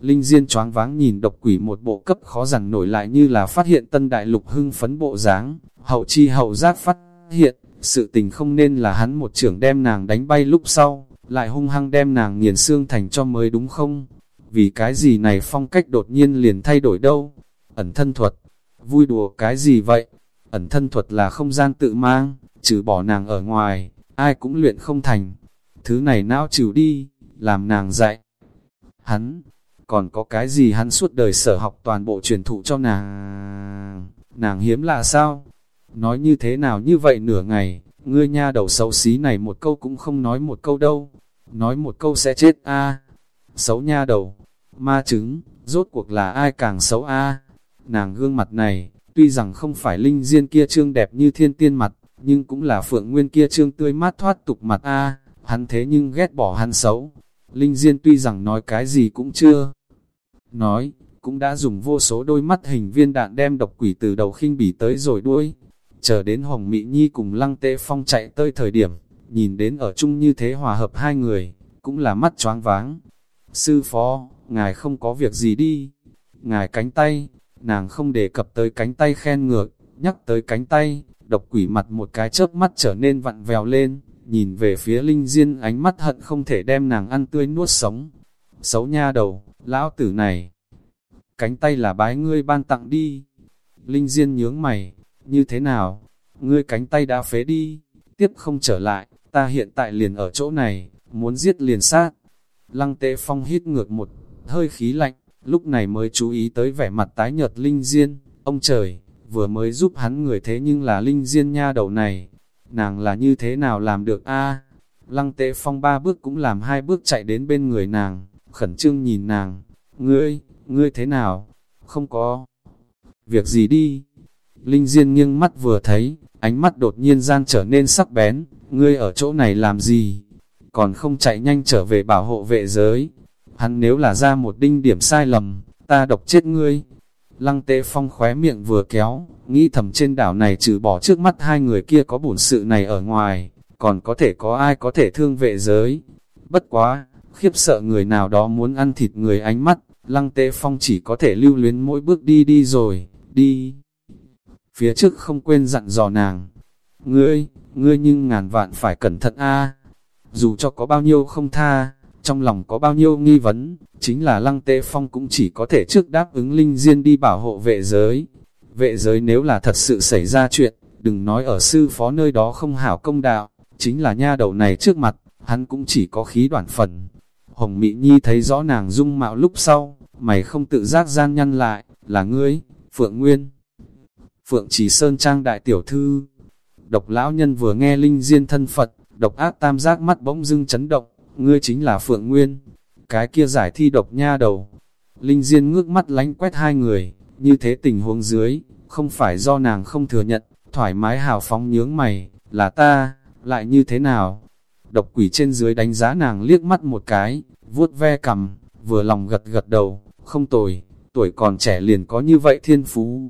Linh Diên choáng váng nhìn độc quỷ một bộ cấp khó rằng nổi lại như là phát hiện tân đại lục hưng phấn bộ dáng, hậu chi hậu giác phát hiện, sự tình không nên là hắn một trưởng đem nàng đánh bay lúc sau, lại hung hăng đem nàng nghiền xương thành cho mới đúng không? Vì cái gì này phong cách đột nhiên liền thay đổi đâu? Ẩn thân thuật, vui đùa cái gì vậy? Ẩn thân thuật là không gian tự mang, trừ bỏ nàng ở ngoài, ai cũng luyện không thành. Thứ này não trừ đi, làm nàng dạy. Hắn, còn có cái gì hắn suốt đời sở học toàn bộ truyền thụ cho nàng. Nàng hiếm là sao? Nói như thế nào như vậy nửa ngày, ngươi nha đầu xấu xí này một câu cũng không nói một câu đâu. Nói một câu sẽ chết a Xấu nha đầu, ma chứng, rốt cuộc là ai càng xấu a Nàng gương mặt này, tuy rằng không phải linh diên kia trương đẹp như thiên tiên mặt, nhưng cũng là phượng nguyên kia trương tươi mát thoát tục mặt a hắn thế nhưng ghét bỏ hắn xấu. Linh Diên tuy rằng nói cái gì cũng chưa nói, cũng đã dùng vô số đôi mắt hình viên đạn đem độc quỷ từ đầu khinh bỉ tới rồi đuôi. Chờ đến Hồng Mỹ Nhi cùng Lăng Tê Phong chạy tới thời điểm, nhìn đến ở chung như thế hòa hợp hai người, cũng là mắt choáng váng. Sư phó, ngài không có việc gì đi. Ngài cánh tay, nàng không đề cập tới cánh tay khen ngược, nhắc tới cánh tay, độc quỷ mặt một cái chớp mắt trở nên vặn vèo lên, nhìn về phía Linh Diên ánh mắt hận không thể đem nàng ăn tươi nuốt sống. Xấu nha đầu, lão tử này, cánh tay là bái ngươi ban tặng đi. Linh Diên nhướng mày, như thế nào, ngươi cánh tay đã phế đi, tiếp không trở lại, ta hiện tại liền ở chỗ này, muốn giết liền sát. Lăng tế phong hít ngược một hơi khí lạnh, lúc này mới chú ý tới vẻ mặt tái nhợt Linh Diên, ông trời, vừa mới giúp hắn người thế nhưng là Linh Diên nha đầu này, nàng là như thế nào làm được a? Lăng tế phong ba bước cũng làm hai bước chạy đến bên người nàng, khẩn trương nhìn nàng, ngươi, ngươi thế nào, không có, việc gì đi. Linh Diên nghiêng mắt vừa thấy, ánh mắt đột nhiên gian trở nên sắc bén, ngươi ở chỗ này làm gì? còn không chạy nhanh trở về bảo hộ vệ giới. Hắn nếu là ra một đinh điểm sai lầm, ta độc chết ngươi. Lăng tế phong khóe miệng vừa kéo, nghĩ thầm trên đảo này trừ bỏ trước mắt hai người kia có bổn sự này ở ngoài, còn có thể có ai có thể thương vệ giới. Bất quá, khiếp sợ người nào đó muốn ăn thịt người ánh mắt, lăng tế phong chỉ có thể lưu luyến mỗi bước đi đi rồi, đi. Phía trước không quên dặn dò nàng, ngươi, ngươi nhưng ngàn vạn phải cẩn thận a dù cho có bao nhiêu không tha, trong lòng có bao nhiêu nghi vấn, chính là lăng tế phong cũng chỉ có thể trước đáp ứng linh diên đi bảo hộ vệ giới. Vệ giới nếu là thật sự xảy ra chuyện, đừng nói ở sư phó nơi đó không hảo công đạo, chính là nha đầu này trước mặt, hắn cũng chỉ có khí đoạn phần. Hồng Mị Nhi thấy rõ nàng dung mạo lúc sau, mày không tự giác gian nhăn lại, là ngươi, Phượng Nguyên. Phượng Chỉ Sơn Trang Đại Tiểu Thư. Độc lão nhân vừa nghe Linh Diên thân Phật, độc ác tam giác mắt bỗng dưng chấn động, ngươi chính là Phượng Nguyên. Cái kia giải thi độc nha đầu. Linh Diên ngước mắt lánh quét hai người, như thế tình huống dưới, không phải do nàng không thừa nhận, thoải mái hào phóng nhướng mày, là ta, lại như thế nào? Độc quỷ trên dưới đánh giá nàng liếc mắt một cái, vuốt ve cầm, vừa lòng gật gật đầu, không tồi, tuổi còn trẻ liền có như vậy thiên phú.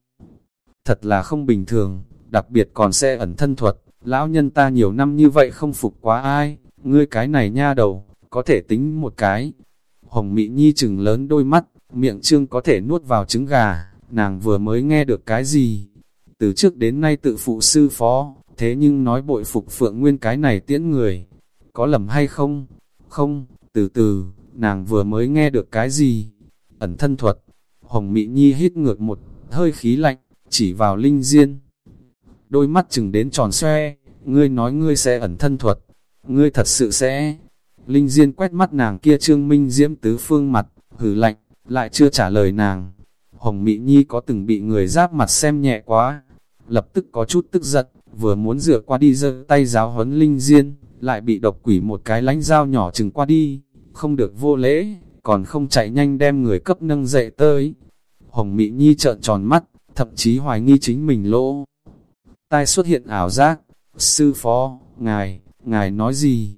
Thật là không bình thường, đặc biệt còn sẽ ẩn thân thuật, lão nhân ta nhiều năm như vậy không phục quá ai, ngươi cái này nha đầu, có thể tính một cái. Hồng Mỹ Nhi chừng lớn đôi mắt, miệng trương có thể nuốt vào trứng gà, nàng vừa mới nghe được cái gì. Từ trước đến nay tự phụ sư phó, thế nhưng nói bội phục phượng nguyên cái này tiễn người. Có lầm hay không? Không, từ từ, nàng vừa mới nghe được cái gì? Ẩn thân thuật. Hồng Mỹ Nhi hít ngược một hơi khí lạnh, chỉ vào linh diên. Đôi mắt chừng đến tròn xoe, ngươi nói ngươi sẽ ẩn thân thuật. Ngươi thật sự sẽ... Linh Diên quét mắt nàng kia trương minh diễm tứ phương mặt, hử lạnh, lại chưa trả lời nàng. Hồng Mỹ Nhi có từng bị người giáp mặt xem nhẹ quá, lập tức có chút tức giận, vừa muốn dựa qua đi giơ tay giáo huấn Linh Diên, lại bị độc quỷ một cái lánh dao nhỏ chừng qua đi, không được vô lễ, còn không chạy nhanh đem người cấp nâng dậy tới. Hồng Mỹ Nhi trợn tròn mắt, thậm chí hoài nghi chính mình lỗ. Tai xuất hiện ảo giác, sư phó, ngài, ngài nói gì?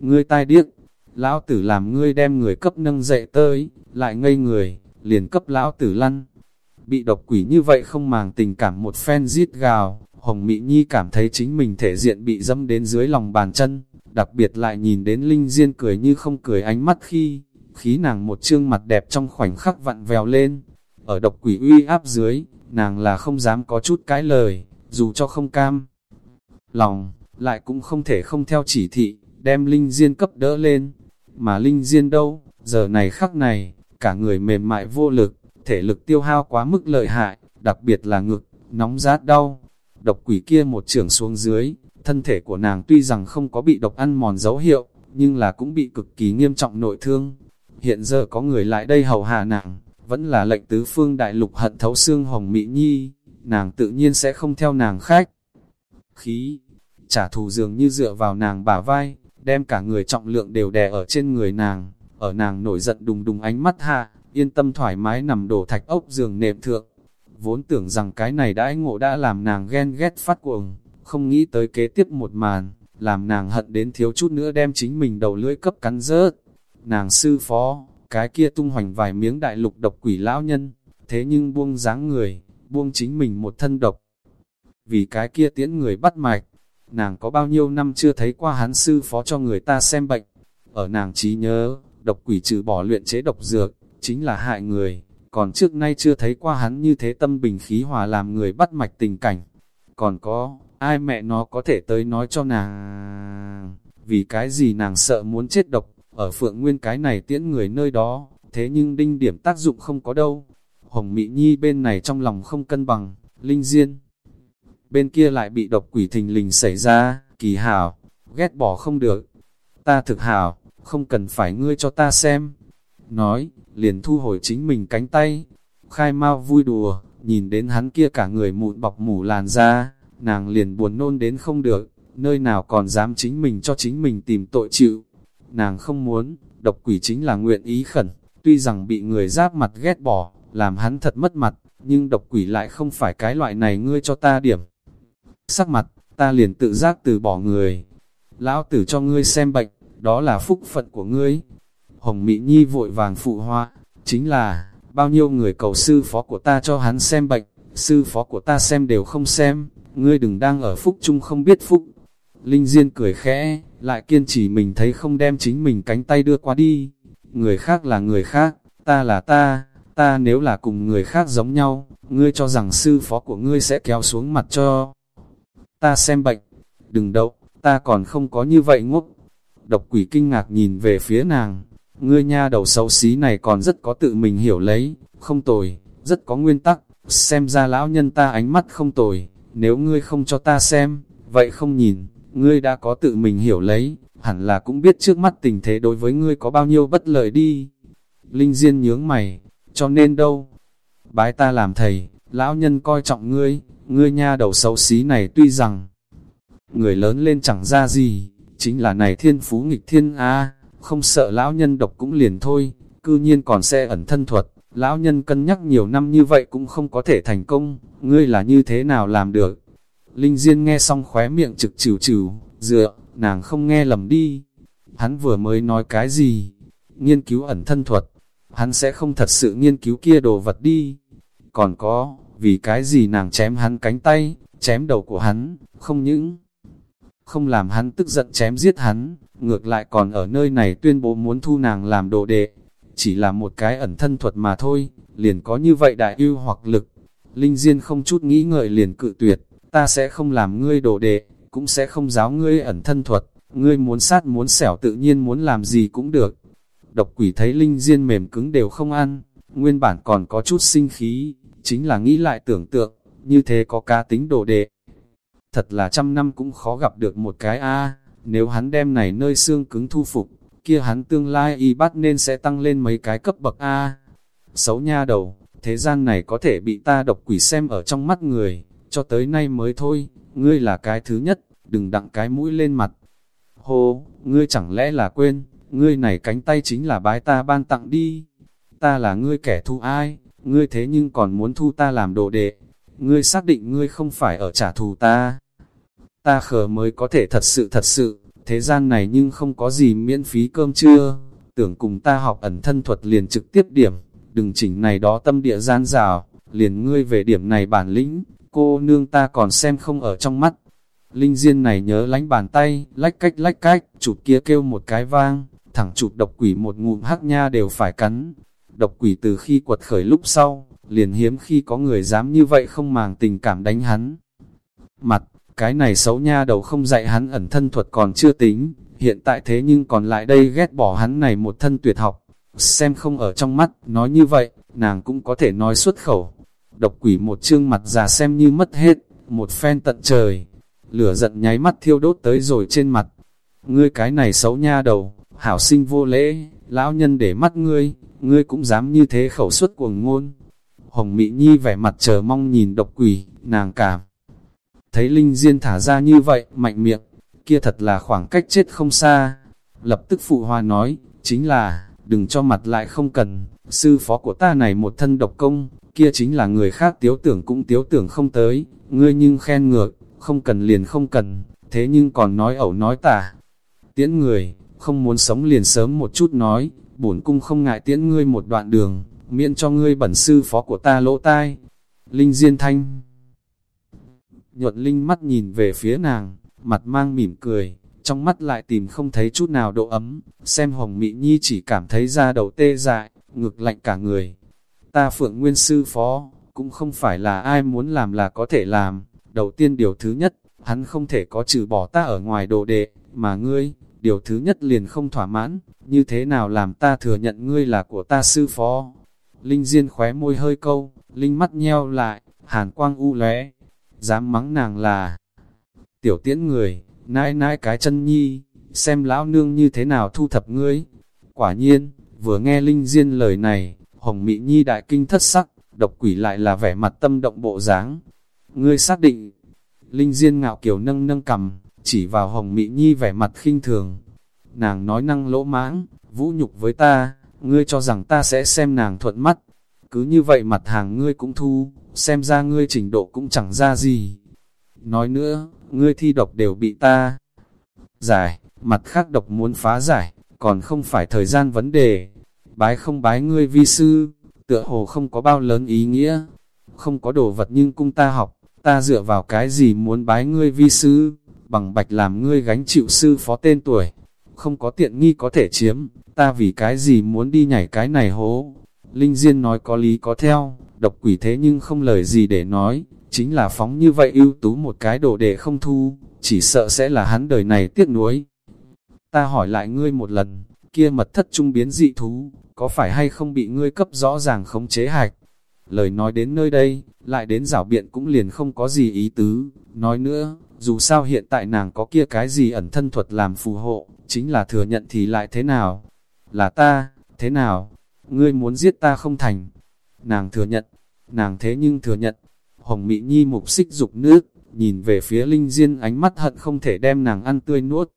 Ngươi tai điếc, lão tử làm ngươi đem người cấp nâng dậy tới, lại ngây người, liền cấp lão tử lăn. Bị độc quỷ như vậy không màng tình cảm một phen giết gào, Hồng Mỹ Nhi cảm thấy chính mình thể diện bị dâm đến dưới lòng bàn chân, đặc biệt lại nhìn đến Linh Diên cười như không cười ánh mắt khi, khí nàng một trương mặt đẹp trong khoảnh khắc vặn vèo lên. Ở độc quỷ uy áp dưới, nàng là không dám có chút cái lời, dù cho không cam. Lòng, lại cũng không thể không theo chỉ thị, đem Linh Diên cấp đỡ lên. Mà Linh Diên đâu, giờ này khắc này, cả người mềm mại vô lực, thể lực tiêu hao quá mức lợi hại, đặc biệt là ngực, nóng rát đau. Độc quỷ kia một trưởng xuống dưới, thân thể của nàng tuy rằng không có bị độc ăn mòn dấu hiệu, nhưng là cũng bị cực kỳ nghiêm trọng nội thương. Hiện giờ có người lại đây hầu hạ nàng, vẫn là lệnh tứ phương đại lục hận thấu xương hồng mỹ nhi, nàng tự nhiên sẽ không theo nàng khách. Khí, trả thù dường như dựa vào nàng bả vai, đem cả người trọng lượng đều đè ở trên người nàng, ở nàng nổi giận đùng đùng ánh mắt hạ, yên tâm thoải mái nằm đổ thạch ốc giường nệm thượng. Vốn tưởng rằng cái này đã ngộ đã làm nàng ghen ghét phát cuồng, không nghĩ tới kế tiếp một màn, làm nàng hận đến thiếu chút nữa đem chính mình đầu lưỡi cấp cắn rớt. Nàng sư phó, cái kia tung hoành vài miếng đại lục độc quỷ lão nhân, thế nhưng buông dáng người, buông chính mình một thân độc. Vì cái kia tiễn người bắt mạch, nàng có bao nhiêu năm chưa thấy qua hắn sư phó cho người ta xem bệnh. Ở nàng trí nhớ, độc quỷ trừ bỏ luyện chế độc dược, chính là hại người, còn trước nay chưa thấy qua hắn như thế tâm bình khí hòa làm người bắt mạch tình cảnh. Còn có, ai mẹ nó có thể tới nói cho nàng, vì cái gì nàng sợ muốn chết độc, ở phượng nguyên cái này tiễn người nơi đó, thế nhưng đinh điểm tác dụng không có đâu. Hồng Mỹ Nhi bên này trong lòng không cân bằng, linh diên. Bên kia lại bị độc quỷ thình lình xảy ra, kỳ hảo, ghét bỏ không được. Ta thực hảo, không cần phải ngươi cho ta xem. Nói, liền thu hồi chính mình cánh tay. Khai mau vui đùa, nhìn đến hắn kia cả người mụn bọc mủ làn ra, nàng liền buồn nôn đến không được, nơi nào còn dám chính mình cho chính mình tìm tội chịu. Nàng không muốn, độc quỷ chính là nguyện ý khẩn, tuy rằng bị người giáp mặt ghét bỏ, làm hắn thật mất mặt, nhưng độc quỷ lại không phải cái loại này ngươi cho ta điểm. Sắc mặt, ta liền tự giác từ bỏ người. Lão tử cho ngươi xem bệnh, đó là phúc phận của ngươi. Hồng Mỹ Nhi vội vàng phụ họa, chính là, bao nhiêu người cầu sư phó của ta cho hắn xem bệnh, sư phó của ta xem đều không xem, ngươi đừng đang ở phúc chung không biết phúc. Linh Diên cười khẽ, lại kiên trì mình thấy không đem chính mình cánh tay đưa qua đi. Người khác là người khác, ta là ta, ta nếu là cùng người khác giống nhau, ngươi cho rằng sư phó của ngươi sẽ kéo xuống mặt cho ta xem bệnh. Đừng đậu, ta còn không có như vậy ngốc. Độc quỷ kinh ngạc nhìn về phía nàng, ngươi nha đầu xấu xí này còn rất có tự mình hiểu lấy, không tồi, rất có nguyên tắc, xem ra lão nhân ta ánh mắt không tồi, nếu ngươi không cho ta xem, vậy không nhìn, ngươi đã có tự mình hiểu lấy, hẳn là cũng biết trước mắt tình thế đối với ngươi có bao nhiêu bất lợi đi. Linh Diên nhướng mày, cho nên đâu? Bái ta làm thầy, lão nhân coi trọng ngươi, ngươi nha đầu xấu xí này tuy rằng người lớn lên chẳng ra gì, chính là này thiên phú nghịch thiên a không sợ lão nhân độc cũng liền thôi, cư nhiên còn sẽ ẩn thân thuật, lão nhân cân nhắc nhiều năm như vậy cũng không có thể thành công, ngươi là như thế nào làm được? Linh Diên nghe xong khóe miệng trực trừ trừ, dựa, nàng không nghe lầm đi. Hắn vừa mới nói cái gì? Nghiên cứu ẩn thân thuật, hắn sẽ không thật sự nghiên cứu kia đồ vật đi. Còn có, vì cái gì nàng chém hắn cánh tay, chém đầu của hắn, không những không làm hắn tức giận chém giết hắn, ngược lại còn ở nơi này tuyên bố muốn thu nàng làm đồ đệ. Chỉ là một cái ẩn thân thuật mà thôi, liền có như vậy đại ưu hoặc lực. Linh Diên không chút nghĩ ngợi liền cự tuyệt, ta sẽ không làm ngươi đồ đệ, cũng sẽ không giáo ngươi ẩn thân thuật, ngươi muốn sát muốn xẻo tự nhiên muốn làm gì cũng được. Độc quỷ thấy Linh Diên mềm cứng đều không ăn, nguyên bản còn có chút sinh khí, chính là nghĩ lại tưởng tượng, như thế có cá tính đồ đệ. Thật là trăm năm cũng khó gặp được một cái A, nếu hắn đem này nơi xương cứng thu phục, kia hắn tương lai y bắt nên sẽ tăng lên mấy cái cấp bậc A. Xấu nha đầu, thế gian này có thể bị ta độc quỷ xem ở trong mắt người, cho tới nay mới thôi, ngươi là cái thứ nhất, đừng đặng cái mũi lên mặt. Hồ, ngươi chẳng lẽ là quên, ngươi này cánh tay chính là bái ta ban tặng đi. Ta là ngươi kẻ thu ai, ngươi thế nhưng còn muốn thu ta làm đồ đệ. Ngươi xác định ngươi không phải ở trả thù ta. Ta khờ mới có thể thật sự thật sự, thế gian này nhưng không có gì miễn phí cơm trưa. Tưởng cùng ta học ẩn thân thuật liền trực tiếp điểm, đừng chỉnh này đó tâm địa gian rào, liền ngươi về điểm này bản lĩnh, cô nương ta còn xem không ở trong mắt. Linh Diên này nhớ lánh bàn tay, lách cách lách cách, chụp kia kêu một cái vang, thẳng chụp độc quỷ một ngụm hắc nha đều phải cắn. Độc quỷ từ khi quật khởi lúc sau, liền hiếm khi có người dám như vậy không màng tình cảm đánh hắn. Mặt, cái này xấu nha đầu không dạy hắn ẩn thân thuật còn chưa tính, hiện tại thế nhưng còn lại đây ghét bỏ hắn này một thân tuyệt học. Xem không ở trong mắt, nói như vậy, nàng cũng có thể nói xuất khẩu. Độc quỷ một chương mặt già xem như mất hết, một phen tận trời. Lửa giận nháy mắt thiêu đốt tới rồi trên mặt. Ngươi cái này xấu nha đầu, hảo sinh vô lễ, lão nhân để mắt ngươi, ngươi cũng dám như thế khẩu suất cuồng ngôn. Hồng Mỹ Nhi vẻ mặt chờ mong nhìn độc quỷ, nàng cảm. Thấy Linh Diên thả ra như vậy, mạnh miệng, kia thật là khoảng cách chết không xa. Lập tức phụ hoa nói, chính là, đừng cho mặt lại không cần, sư phó của ta này một thân độc công, kia chính là người khác tiếu tưởng cũng tiếu tưởng không tới, ngươi nhưng khen ngược, không cần liền không cần, thế nhưng còn nói ẩu nói tả. Tiễn người, không muốn sống liền sớm một chút nói, bổn cung không ngại tiễn ngươi một đoạn đường, miễn cho ngươi bẩn sư phó của ta lỗ tai. Linh Diên Thanh Nhuận Linh mắt nhìn về phía nàng, mặt mang mỉm cười, trong mắt lại tìm không thấy chút nào độ ấm, xem Hồng Mỹ Nhi chỉ cảm thấy da đầu tê dại, ngực lạnh cả người. Ta Phượng Nguyên Sư Phó, cũng không phải là ai muốn làm là có thể làm, đầu tiên điều thứ nhất, hắn không thể có trừ bỏ ta ở ngoài đồ đệ, mà ngươi, điều thứ nhất liền không thỏa mãn, như thế nào làm ta thừa nhận ngươi là của ta sư phó. Linh Diên khóe môi hơi câu, Linh mắt nheo lại, hàn quang u lóe, dám mắng nàng là tiểu tiễn người, nãi nãi cái chân nhi, xem lão nương như thế nào thu thập ngươi. Quả nhiên, vừa nghe Linh Diên lời này, Hồng Mỹ Nhi đại kinh thất sắc, độc quỷ lại là vẻ mặt tâm động bộ dáng. Ngươi xác định, Linh Diên ngạo kiểu nâng nâng cầm, chỉ vào Hồng Mỹ Nhi vẻ mặt khinh thường. Nàng nói năng lỗ mãng, vũ nhục với ta, ngươi cho rằng ta sẽ xem nàng thuận mắt. Cứ như vậy mặt hàng ngươi cũng thu, xem ra ngươi trình độ cũng chẳng ra gì. Nói nữa, ngươi thi độc đều bị ta giải, mặt khác độc muốn phá giải, còn không phải thời gian vấn đề. Bái không bái ngươi vi sư, tựa hồ không có bao lớn ý nghĩa. Không có đồ vật nhưng cung ta học, ta dựa vào cái gì muốn bái ngươi vi sư, bằng bạch làm ngươi gánh chịu sư phó tên tuổi. Không có tiện nghi có thể chiếm, ta vì cái gì muốn đi nhảy cái này hố. Linh Diên nói có lý có theo, độc quỷ thế nhưng không lời gì để nói, chính là phóng như vậy ưu tú một cái đồ để không thu, chỉ sợ sẽ là hắn đời này tiếc nuối. Ta hỏi lại ngươi một lần, kia mật thất trung biến dị thú, có phải hay không bị ngươi cấp rõ ràng khống chế hạch? Lời nói đến nơi đây, lại đến rảo biện cũng liền không có gì ý tứ. Nói nữa, dù sao hiện tại nàng có kia cái gì ẩn thân thuật làm phù hộ, chính là thừa nhận thì lại thế nào? Là ta, thế nào? Ngươi muốn giết ta không thành. Nàng thừa nhận, nàng thế nhưng thừa nhận. Hồng Mỹ Nhi mục xích dục nước, nhìn về phía Linh Diên ánh mắt hận không thể đem nàng ăn tươi nuốt.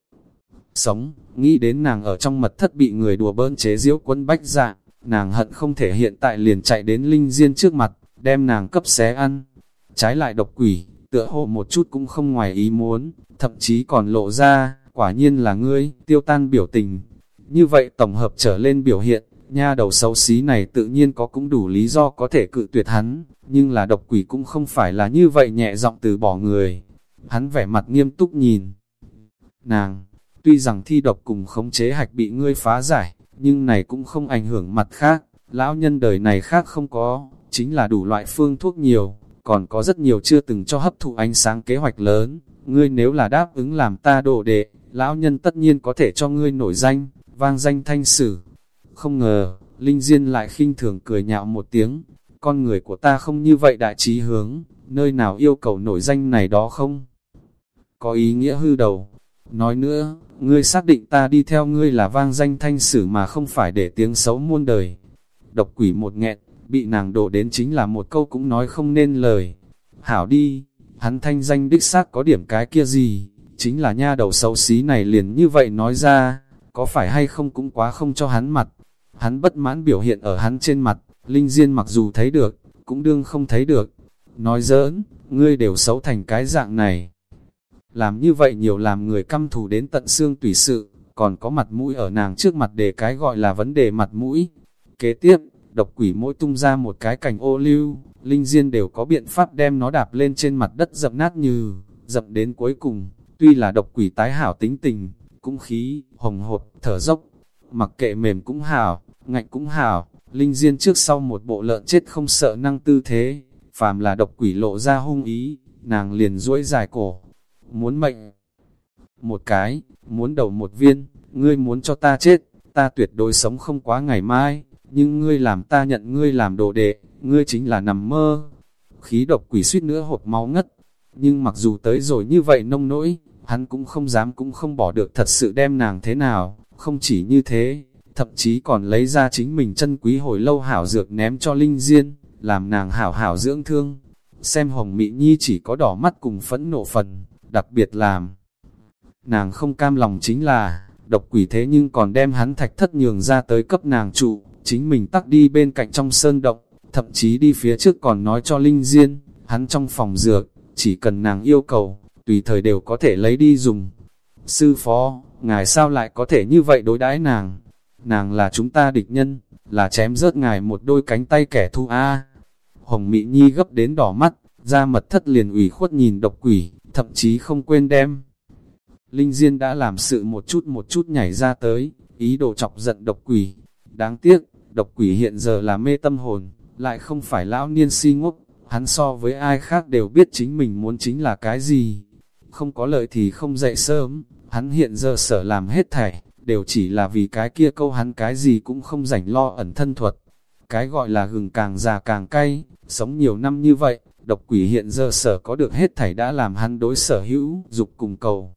Sống, nghĩ đến nàng ở trong mật thất bị người đùa bỡn chế diễu quân bách dạng, nàng hận không thể hiện tại liền chạy đến Linh Diên trước mặt, đem nàng cấp xé ăn. Trái lại độc quỷ, tựa hồ một chút cũng không ngoài ý muốn, thậm chí còn lộ ra, quả nhiên là ngươi, tiêu tan biểu tình. Như vậy tổng hợp trở lên biểu hiện, nha đầu xấu xí này tự nhiên có cũng đủ lý do có thể cự tuyệt hắn, nhưng là độc quỷ cũng không phải là như vậy nhẹ giọng từ bỏ người. Hắn vẻ mặt nghiêm túc nhìn. Nàng, tuy rằng thi độc cùng khống chế hạch bị ngươi phá giải, nhưng này cũng không ảnh hưởng mặt khác, lão nhân đời này khác không có, chính là đủ loại phương thuốc nhiều, còn có rất nhiều chưa từng cho hấp thụ ánh sáng kế hoạch lớn, ngươi nếu là đáp ứng làm ta đồ đệ, lão nhân tất nhiên có thể cho ngươi nổi danh, vang danh thanh sử. Không ngờ, Linh Diên lại khinh thường cười nhạo một tiếng, con người của ta không như vậy đại trí hướng, nơi nào yêu cầu nổi danh này đó không? Có ý nghĩa hư đầu. Nói nữa, ngươi xác định ta đi theo ngươi là vang danh thanh sử mà không phải để tiếng xấu muôn đời. Độc quỷ một nghẹn, bị nàng đổ đến chính là một câu cũng nói không nên lời. Hảo đi, hắn thanh danh đích xác có điểm cái kia gì, chính là nha đầu xấu xí này liền như vậy nói ra, có phải hay không cũng quá không cho hắn mặt. Hắn bất mãn biểu hiện ở hắn trên mặt, Linh Diên mặc dù thấy được, cũng đương không thấy được. Nói giỡn, ngươi đều xấu thành cái dạng này. Làm như vậy nhiều làm người căm thù đến tận xương tùy sự, còn có mặt mũi ở nàng trước mặt để cái gọi là vấn đề mặt mũi. Kế tiếp, độc quỷ mỗi tung ra một cái cành ô lưu, Linh Diên đều có biện pháp đem nó đạp lên trên mặt đất dập nát như, dập đến cuối cùng, tuy là độc quỷ tái hảo tính tình, cũng khí, hồng hột, thở dốc, mặc kệ mềm cũng hảo, ngạnh cũng hảo, Linh Diên trước sau một bộ lợn chết không sợ năng tư thế, phàm là độc quỷ lộ ra hung ý, nàng liền duỗi dài cổ, muốn mệnh một cái, muốn đầu một viên, ngươi muốn cho ta chết, ta tuyệt đối sống không quá ngày mai, nhưng ngươi làm ta nhận ngươi làm đồ đệ, ngươi chính là nằm mơ. Khí độc quỷ suýt nữa hột máu ngất, nhưng mặc dù tới rồi như vậy nông nỗi, hắn cũng không dám cũng không bỏ được thật sự đem nàng thế nào, không chỉ như thế, thậm chí còn lấy ra chính mình chân quý hồi lâu hảo dược ném cho Linh Diên, làm nàng hảo hảo dưỡng thương. Xem Hồng Mỹ Nhi chỉ có đỏ mắt cùng phẫn nộ phần, đặc biệt làm. Nàng không cam lòng chính là, độc quỷ thế nhưng còn đem hắn thạch thất nhường ra tới cấp nàng trụ, chính mình tắc đi bên cạnh trong sơn động, thậm chí đi phía trước còn nói cho Linh Diên, hắn trong phòng dược, chỉ cần nàng yêu cầu, tùy thời đều có thể lấy đi dùng. Sư phó, ngài sao lại có thể như vậy đối đãi nàng? Nàng là chúng ta địch nhân, là chém rớt ngài một đôi cánh tay kẻ thù A. Hồng Mỹ Nhi gấp đến đỏ mắt, ra mật thất liền ủy khuất nhìn độc quỷ, thậm chí không quên đem. Linh Diên đã làm sự một chút một chút nhảy ra tới, ý đồ chọc giận độc quỷ. Đáng tiếc, độc quỷ hiện giờ là mê tâm hồn, lại không phải lão niên si ngốc, hắn so với ai khác đều biết chính mình muốn chính là cái gì. Không có lợi thì không dậy sớm, hắn hiện giờ sở làm hết thảy, đều chỉ là vì cái kia câu hắn cái gì cũng không rảnh lo ẩn thân thuật. Cái gọi là gừng càng già càng cay, sống nhiều năm như vậy, độc quỷ hiện giờ sở có được hết thảy đã làm hắn đối sở hữu, dục cùng cầu.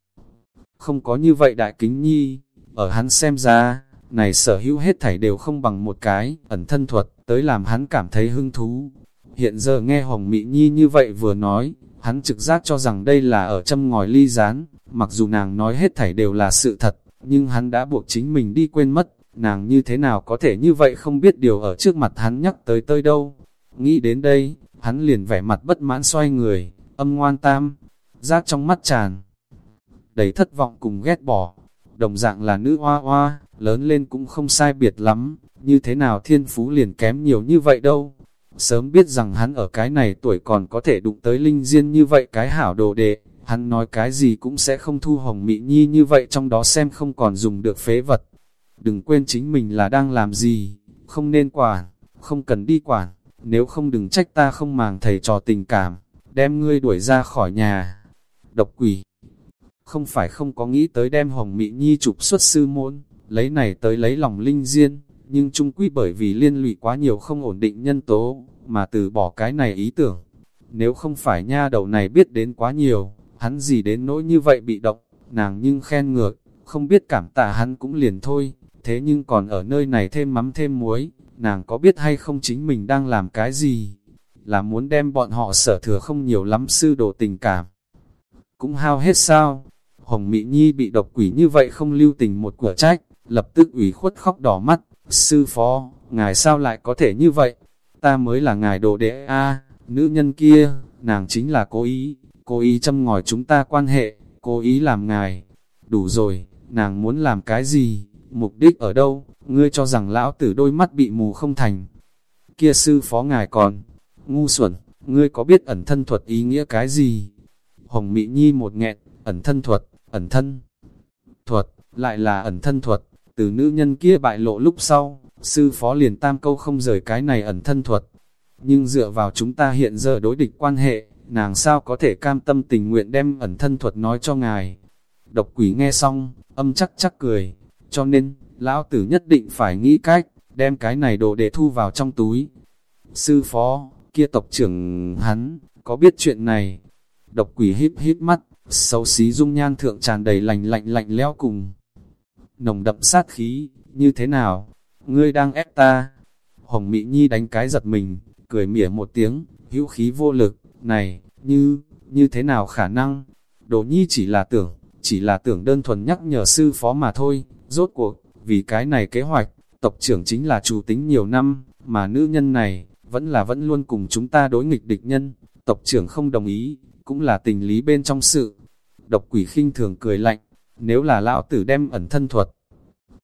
Không có như vậy đại kính nhi, ở hắn xem ra, này sở hữu hết thảy đều không bằng một cái, ẩn thân thuật, tới làm hắn cảm thấy hứng thú. Hiện giờ nghe Hồng Mỹ Nhi như vậy vừa nói, hắn trực giác cho rằng đây là ở châm ngòi ly rán, mặc dù nàng nói hết thảy đều là sự thật, nhưng hắn đã buộc chính mình đi quên mất, nàng như thế nào có thể như vậy không biết điều ở trước mặt hắn nhắc tới tới đâu. Nghĩ đến đây, hắn liền vẻ mặt bất mãn xoay người, âm ngoan tam, giác trong mắt tràn. Đầy thất vọng cùng ghét bỏ, đồng dạng là nữ hoa hoa, lớn lên cũng không sai biệt lắm, như thế nào thiên phú liền kém nhiều như vậy đâu. Sớm biết rằng hắn ở cái này tuổi còn có thể đụng tới linh diên như vậy cái hảo đồ đệ, hắn nói cái gì cũng sẽ không thu hồng mị nhi như vậy trong đó xem không còn dùng được phế vật. Đừng quên chính mình là đang làm gì, không nên quản, không cần đi quản, nếu không đừng trách ta không màng thầy trò tình cảm, đem ngươi đuổi ra khỏi nhà. Độc quỷ, không phải không có nghĩ tới đem hồng mị nhi chụp xuất sư môn, lấy này tới lấy lòng linh diên, nhưng trung quy bởi vì liên lụy quá nhiều không ổn định nhân tố, mà từ bỏ cái này ý tưởng. Nếu không phải nha đầu này biết đến quá nhiều, hắn gì đến nỗi như vậy bị động, nàng nhưng khen ngược, không biết cảm tạ hắn cũng liền thôi, thế nhưng còn ở nơi này thêm mắm thêm muối, nàng có biết hay không chính mình đang làm cái gì, là muốn đem bọn họ sở thừa không nhiều lắm sư đồ tình cảm. Cũng hao hết sao, Hồng Mỹ Nhi bị độc quỷ như vậy không lưu tình một cửa trách, lập tức ủy khuất khóc đỏ mắt, sư phó, ngài sao lại có thể như vậy, ta mới là ngài đồ đệ a nữ nhân kia, nàng chính là cố ý, cố ý châm ngòi chúng ta quan hệ, cố ý làm ngài, đủ rồi, nàng muốn làm cái gì, mục đích ở đâu, ngươi cho rằng lão tử đôi mắt bị mù không thành, kia sư phó ngài còn, ngu xuẩn, ngươi có biết ẩn thân thuật ý nghĩa cái gì? Hồng Mỹ Nhi một nghẹn, ẩn thân thuật, ẩn thân thuật, lại là ẩn thân thuật, từ nữ nhân kia bại lộ lúc sau, sư phó liền tam câu không rời cái này ẩn thân thuật. Nhưng dựa vào chúng ta hiện giờ đối địch quan hệ, nàng sao có thể cam tâm tình nguyện đem ẩn thân thuật nói cho ngài. Độc quỷ nghe xong, âm chắc chắc cười, cho nên, lão tử nhất định phải nghĩ cách, đem cái này đồ để thu vào trong túi. Sư phó, kia tộc trưởng hắn, có biết chuyện này? Độc quỷ híp híp mắt, xấu xí dung nhan thượng tràn đầy lạnh lạnh lạnh lẽo cùng. Nồng đậm sát khí, như thế nào? Ngươi đang ép ta. Hồng Mỹ Nhi đánh cái giật mình, cười mỉa một tiếng, hữu khí vô lực, này, như, như thế nào khả năng? Đồ Nhi chỉ là tưởng, chỉ là tưởng đơn thuần nhắc nhở sư phó mà thôi, rốt cuộc, vì cái này kế hoạch, tộc trưởng chính là chủ tính nhiều năm, mà nữ nhân này, vẫn là vẫn luôn cùng chúng ta đối nghịch địch nhân, tộc trưởng không đồng ý, cũng là tình lý bên trong sự. Độc quỷ khinh thường cười lạnh, nếu là lão tử đem ẩn thân thuật.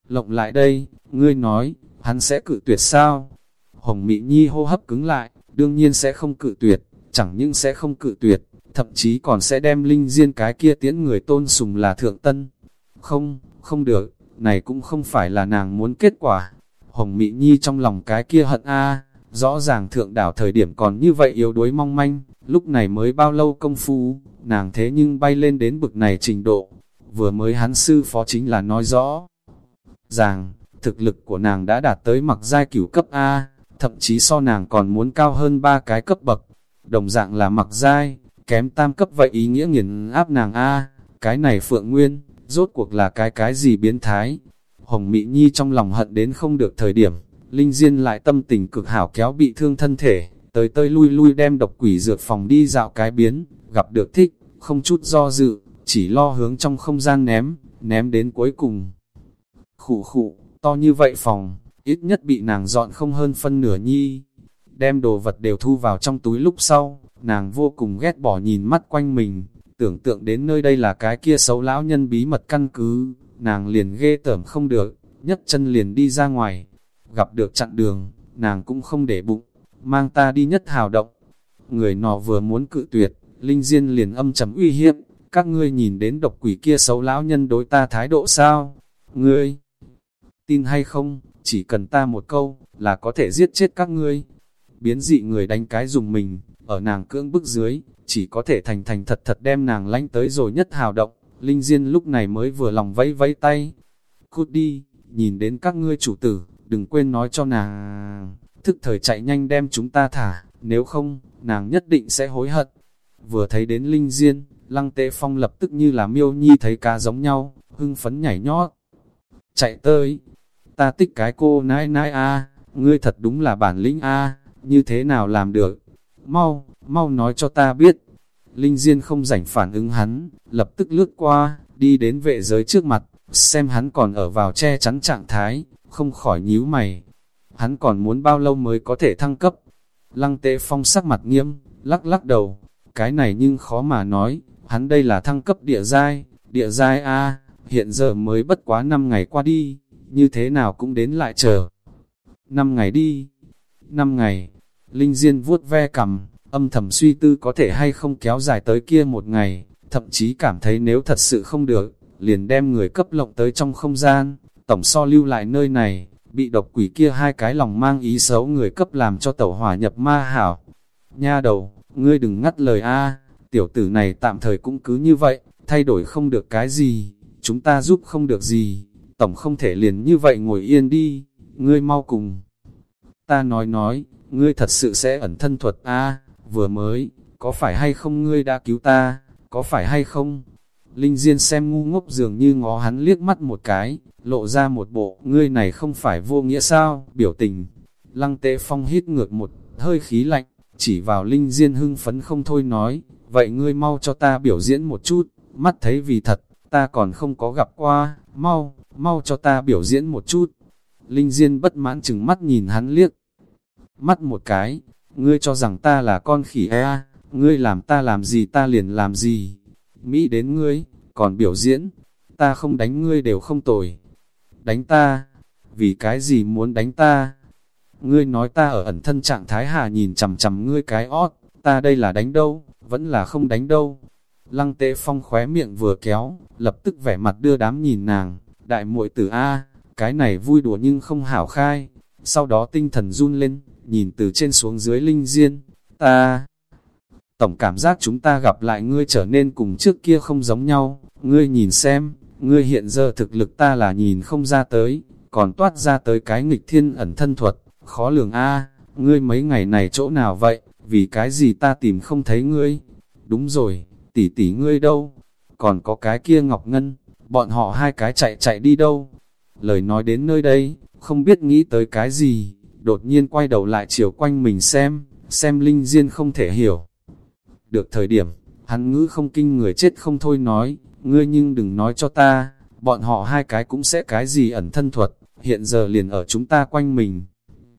Lộng lại đây, ngươi nói, hắn sẽ cự tuyệt sao? Hồng Mỹ Nhi hô hấp cứng lại, đương nhiên sẽ không cự tuyệt, chẳng những sẽ không cự tuyệt, thậm chí còn sẽ đem linh diên cái kia tiễn người tôn sùng là thượng tân. Không, không được, này cũng không phải là nàng muốn kết quả. Hồng Mỹ Nhi trong lòng cái kia hận a rõ ràng thượng đảo thời điểm còn như vậy yếu đuối mong manh, lúc này mới bao lâu công phu, nàng thế nhưng bay lên đến bực này trình độ, vừa mới hắn sư phó chính là nói rõ. Ràng, thực lực của nàng đã đạt tới mặc giai cửu cấp A, thậm chí so nàng còn muốn cao hơn ba cái cấp bậc, đồng dạng là mặc giai, kém tam cấp vậy ý nghĩa nghiền áp nàng A, cái này phượng nguyên, rốt cuộc là cái cái gì biến thái. Hồng Mỹ Nhi trong lòng hận đến không được thời điểm, Linh Diên lại tâm tình cực hảo kéo bị thương thân thể, tới tơi lui lui đem độc quỷ dược phòng đi dạo cái biến, gặp được thích, không chút do dự, chỉ lo hướng trong không gian ném, ném đến cuối cùng. Khủ khủ, to như vậy phòng, ít nhất bị nàng dọn không hơn phân nửa nhi. Đem đồ vật đều thu vào trong túi lúc sau, nàng vô cùng ghét bỏ nhìn mắt quanh mình, tưởng tượng đến nơi đây là cái kia xấu lão nhân bí mật căn cứ, nàng liền ghê tởm không được, nhấc chân liền đi ra ngoài, gặp được chặn đường, nàng cũng không để bụng, mang ta đi nhất hào động. Người nọ vừa muốn cự tuyệt, Linh Diên liền âm trầm uy hiếp, các ngươi nhìn đến độc quỷ kia xấu lão nhân đối ta thái độ sao? Ngươi, tin hay không, chỉ cần ta một câu, là có thể giết chết các ngươi. Biến dị người đánh cái dùng mình, ở nàng cưỡng bức dưới, chỉ có thể thành thành thật thật đem nàng lánh tới rồi nhất hào động. Linh Diên lúc này mới vừa lòng vẫy vẫy tay. Cút đi, nhìn đến các ngươi chủ tử, đừng quên nói cho nàng, thức thời chạy nhanh đem chúng ta thả, nếu không, nàng nhất định sẽ hối hận. Vừa thấy đến Linh Diên, Lăng Tế Phong lập tức như là miêu nhi thấy cá giống nhau, hưng phấn nhảy nhót. Chạy tới, ta tích cái cô nãi nãi a ngươi thật đúng là bản lĩnh a như thế nào làm được? Mau, mau nói cho ta biết. Linh Diên không rảnh phản ứng hắn, lập tức lướt qua, đi đến vệ giới trước mặt, xem hắn còn ở vào che chắn trạng thái, không khỏi nhíu mày. Hắn còn muốn bao lâu mới có thể thăng cấp? Lăng tế phong sắc mặt nghiêm, lắc lắc đầu. Cái này nhưng khó mà nói, hắn đây là thăng cấp địa giai, địa giai A, hiện giờ mới bất quá 5 ngày qua đi, như thế nào cũng đến lại chờ. 5 ngày đi, năm ngày, Linh Diên vuốt ve cầm, âm thầm suy tư có thể hay không kéo dài tới kia một ngày, thậm chí cảm thấy nếu thật sự không được, liền đem người cấp lộng tới trong không gian, tổng so lưu lại nơi này, bị độc quỷ kia hai cái lòng mang ý xấu người cấp làm cho tẩu hỏa nhập ma hảo. Nha đầu, ngươi đừng ngắt lời a tiểu tử này tạm thời cũng cứ như vậy, thay đổi không được cái gì, chúng ta giúp không được gì, tổng không thể liền như vậy ngồi yên đi, ngươi mau cùng. Ta nói nói, ngươi thật sự sẽ ẩn thân thuật a vừa mới, có phải hay không ngươi đã cứu ta, có phải hay không? Linh Diên xem ngu ngốc dường như ngó hắn liếc mắt một cái, lộ ra một bộ, ngươi này không phải vô nghĩa sao, biểu tình. Lăng tế phong hít ngược một hơi khí lạnh, chỉ vào Linh Diên hưng phấn không thôi nói, vậy ngươi mau cho ta biểu diễn một chút, mắt thấy vì thật, ta còn không có gặp qua, mau, mau cho ta biểu diễn một chút. Linh Diên bất mãn chừng mắt nhìn hắn liếc, mắt một cái, ngươi cho rằng ta là con khỉ e, ngươi làm ta làm gì ta liền làm gì. Mỹ đến ngươi, còn biểu diễn, ta không đánh ngươi đều không tồi. Đánh ta, vì cái gì muốn đánh ta? Ngươi nói ta ở ẩn thân trạng thái hà nhìn chằm chằm ngươi cái ót, ta đây là đánh đâu, vẫn là không đánh đâu. Lăng tế phong khóe miệng vừa kéo, lập tức vẻ mặt đưa đám nhìn nàng, đại muội tử A, cái này vui đùa nhưng không hảo khai. Sau đó tinh thần run lên, nhìn từ trên xuống dưới linh diên, ta... Tổng cảm giác chúng ta gặp lại ngươi trở nên cùng trước kia không giống nhau, ngươi nhìn xem, ngươi hiện giờ thực lực ta là nhìn không ra tới, còn toát ra tới cái nghịch thiên ẩn thân thuật, khó lường a ngươi mấy ngày này chỗ nào vậy, vì cái gì ta tìm không thấy ngươi? Đúng rồi, tỷ tỷ ngươi đâu? Còn có cái kia Ngọc Ngân, bọn họ hai cái chạy chạy đi đâu? Lời nói đến nơi đây, không biết nghĩ tới cái gì, đột nhiên quay đầu lại chiều quanh mình xem, xem Linh Diên không thể hiểu. Được thời điểm, hắn ngữ không kinh người chết không thôi nói, ngươi nhưng đừng nói cho ta, bọn họ hai cái cũng sẽ cái gì ẩn thân thuật, hiện giờ liền ở chúng ta quanh mình.